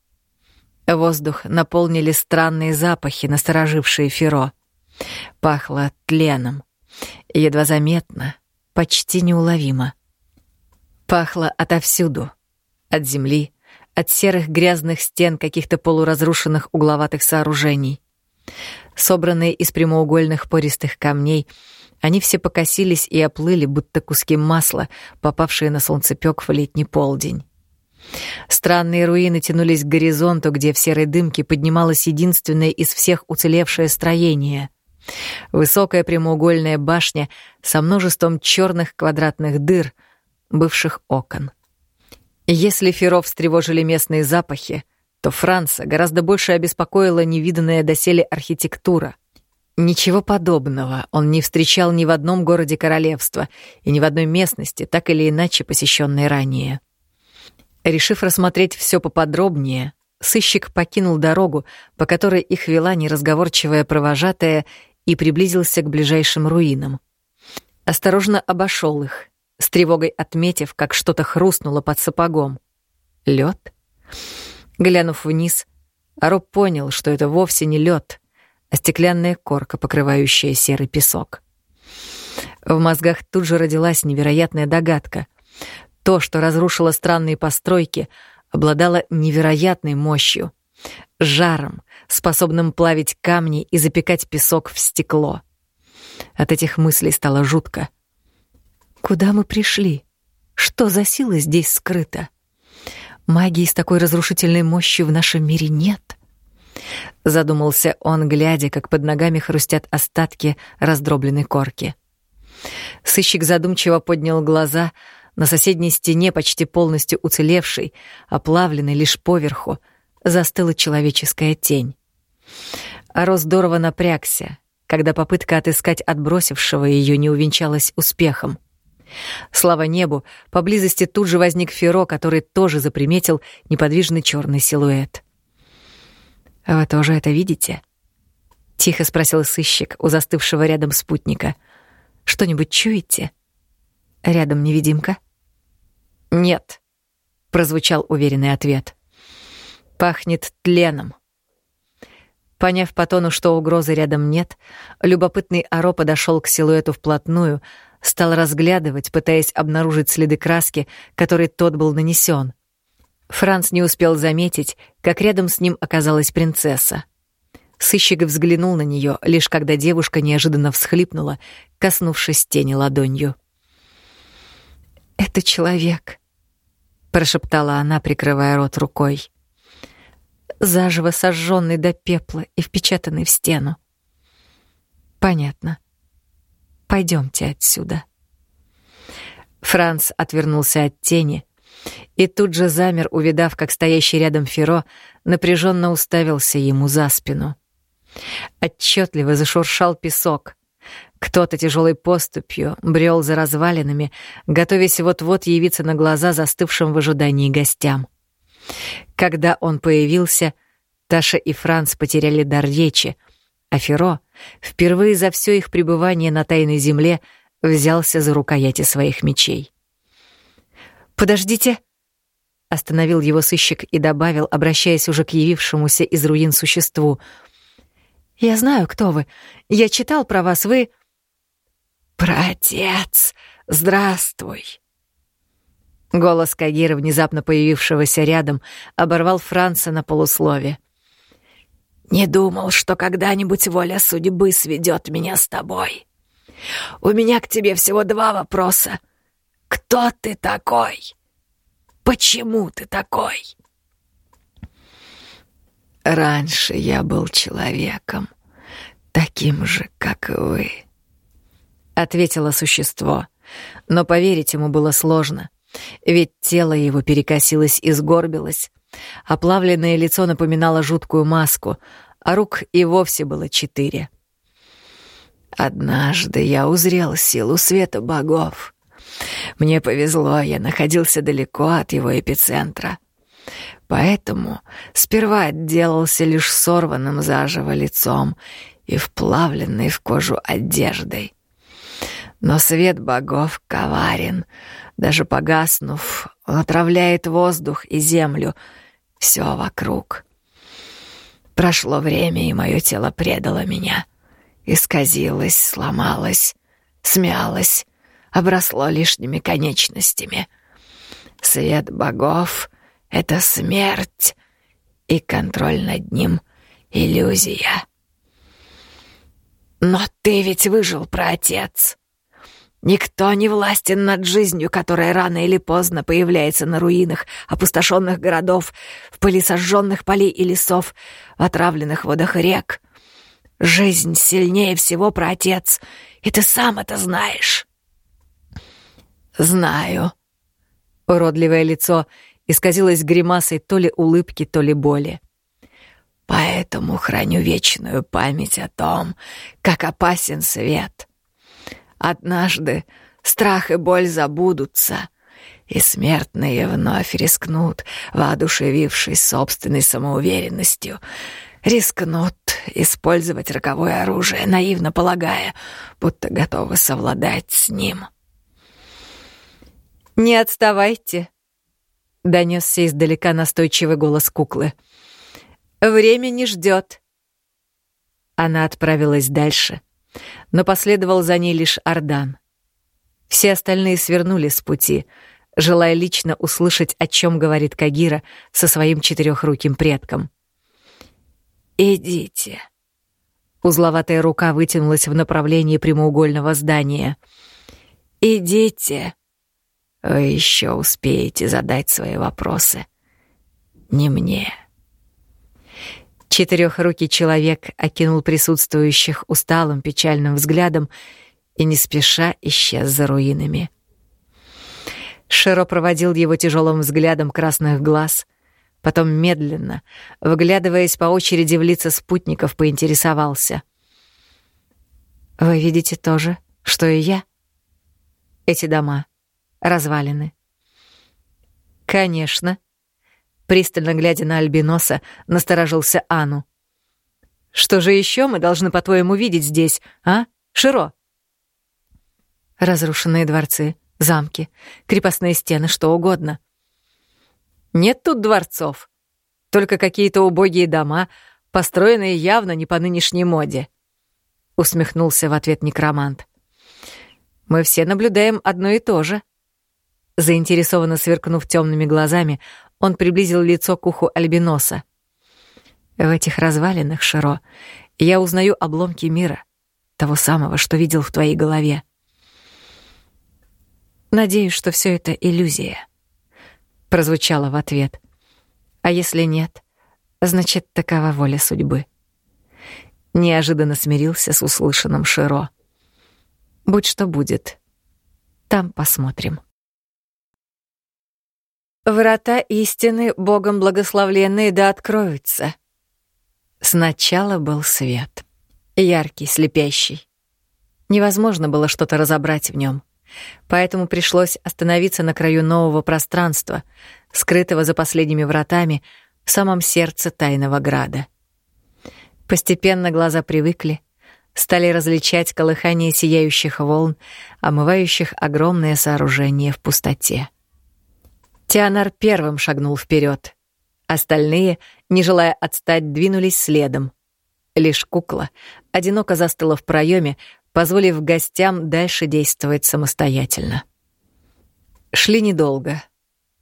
Воздух наполнили странные запахи, насторожившие Феро. Пахло тленом. Едва заметно, почти неуловимо. Пахло отовсюду. От земли, от серых грязных стен каких-то полуразрушенных угловатых сооружений. Собранные из прямоугольных пористых камней, они все покосились и оплыли, будто куски масла, попавшие на солнцепёк в летний полдень. Странные руины тянулись к горизонту, где в серой дымке поднималось единственное из всех уцелевшее строение. Высокая прямоугольная башня со множеством черных квадратных дыр, бывших окон. Если Феров встревожили местные запахи, то Франца гораздо больше обеспокоила невиданная доселе архитектура. Ничего подобного он не встречал ни в одном городе королевства и ни в одной местности, так или иначе посещенной ранее. Решив рассмотреть все поподробнее, сыщик покинул дорогу, по которой их вела неразговорчивая провожатая, и приблизился к ближайшим руинам. Осторожно обошел их, с тревогой отметив, как что-то хрустнуло под сапогом. Лед? Глянув вниз, Ароб понял, что это вовсе не лед, а стеклянная корка, покрывающая серый песок. В мозгах тут же родилась невероятная догадка. То, что разрушило странные постройки, обладало невероятной мощью, жаром, способным плавить камни и запекать песок в стекло. От этих мыслей стало жутко. Куда мы пришли? Что за сила здесь скрыта? Магии с такой разрушительной мощью в нашем мире нет. Задумался он, глядя, как под ногами хрустят остатки раздробленной корки. Сыщик задумчиво поднял глаза — на соседней стене, почти полностью уцелевшей, оплавленной лишь поверху, застыла человеческая тень. Аро здорово напрягся, когда попытка отыскать отбросившего ее не увенчалась успехом. Слава небу, поблизости тут же возник Феро, который тоже заприметил неподвижный черный силуэт. «Вы тоже это видите?» — тихо спросил сыщик у застывшего рядом спутника. «Что-нибудь чуете? Рядом невидимка?» «Нет», — прозвучал уверенный ответ. «Пахнет тленом». Поняв по тону, что угрозы рядом нет, любопытный Аро подошел к силуэту вплотную, стал разглядывать, пытаясь обнаружить следы краски, которой тот был нанесен. Франц не успел заметить, как рядом с ним оказалась принцесса. Сыщик взглянул на нее, лишь когда девушка неожиданно всхлипнула, коснувшись тени ладонью. «Это человек», — прошептала она, прикрывая рот рукой. «Заживо сожженный до пепла и впечатанный в стену». «Понятно. Пойдемте отсюда». Франц отвернулся от тени и тут же замер, увидав, как стоящий рядом Феро напряженно уставился ему за спину. Отчетливо зашуршал песок. Кто-то тяжелой поступью брел за развалинами, готовясь вот-вот явиться на глаза застывшим в ожидании гостям. Когда он появился, Таша и Франц потеряли дар речи, а Феро, впервые за все их пребывание на тайной земле, взялся за рукояти своих мечей. «Подождите!» — остановил его сыщик и добавил, обращаясь уже к явившемуся из руин существу. «Я знаю, кто вы. Я читал про вас. Вы...» «Протец, здравствуй!» Голос Кагира, внезапно появившегося рядом, оборвал Франца на полуслове. «Не думал, что когда-нибудь воля судьбы сведет меня с тобой. У меня к тебе всего два вопроса. Кто ты такой? Почему ты такой?» «Раньше я был человеком, таким же, как и вы», ответило существо. Но поверить ему было сложно, ведь тело его перекосилось и сгорбилось. Оплавленное лицо напоминало жуткую маску, а рук и вовсе было четыре. Однажды я узрел силу света богов. Мне повезло, я находился далеко от его эпицентра. Поэтому сперва отделался лишь сорванным заживо лицом и вплавленной в кожу одеждой. Но свет богов коварен. Даже погаснув, он отравляет воздух и землю, все вокруг. Прошло время, и мое тело предало меня. Исказилось, сломалось, смялось, обросло лишними конечностями. Свет богов — это смерть, и контроль над ним — иллюзия. Но ты ведь выжил, праотец. Никто не властен над жизнью, которая рано или поздно появляется на руинах опустошенных городов, в пыли сожженных полей и лесов, в отравленных водах рек. Жизнь сильнее всего, праотец, и ты сам это знаешь. Знаю. Уродливое лицо исказилось гримасой то ли улыбки, то ли боли. Поэтому храню вечную память о том, как опасен свет. Однажды страх и боль забудутся, и смертные вновь рискнут, воодушевившись собственной самоуверенностью, рискнут использовать роковое оружие, наивно полагая, будто готовы совладать с ним. «Не отставайте», — донесся издалека настойчивый голос куклы. «Время не ждет». Она отправилась дальше, но последовал за ней лишь Ардан. Все остальные свернули с пути, желая лично услышать, о чем говорит Кагира со своим четырехруким предком. «Идите». Узловатая рука вытянулась в направлении прямоугольного здания. «Идите. Вы еще успеете задать свои вопросы. Не мне». Четырехрукий человек окинул присутствующих усталым печальным взглядом и не спеша исчез за руинами. Широ проводил его тяжелым взглядом красных глаз — Потом медленно, выглядываясь по очереди в лица спутников, поинтересовался. «Вы видите то же, что и я? Эти дома, развалины». «Конечно». Пристально глядя на Альбиноса, насторожился Ану. «Что же еще мы должны, по-твоему, видеть здесь, а, Широ?» «Разрушенные дворцы, замки, крепостные стены, что угодно», нет тут дворцов. Только какие-то убогие дома, построенные явно не по нынешней моде. Усмехнулся в ответ некромант. Мы все наблюдаем одно и то же. Заинтересованно сверкнув темными глазами, он приблизил лицо к уху Альбиноса. В этих развалинах, Широ, я узнаю обломки мира, того самого, что видел в твоей голове. Надеюсь, что все это иллюзия прозвучало в ответ. А если нет, значит, такова воля судьбы. Неожиданно смирился с услышанным Широ. Будь что будет. Там посмотрим. Врата истины, Богом благословленные, да откроются. Сначала был свет. Яркий, слепящий. Невозможно было что-то разобрать в нем. Поэтому пришлось остановиться на краю нового пространства, скрытого за последними вратами в самом сердце тайного града. Постепенно глаза привыкли, стали различать колыхание сияющих волн, омывающих огромное сооружение в пустоте. Тианар первым шагнул вперед. Остальные, не желая отстать, двинулись следом. Лишь кукла одиноко застыла в проеме, позволив гостям дальше действовать самостоятельно. Шли недолго.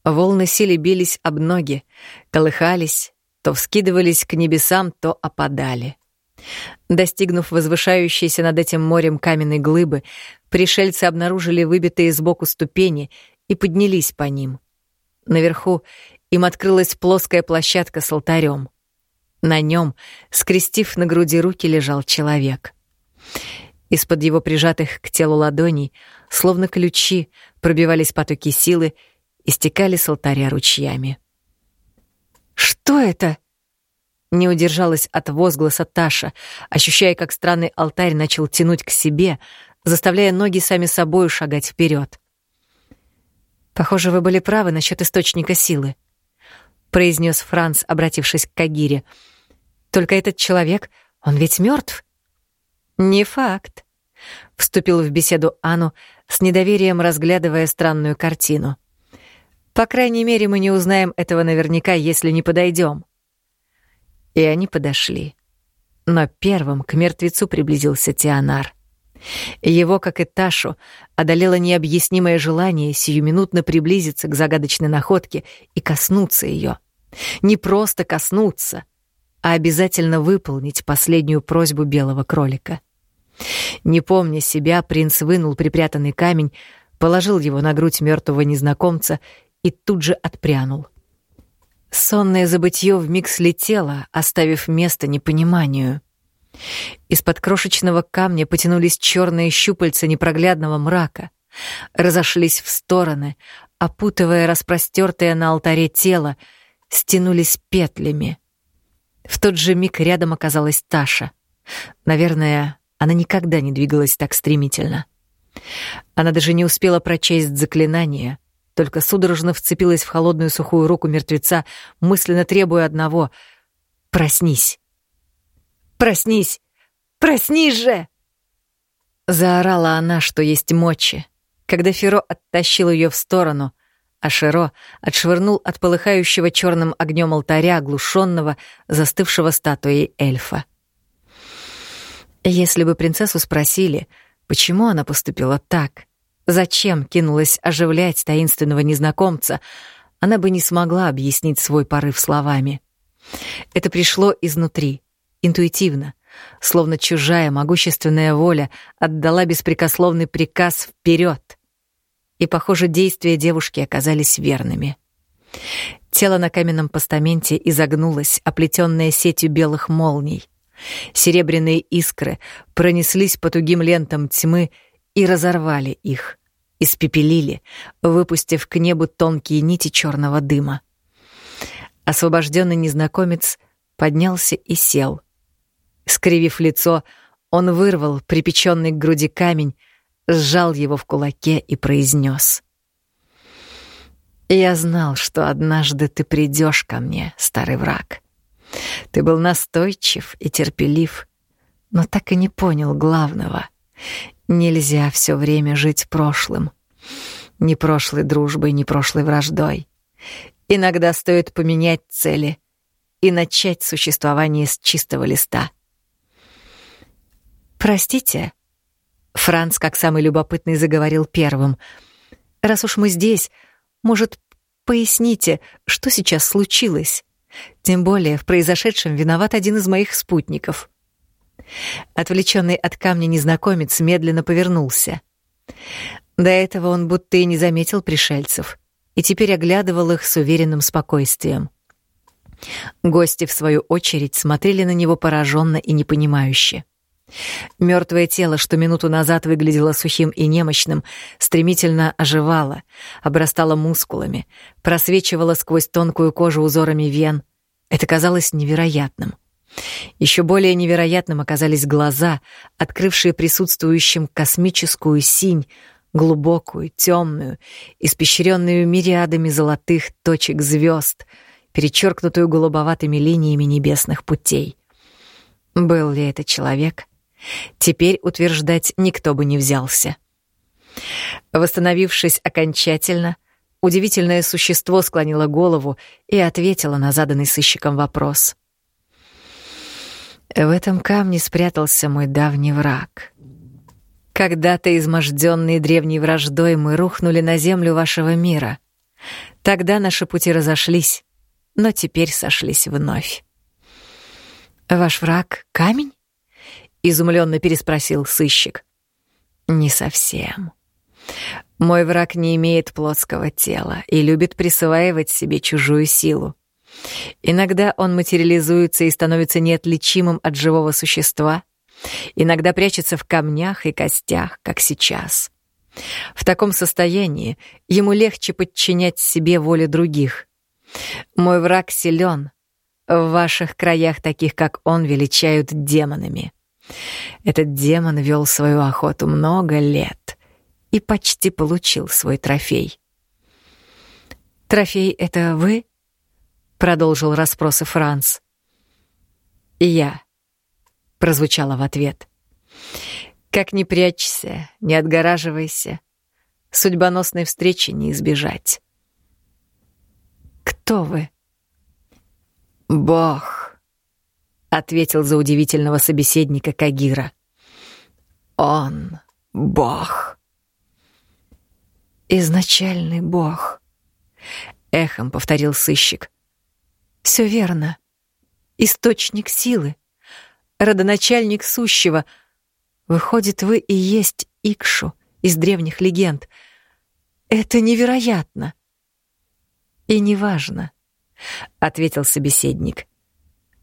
Волны сили бились об ноги, колыхались, то вскидывались к небесам, то опадали. Достигнув возвышающейся над этим морем каменной глыбы, пришельцы обнаружили выбитые сбоку ступени и поднялись по ним. Наверху им открылась плоская площадка с алтарем. На нем, скрестив на груди руки, лежал человек. Из-под его прижатых к телу ладоней, словно ключи, пробивались потоки силы и стекали с алтаря ручьями. «Что это?» Не удержалась от возгласа Таша, ощущая, как странный алтарь начал тянуть к себе, заставляя ноги сами собою шагать вперед. «Похоже, вы были правы насчет источника силы», — произнес Франц, обратившись к Кагире. «Только этот человек, он ведь мертв. «Не факт», — вступил в беседу Ану, с недоверием разглядывая странную картину. «По крайней мере, мы не узнаем этого наверняка, если не подойдем». И они подошли. Но первым к мертвецу приблизился Тианар. Его, как и Ташу, одолело необъяснимое желание сиюминутно приблизиться к загадочной находке и коснуться ее. Не просто коснуться, а обязательно выполнить последнюю просьбу белого кролика. Не помня себя, принц вынул припрятанный камень, положил его на грудь мертвого незнакомца и тут же отпрянул. Сонное забытье вмиг слетело, оставив место непониманию. Из-под крошечного камня потянулись черные щупальца непроглядного мрака, разошлись в стороны, опутывая распростертое на алтаре тело, стянулись петлями. В тот же миг рядом оказалась Таша. Наверное, она никогда не двигалась так стремительно. Она даже не успела прочесть заклинание, только судорожно вцепилась в холодную сухую руку мертвеца, мысленно требуя одного — «Проснись! Проснись! Проснись же!» Заорала она, что есть мочи, когда Феро оттащил ее в сторону, а Широ отшвырнул от полыхающего черным огнем алтаря оглушенного, застывшего статуей эльфа. Если бы принцессу спросили, почему она поступила так, зачем кинулась оживлять таинственного незнакомца, она бы не смогла объяснить свой порыв словами. Это пришло изнутри, интуитивно, словно чужая могущественная воля отдала беспрекословный приказ вперед. И, похоже, действия девушки оказались верными. Тело на каменном постаменте изогнулось, оплетенное сетью белых молний. Серебряные искры пронеслись по тугим лентам тьмы и разорвали их, испепелили, выпустив к небу тонкие нити черного дыма. Освобожденный незнакомец поднялся и сел. Скривив лицо, он вырвал припеченный к груди камень, сжал его в кулаке и произнес: «Я знал, что однажды ты придешь ко мне, старый враг». Ты был настойчив и терпелив, но так и не понял главного. Нельзя все время жить прошлым. Ни прошлой дружбой, ни прошлой враждой. Иногда стоит поменять цели и начать существование с чистого листа. «Простите», — Франц, как самый любопытный, заговорил первым. «Раз уж мы здесь, может, поясните, что сейчас случилось?» Тем более в произошедшем виноват один из моих спутников. Отвлеченный от камня незнакомец медленно повернулся. До этого он будто и не заметил пришельцев и теперь оглядывал их с уверенным спокойствием. Гости, в свою очередь, смотрели на него пораженно и непонимающе. Мертвое тело, что минуту назад выглядело сухим и немощным, стремительно оживало, обрастало мускулами, просвечивало сквозь тонкую кожу узорами вен. Это казалось невероятным. Еще более невероятным оказались глаза, открывшие присутствующим космическую синь, глубокую, темную, испещренную мириадами золотых точек звезд, перечеркнутую голубоватыми линиями небесных путей. Был ли это человек? Теперь утверждать никто бы не взялся. Восстановившись окончательно, удивительное существо склонило голову и ответило на заданный сыщиком вопрос. В этом камне спрятался мой давний враг. Когда-то изможденные древней враждой мы рухнули на землю вашего мира. Тогда наши пути разошлись, но теперь сошлись вновь. Ваш враг — камень? Изумленно переспросил сыщик. Не совсем. Мой враг не имеет плотского тела и любит присваивать себе чужую силу. Иногда он материализуется и становится неотличимым от живого существа, иногда прячется в камнях и костях, как сейчас. В таком состоянии ему легче подчинять себе воле других. Мой враг силен. В ваших краях таких, как он, величают демонами. Этот демон вел свою охоту много лет и почти получил свой трофей. «Трофей — это вы?» — продолжил расспросы Франц. «Я», — прозвучало в ответ. «Как ни прячься, не отгораживайся, судьбоносной встречи не избежать». «Кто вы?» «Бог», — ответил за удивительного собеседника Кагира. Он — Бог. Изначальный Бог. Эхом повторил сыщик. Все верно. Источник силы. Родоначальник сущего. Выходит, вы и есть Икшу из древних легенд. Это невероятно. И неважно, — ответил собеседник.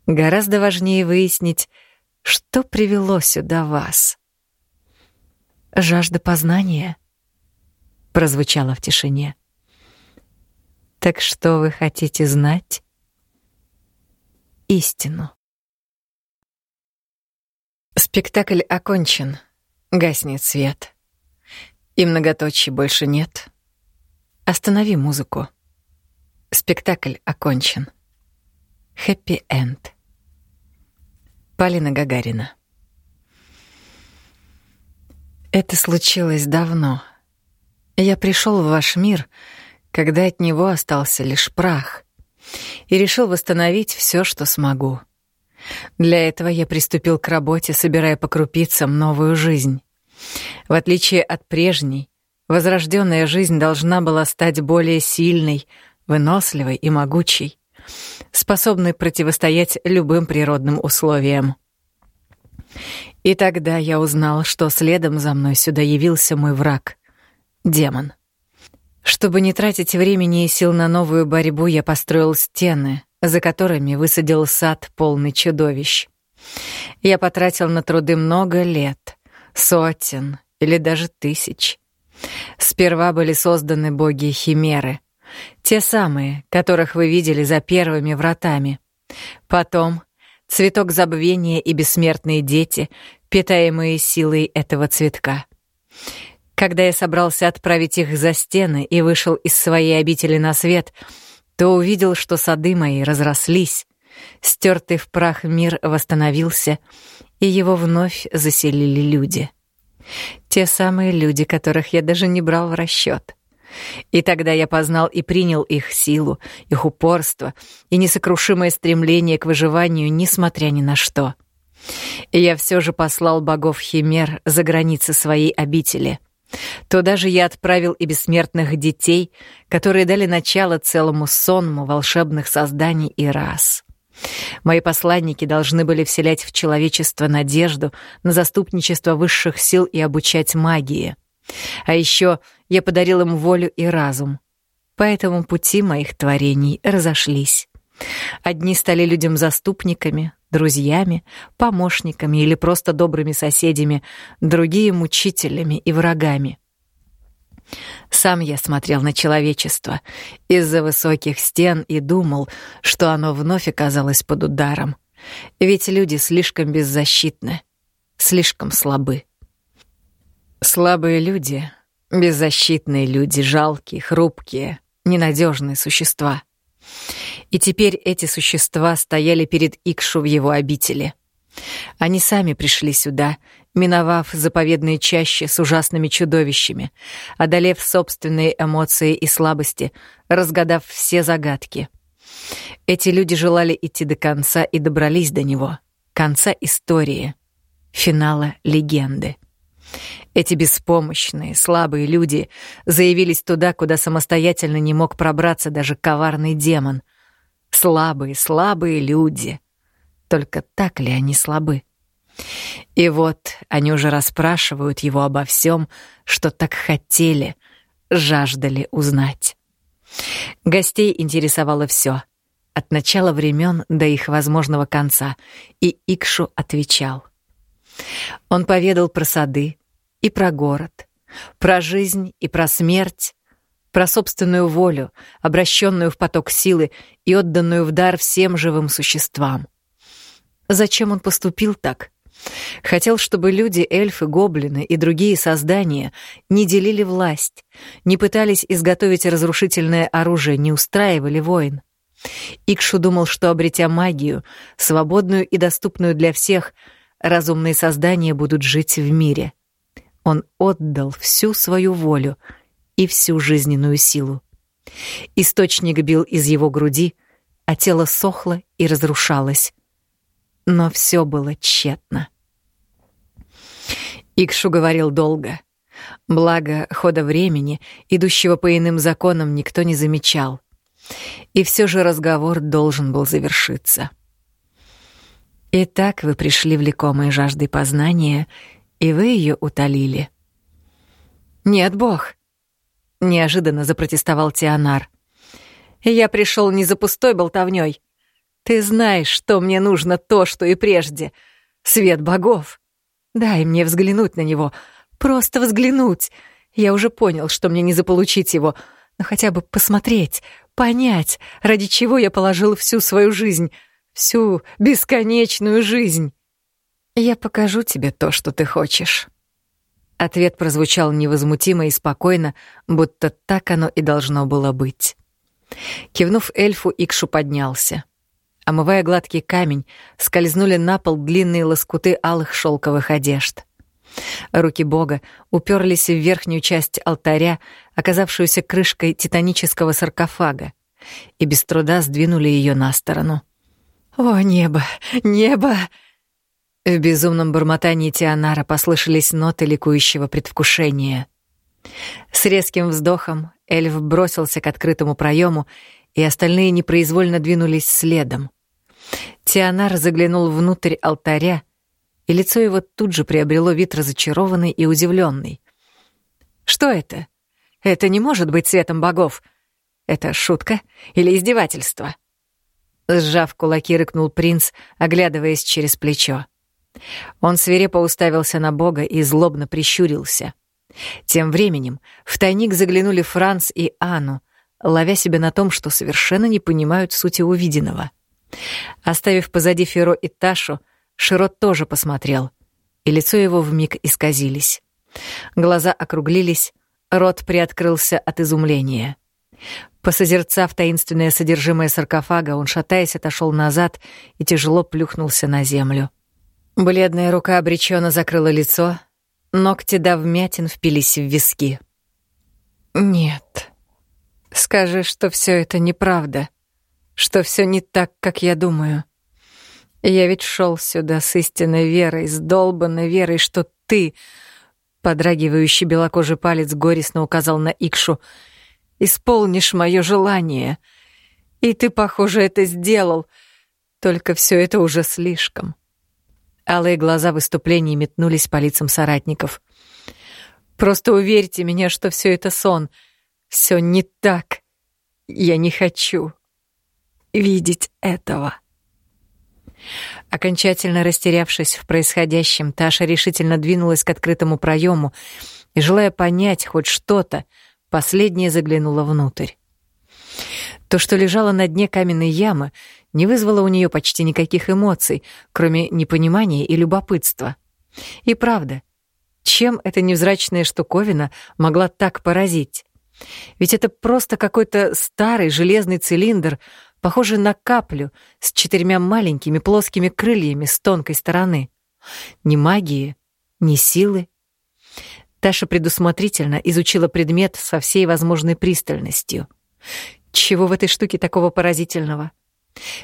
Гораздо важнее выяснить, что привело сюда вас. Жажда познания прозвучала в тишине. Так что вы хотите знать? Истину. Спектакль окончен. Гаснет свет. И многоточий больше нет. Останови музыку. Спектакль окончен. Хэппи-энд. Полина Гагарина. Это случилось давно. Я пришел в ваш мир, когда от него остался лишь прах, и решил восстановить все, что смогу. Для этого я приступил к работе, собирая по крупицам новую жизнь. В отличие от прежней, возрожденная жизнь должна была стать более сильной, выносливой и могучей, способной противостоять любым природным условиям. И тогда я узнал, что следом за мной сюда явился мой враг — демон. Чтобы не тратить времени и сил на новую борьбу, я построил стены, за которыми высадил сад, полный чудовищ. Я потратил на труды много лет, сотен или даже тысяч. Сперва были созданы боги-химеры, те самые, которых вы видели за первыми вратами. Потом цветок забвения и бессмертные дети, питаемые силой этого цветка. Когда я собрался отправить их за стены и вышел из своей обители на свет, то увидел, что сады мои разрослись, стертый в прах мир восстановился, и его вновь заселили люди. Те самые люди, которых я даже не брал в расчет. И тогда я познал и принял их силу, их упорство и несокрушимое стремление к выживанию, несмотря ни на что. И я все же послал богов Химер за границы своей обители. Туда же я отправил и бессмертных детей, которые дали начало целому сонму волшебных созданий и рас. Мои посланники должны были вселять в человечество надежду на заступничество высших сил и обучать магии — а еще я подарил им волю и разум. Поэтому пути моих творений разошлись. Одни стали людям заступниками, друзьями, помощниками или просто добрыми соседями, другие — мучителями и врагами. Сам я смотрел на человечество из-за высоких стен и думал, что оно вновь оказалось под ударом. Ведь люди слишком беззащитны, слишком слабы. Слабые люди, беззащитные люди, жалкие, хрупкие, ненадежные существа. И теперь эти существа стояли перед Икшу в его обители. Они сами пришли сюда, миновав заповедные чащи с ужасными чудовищами, одолев собственные эмоции и слабости, разгадав все загадки. Эти люди желали идти до конца и добрались до него, конца истории, финала легенды. Эти беспомощные, слабые люди заявились туда, куда самостоятельно не мог пробраться даже коварный демон. Слабые, слабые люди. Только так ли они слабы? И вот они уже расспрашивают его обо всем, что так хотели, жаждали узнать. Гостей интересовало все, от начала времен до их возможного конца, и Икшу отвечал. Он поведал про сады, и про город, про жизнь и про смерть, про собственную волю, обращенную в поток силы и отданную в дар всем живым существам. Зачем он поступил так? Хотел, чтобы люди, эльфы, гоблины и другие создания не делили власть, не пытались изготовить разрушительное оружие, не устраивали войн. Икшу думал, что, обретя магию, свободную и доступную для всех, разумные создания будут жить в мире — он отдал всю свою волю и всю жизненную силу. Источник бил из его груди, а тело сохло и разрушалось. Но все было тщетно. Икшу говорил долго. Благо, хода времени, идущего по иным законам, никто не замечал. И все же разговор должен был завершиться. Итак, вы пришли влекомой жаждой познания, и вы ее утолили. «Нет, Бог!» — неожиданно запротестовал Тианар. «Я пришел не за пустой болтовней. Ты знаешь, что мне нужно то, что и прежде. Свет богов. Дай мне взглянуть на него. Просто взглянуть. Я уже понял, что мне не заполучить его, но хотя бы посмотреть, понять, ради чего я положил всю свою жизнь, всю бесконечную жизнь. Я покажу тебе то, что ты хочешь. Ответ прозвучал невозмутимо и спокойно, будто так оно и должно было быть. Кивнув эльфу, Икшу поднялся. Омывая гладкий камень, скользнули на пол длинные лоскуты алых шелковых одежд. Руки бога уперлись в верхнюю часть алтаря, оказавшуюся крышкой титанического саркофага, и без труда сдвинули ее на сторону. «О, небо! Небо!» В безумном бормотании Тианара послышались ноты ликующего предвкушения. С резким вздохом эльф бросился к открытому проему, и остальные непроизвольно двинулись следом. Тианар заглянул внутрь алтаря, и лицо его тут же приобрело вид разочарованный и удивленный. «Что это? Это не может быть светом богов. Это шутка или издевательство?» Сжав кулаки, рыкнул принц, оглядываясь через плечо. Он свирепо уставился на бога и злобно прищурился. Тем временем в тайник заглянули Франц и Анну, ловя себя на том, что совершенно не понимают сути увиденного. Оставив позади Феро и Ташу, Широт тоже посмотрел, и лицо его вмиг исказились. Глаза округлились, рот приоткрылся от изумления. Посозерцав таинственное содержимое саркофага, он, шатаясь, отошел назад и тяжело плюхнулся на землю. Бледная рука обреченно закрыла лицо, ногти до вмятин впились в виски. «Нет. Скажи, что все это неправда, что все не так, как я думаю. Я ведь шел сюда с истинной верой, с долбанной верой, что ты...» Подрагивающий белокожий палец горестно указал на Икшу — исполнишь мое желание. И ты, похоже, это сделал. Только все это уже слишком. Алые глаза выступлений метнулись по лицам соратников. Просто уверьте меня, что все это сон. Все не так. Я не хочу видеть этого. Окончательно растерявшись в происходящем, Таша решительно двинулась к открытому проему и, желая понять хоть что-то, Последняя заглянула внутрь. То, что лежало на дне каменной ямы, не вызвало у нее почти никаких эмоций, кроме непонимания и любопытства. И правда, чем эта невзрачная штуковина могла так поразить? Ведь это просто какой-то старый железный цилиндр, похожий на каплю с четырьмя маленькими плоскими крыльями с тонкой стороны. Ни магии, ни силы, Таша предусмотрительно изучила предмет со всей возможной пристальностью. Чего в этой штуке такого поразительного?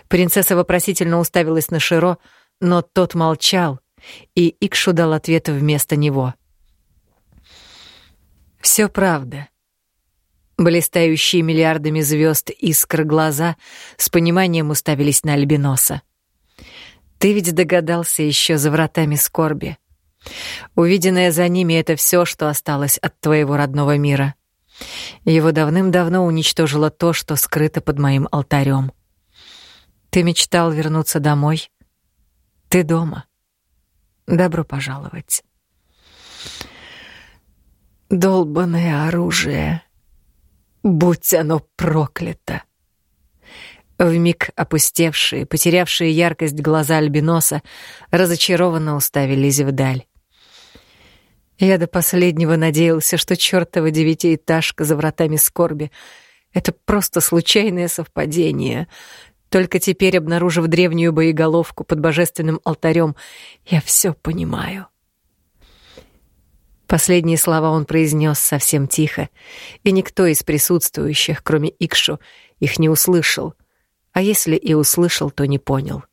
Принцесса вопросительно уставилась на Широ, но тот молчал, и Икшу дал ответ вместо него. Все правда. Блистающие миллиардами звезд искр глаза с пониманием уставились на Альбиноса. Ты ведь догадался еще за вратами скорби. Увиденное за ними — это все, что осталось от твоего родного мира. Его давным-давно уничтожило то, что скрыто под моим алтарем. Ты мечтал вернуться домой? Ты дома. Добро пожаловать. Долбанное оружие. Будь оно проклято. Вмиг опустевшие, потерявшие яркость глаза альбиноса разочарованно уставились вдаль. Я до последнего надеялся, что чертова девятиэтажка за вратами скорби — это просто случайное совпадение. Только теперь, обнаружив древнюю боеголовку под божественным алтарем, я все понимаю. Последние слова он произнес совсем тихо, и никто из присутствующих, кроме Икшу, их не услышал, а если и услышал, то не понял.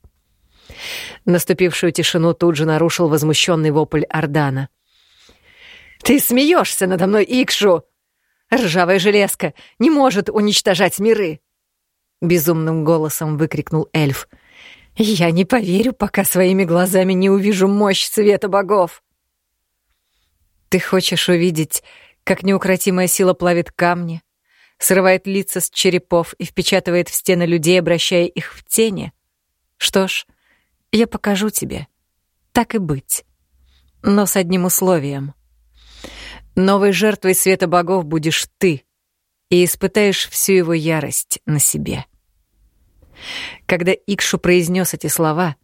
Наступившую тишину тут же нарушил возмущенный вопль Ордана — «Ты смеешься надо мной, Икшу! Ржавая железка не может уничтожать миры!» Безумным голосом выкрикнул эльф. «Я не поверю, пока своими глазами не увижу мощь света богов!» «Ты хочешь увидеть, как неукротимая сила плавит камни, срывает лица с черепов и впечатывает в стены людей, обращая их в тени? Что ж, я покажу тебе. Так и быть. Но с одним условием. Новой жертвой света богов будешь ты и испытаешь всю его ярость на себе. Когда Икшу произнес эти слова,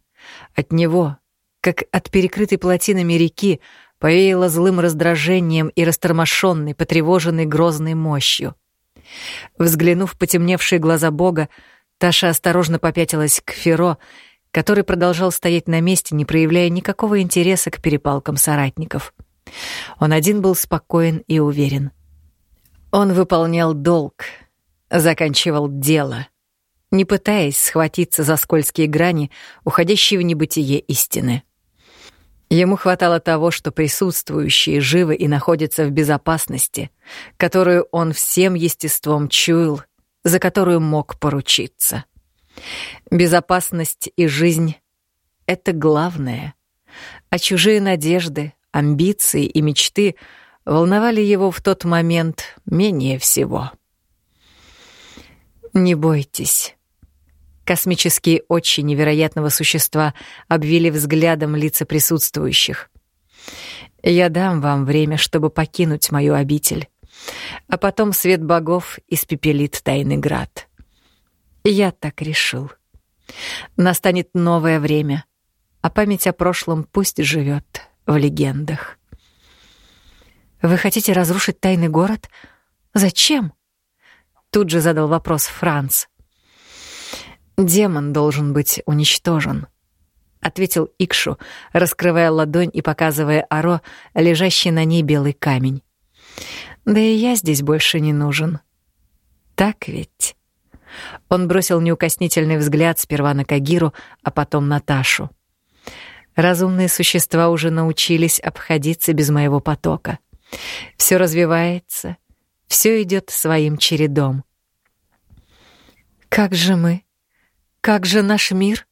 от него, как от перекрытой плотинами реки, повеяло злым раздражением и растормошенной, потревоженной грозной мощью. Взглянув в потемневшие глаза бога, Таша осторожно попятилась к Феро, который продолжал стоять на месте, не проявляя никакого интереса к перепалкам соратников. Он один был спокоен и уверен. Он выполнял долг, заканчивал дело, не пытаясь схватиться за скользкие грани, уходящие в небытие истины. Ему хватало того, что присутствующие живы и находятся в безопасности, которую он всем естеством чуял, за которую мог поручиться. Безопасность и жизнь — это главное, а чужие надежды, амбиции и мечты волновали его в тот момент менее всего. «Не бойтесь». Космические очи невероятного существа обвили взглядом лица присутствующих. «Я дам вам время, чтобы покинуть мою обитель, а потом свет богов испепелит Тайный Град. Я так решил. Настанет новое время, а память о прошлом пусть живет в легендах. «Вы хотите разрушить тайный город? Зачем?» Тут же задал вопрос Франц. «Демон должен быть уничтожен», — ответил Икшу, раскрывая ладонь и показывая Аро, лежащий на ней белый камень. «Да и я здесь больше не нужен. Так ведь?» Он бросил неукоснительный взгляд сперва на Кагиру, а потом на Ташу. Разумные существа уже научились обходиться без моего потока. Все развивается, все идет своим чередом. Как же мы? Как же наш мир?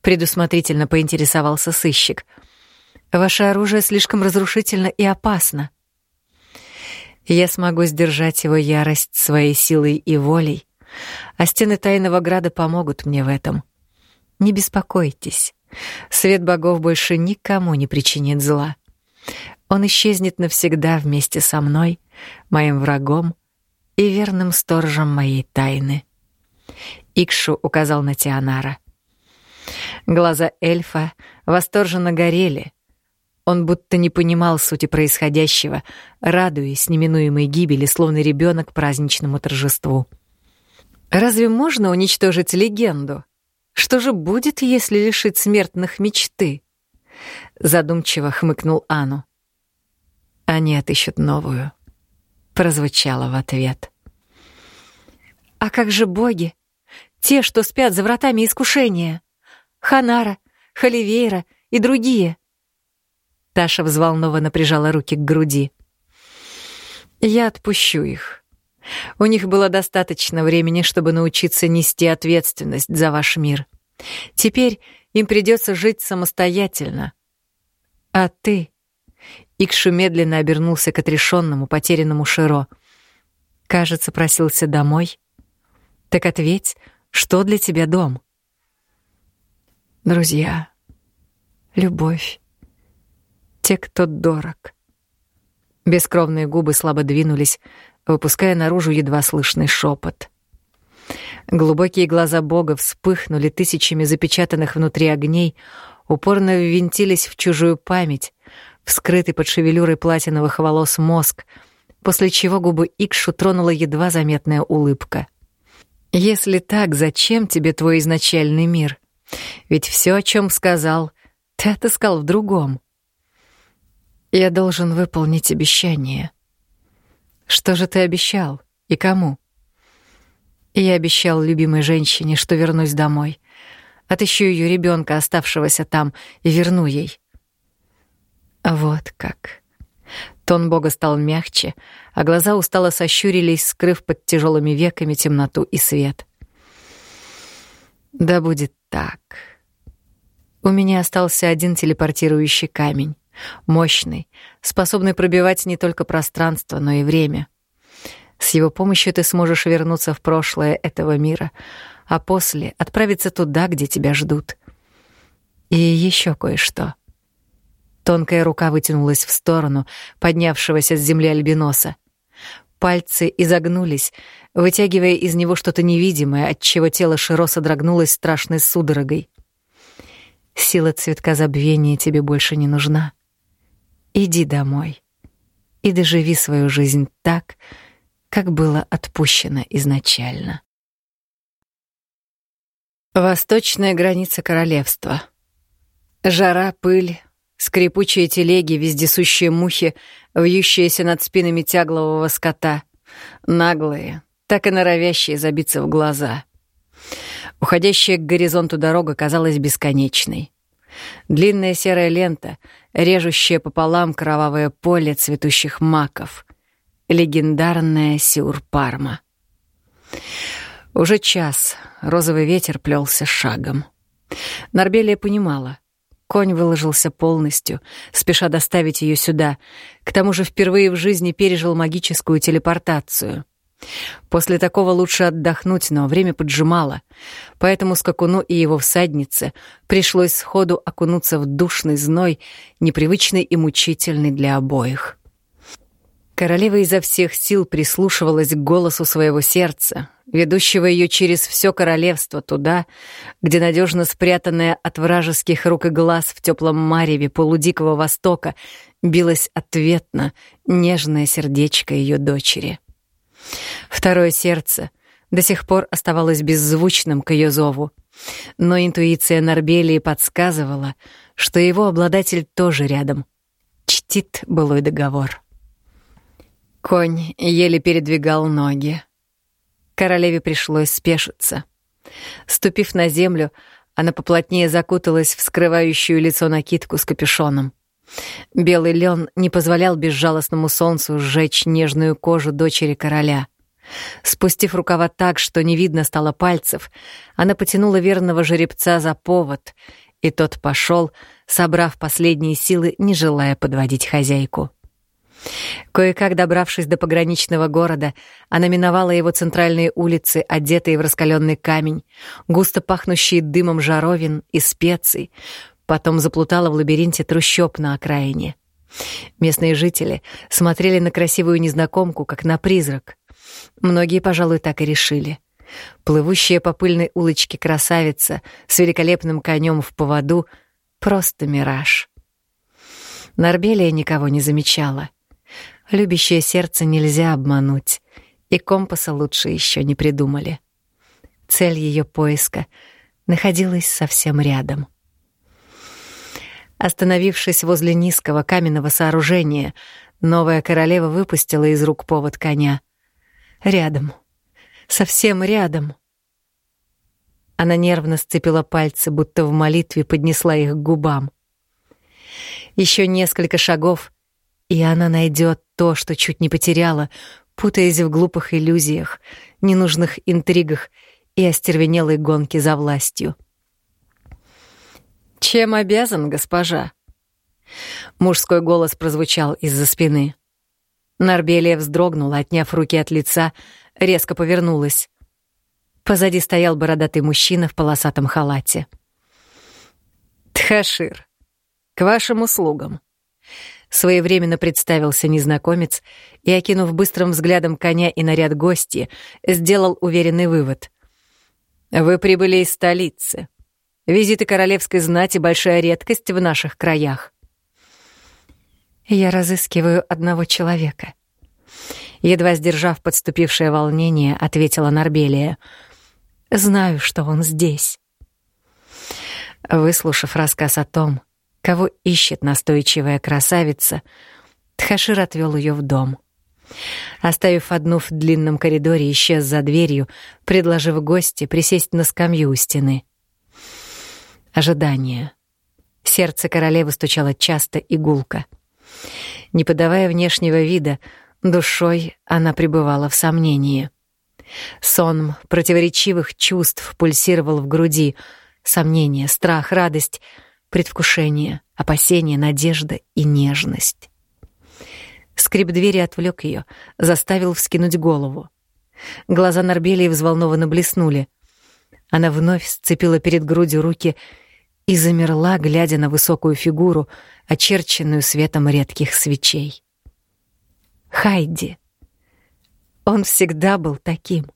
Предусмотрительно поинтересовался сыщик. Ваше оружие слишком разрушительно и опасно. Я смогу сдержать его ярость своей силой и волей, а стены тайного града помогут мне в этом. Не беспокойтесь. Свет богов больше никому не причинит зла. Он исчезнет навсегда вместе со мной, моим врагом и верным сторожем моей тайны. Икшу указал на Тианара. Глаза эльфа восторженно горели. Он будто не понимал сути происходящего, радуясь неминуемой гибели, словно ребенок праздничному торжеству. Разве можно уничтожить легенду? Что же будет, если лишить смертных мечты? Задумчиво хмыкнул Ану. Они отыщут новую. Прозвучало в ответ. А как же боги? Те, что спят за вратами искушения? Ханара, Халивейра и другие. Таша взволнованно прижала руки к груди. Я отпущу их. У них было достаточно времени, чтобы научиться нести ответственность за ваш мир. Теперь им придется жить самостоятельно. А ты... Икшу медленно обернулся к отрешенному, потерянному Широ. Кажется, просился домой. Так ответь, что для тебя дом? Друзья, любовь, те, кто дорог. Бескровные губы слабо двинулись, выпуская наружу едва слышный шепот. Глубокие глаза Бога вспыхнули тысячами запечатанных внутри огней, упорно ввинтились в чужую память, вскрытый под шевелюрой платиновых волос мозг, после чего губы Икшу тронула едва заметная улыбка. «Если так, зачем тебе твой изначальный мир? Ведь все, о чем сказал, ты отыскал в другом. Я должен выполнить обещание», что же ты обещал? И кому? Я обещал любимой женщине, что вернусь домой. Отыщу ее ребенка, оставшегося там, и верну ей. Вот как. Тон бога стал мягче, а глаза устало сощурились, скрыв под тяжелыми веками темноту и свет. Да будет так. У меня остался один телепортирующий камень, мощный, способный пробивать не только пространство, но и время. С его помощью ты сможешь вернуться в прошлое этого мира, а после отправиться туда, где тебя ждут. И еще кое-что. Тонкая рука вытянулась в сторону поднявшегося с земли альбиноса. Пальцы изогнулись, вытягивая из него что-то невидимое, отчего тело Широ содрогнулось страшной судорогой. «Сила цветка забвения тебе больше не нужна. Иди домой и доживи свою жизнь так, как было отпущено изначально». Восточная граница королевства. Жара, пыль, скрипучие телеги, вездесущие мухи, вьющиеся над спинами тяглового скота, наглые, так и норовящие забиться в глаза. Уходящая к горизонту дорога казалась бесконечной. Длинная серая лента, режущая пополам кровавое поле цветущих маков. Легендарная Сиур-Парма. Уже час розовый ветер плелся шагом. Нарбелия понимала, Конь выложился полностью, спеша доставить ее сюда. К тому же впервые в жизни пережил магическую телепортацию. После такого лучше отдохнуть, но время поджимало. Поэтому скакуну и его всаднице пришлось сходу окунуться в душный зной, непривычный и мучительный для обоих. Королева изо всех сил прислушивалась к голосу своего сердца, ведущего ее через все королевство туда, где надежно спрятанная от вражеских рук и глаз в теплом мареве полудикого востока билось ответно нежное сердечко ее дочери. Второе сердце до сих пор оставалось беззвучным к ее зову, но интуиция Нарбелии подсказывала, что его обладатель тоже рядом, чтит былой договор. Конь еле передвигал ноги. Королеве пришлось спешиться. Ступив на землю, она поплотнее закуталась в скрывающую лицо накидку с капюшоном. Белый лен не позволял безжалостному солнцу сжечь нежную кожу дочери короля. Спустив рукава так, что не видно стало пальцев, она потянула верного жеребца за повод, и тот пошел, собрав последние силы, не желая подводить хозяйку. Кое-как добравшись до пограничного города, она миновала его центральные улицы, одетые в раскаленный камень, густо пахнущие дымом жаровин и специй, потом заплутала в лабиринте трущоб на окраине. Местные жители смотрели на красивую незнакомку, как на призрак. Многие, пожалуй, так и решили. Плывущая по пыльной улочке красавица с великолепным конем в поводу — просто мираж. Нарбелия никого не замечала. Любящее сердце нельзя обмануть, и компаса лучше еще не придумали. Цель ее поиска находилась совсем рядом. Остановившись возле низкого каменного сооружения, новая королева выпустила из рук повод коня. Рядом. Совсем рядом. Она нервно сцепила пальцы, будто в молитве поднесла их к губам. Еще несколько шагов, и она найдет то, что чуть не потеряла, путаясь в глупых иллюзиях, ненужных интригах и остервенелой гонке за властью. «Чем обязан, госпожа?» Мужской голос прозвучал из-за спины. Нарбелия вздрогнула, отняв руки от лица, резко повернулась. Позади стоял бородатый мужчина в полосатом халате. «Тхашир, к вашим услугам», Своевременно представился незнакомец и, окинув быстрым взглядом коня и наряд гости, сделал уверенный вывод. «Вы прибыли из столицы. Визиты королевской знати — большая редкость в наших краях». «Я разыскиваю одного человека». Едва сдержав подступившее волнение, ответила Нарбелия. «Знаю, что он здесь». Выслушав рассказ о том, кого ищет настойчивая красавица, Тхашир отвел ее в дом. Оставив одну в длинном коридоре, исчез за дверью, предложив гости присесть на скамью у стены. Ожидание. Сердце королевы стучало часто и гулко. Не подавая внешнего вида, душой она пребывала в сомнении. Сон противоречивых чувств пульсировал в груди. Сомнение, страх, радость, предвкушение, опасение, надежда и нежность. Скрип двери отвлек ее, заставил вскинуть голову. Глаза Нарбелии взволнованно блеснули. Она вновь сцепила перед грудью руки и замерла, глядя на высокую фигуру, очерченную светом редких свечей. Хайди. Он всегда был таким,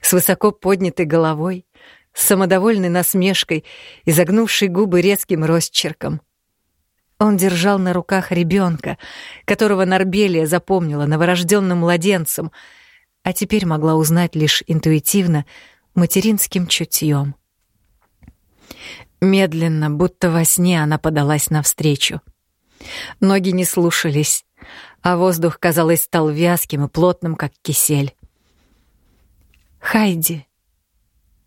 с высоко поднятой головой, с самодовольной насмешкой, и загнувшей губы резким росчерком. Он держал на руках ребенка, которого Нарбелия запомнила новорожденным младенцем, а теперь могла узнать лишь интуитивно, материнским чутьем. Медленно, будто во сне, она подалась навстречу. Ноги не слушались, а воздух, казалось, стал вязким и плотным, как кисель. «Хайди,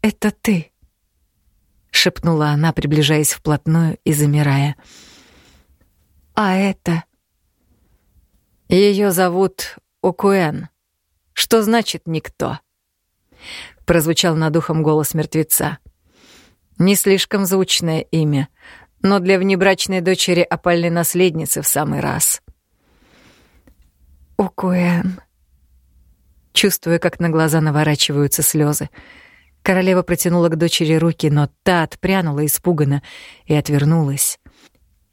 это ты!» — шепнула она, приближаясь вплотную и замирая. «А это...» Ее зовут Окуэн, что значит «никто». Прозвучал над ухом голос мертвеца. Не слишком звучное имя, но для внебрачной дочери опальной наследницы в самый раз. Укуэн. Чувствуя, как на глаза наворачиваются слезы, королева протянула к дочери руки, но та отпрянула испуганно и отвернулась,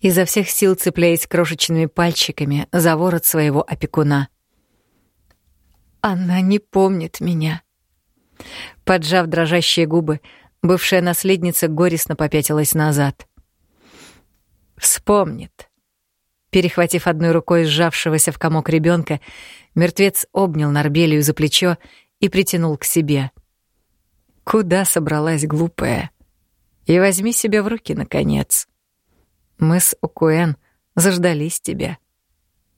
изо всех сил цепляясь крошечными пальчиками за ворот своего опекуна. «Она не помнит меня». Поджав дрожащие губы, Бывшая наследница горестно попятилась назад. «Вспомнит». Перехватив одной рукой сжавшегося в комок ребенка, мертвец обнял Нарбелию за плечо и притянул к себе. «Куда собралась глупая? И возьми себя в руки, наконец. Мы с Окуэн заждались тебя.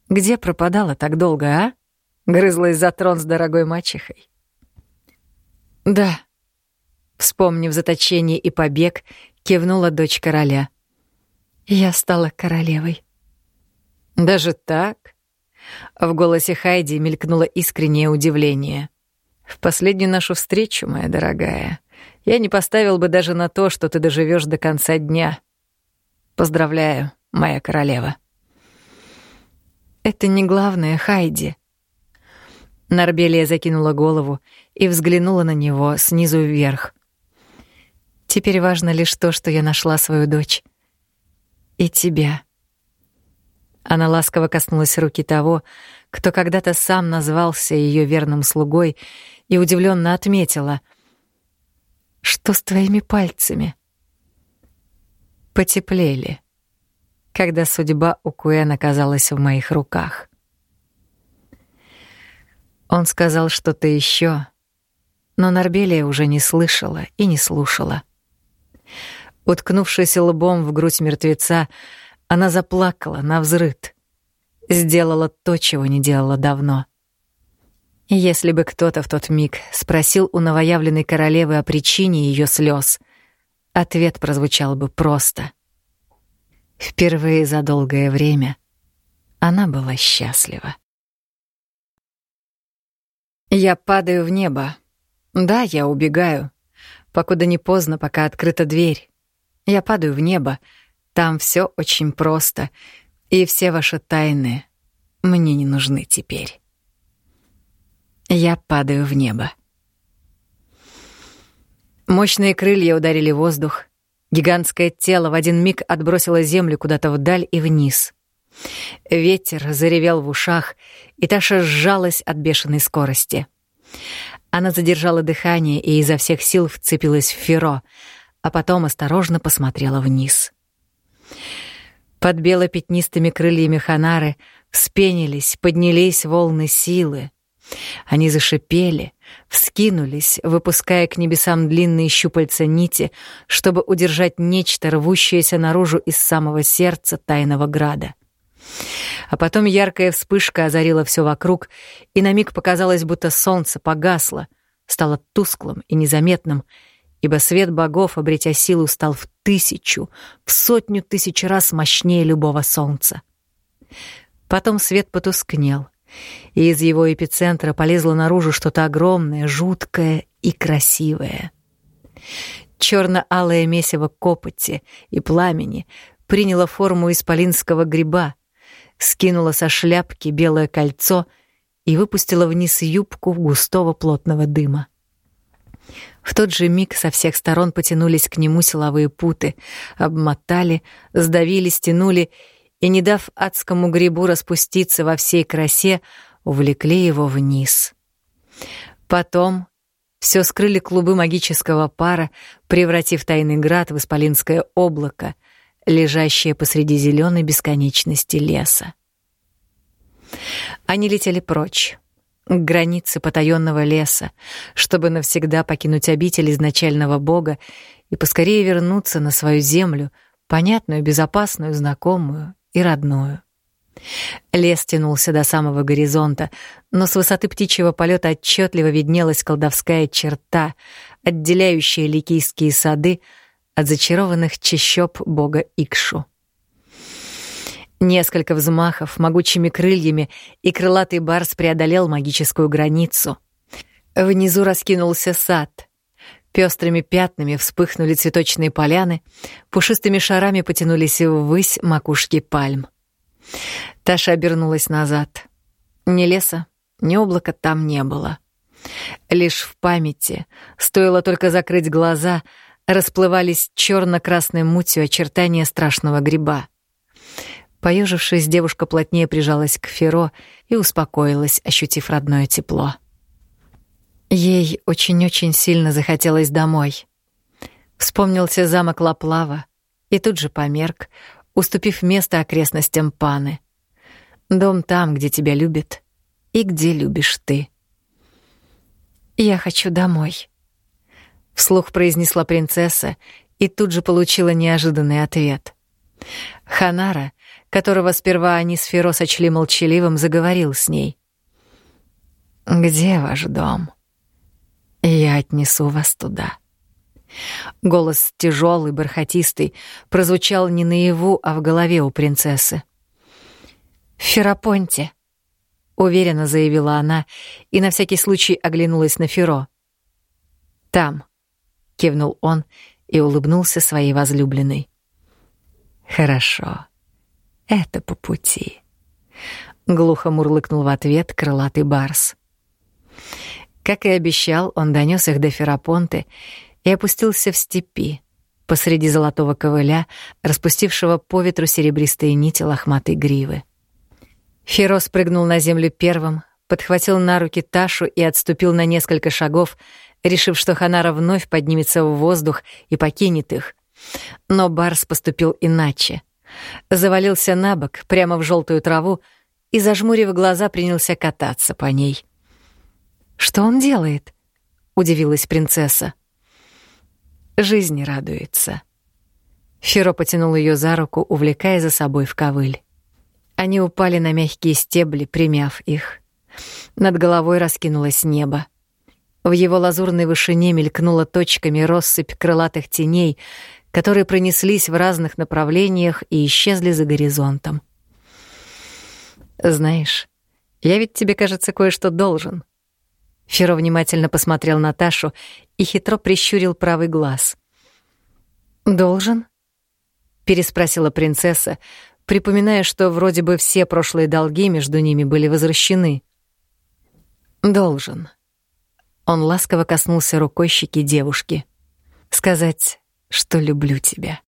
Где пропадала так долго, а? Грызлась за трон с дорогой мачехой?» «Да», Вспомнив заточение и побег, кивнула дочь короля. «Я стала королевой». «Даже так?» В голосе Хайди мелькнуло искреннее удивление. «В последнюю нашу встречу, моя дорогая, я не поставил бы даже на то, что ты доживешь до конца дня. Поздравляю, моя королева». «Это не главное, Хайди». Нарбелия закинула голову и взглянула на него снизу вверх. Теперь важно лишь то, что я нашла свою дочь. И тебя. Она ласково коснулась руки того, кто когда-то сам назвался ее верным слугой, и удивленно отметила: "Что с твоими пальцами?" Потеплели, когда судьба у Куэн оказалась в моих руках. Он сказал что-то еще, но Нарбелия уже не слышала и не слушала. Уткнувшись лбом в грудь мертвеца, она заплакала на взрыд. Сделала то, чего не делала давно. Если бы кто-то в тот миг спросил у новоявленной королевы о причине ее слез, ответ прозвучал бы просто. Впервые за долгое время она была счастлива. Я падаю в небо. Да, я убегаю. Покуда не поздно, пока открыта дверь. Я падаю в небо. Там все очень просто. И все ваши тайны мне не нужны теперь. Я падаю в небо. Мощные крылья ударили воздух. Гигантское тело в один миг отбросило землю куда-то вдаль и вниз. Ветер заревел в ушах, и Таша сжалась от бешеной скорости. Она задержала дыхание и изо всех сил вцепилась в феро — а потом осторожно посмотрела вниз. Под бело-пятнистыми крыльями Ханары вспенились, поднялись волны силы. Они зашипели, вскинулись, выпуская к небесам длинные щупальца нити, чтобы удержать нечто, рвущееся наружу из самого сердца тайного града. А потом яркая вспышка озарила все вокруг, и на миг показалось, будто солнце погасло, стало тусклым и незаметным, ибо свет богов, обретя силу, стал в тысячу, в сотню тысяч раз мощнее любого солнца. Потом свет потускнел, и из его эпицентра полезло наружу что-то огромное, жуткое и красивое. Черно-алое месиво копоти и пламени приняло форму исполинского гриба, скинуло со шляпки белое кольцо и выпустило вниз юбку густого плотного дыма. В тот же миг со всех сторон потянулись к нему силовые путы, обмотали, сдавили, стянули и, не дав адскому грибу распуститься во всей красе, увлекли его вниз. Потом все скрыли клубы магического пара, превратив тайный град в исполинское облако, лежащее посреди зеленой бесконечности леса. Они летели прочь, к границе потаенного леса, чтобы навсегда покинуть обитель изначального бога и поскорее вернуться на свою землю, понятную, безопасную, знакомую и родную. Лес тянулся до самого горизонта, но с высоты птичьего полета отчетливо виднелась колдовская черта, отделяющая ликийские сады от зачарованных чащоб бога Икшу. Несколько взмахов могучими крыльями, и крылатый барс преодолел магическую границу. Внизу раскинулся сад. Пестрыми пятнами вспыхнули цветочные поляны, пушистыми шарами потянулись ввысь макушки пальм. Таша обернулась назад. Ни леса, ни облака там не было. Лишь в памяти, стоило только закрыть глаза, расплывались черно-красной мутью очертания страшного гриба. Поежившись, девушка плотнее прижалась к Феро и успокоилась, ощутив родное тепло. Ей очень-очень сильно захотелось домой. Вспомнился замок Лаплава и тут же померк, уступив место окрестностям Паны. Дом там, где тебя любят и где любишь ты. «Я хочу домой», — вслух произнесла принцесса и тут же получила неожиданный ответ. Ханара, которого сперва они с Феро сочли молчаливым, заговорил с ней. «Где ваш дом? Я отнесу вас туда». Голос тяжелый, бархатистый, прозвучал не наяву, а в голове у принцессы. «В Ферапонте», — уверенно заявила она и на всякий случай оглянулась на Феро. «Там», — кивнул он и улыбнулся своей возлюбленной. «Хорошо, это по пути», — глухо мурлыкнул в ответ крылатый барс. Как и обещал, он донес их до Ферапонты и опустился в степи, посреди золотого ковыля, распустившего по ветру серебристые нити лохматой гривы. Феро спрыгнул на землю первым, подхватил на руки Ташу и отступил на несколько шагов, решив, что Ханара вновь поднимется в воздух и покинет их. Но Барс поступил иначе. Завалился на бок, прямо в желтую траву, и, зажмурив глаза, принялся кататься по ней. «Что он делает?» — удивилась принцесса. Жизни радуется. Феро потянул ее за руку, увлекая за собой в ковыль. Они упали на мягкие стебли, примяв их. Над головой раскинулось небо. В его лазурной вышине мелькнула точками россыпь крылатых теней, которые пронеслись в разных направлениях и исчезли за горизонтом. «Знаешь, я ведь тебе, кажется, кое-что должен», Феро внимательно посмотрел на Ташу и хитро прищурил правый глаз. «Должен?» — переспросила принцесса, припоминая, что вроде бы все прошлые долги между ними были возвращены. «Должен». Он ласково коснулся рукой щеки девушки. «Сказать, что люблю тебя».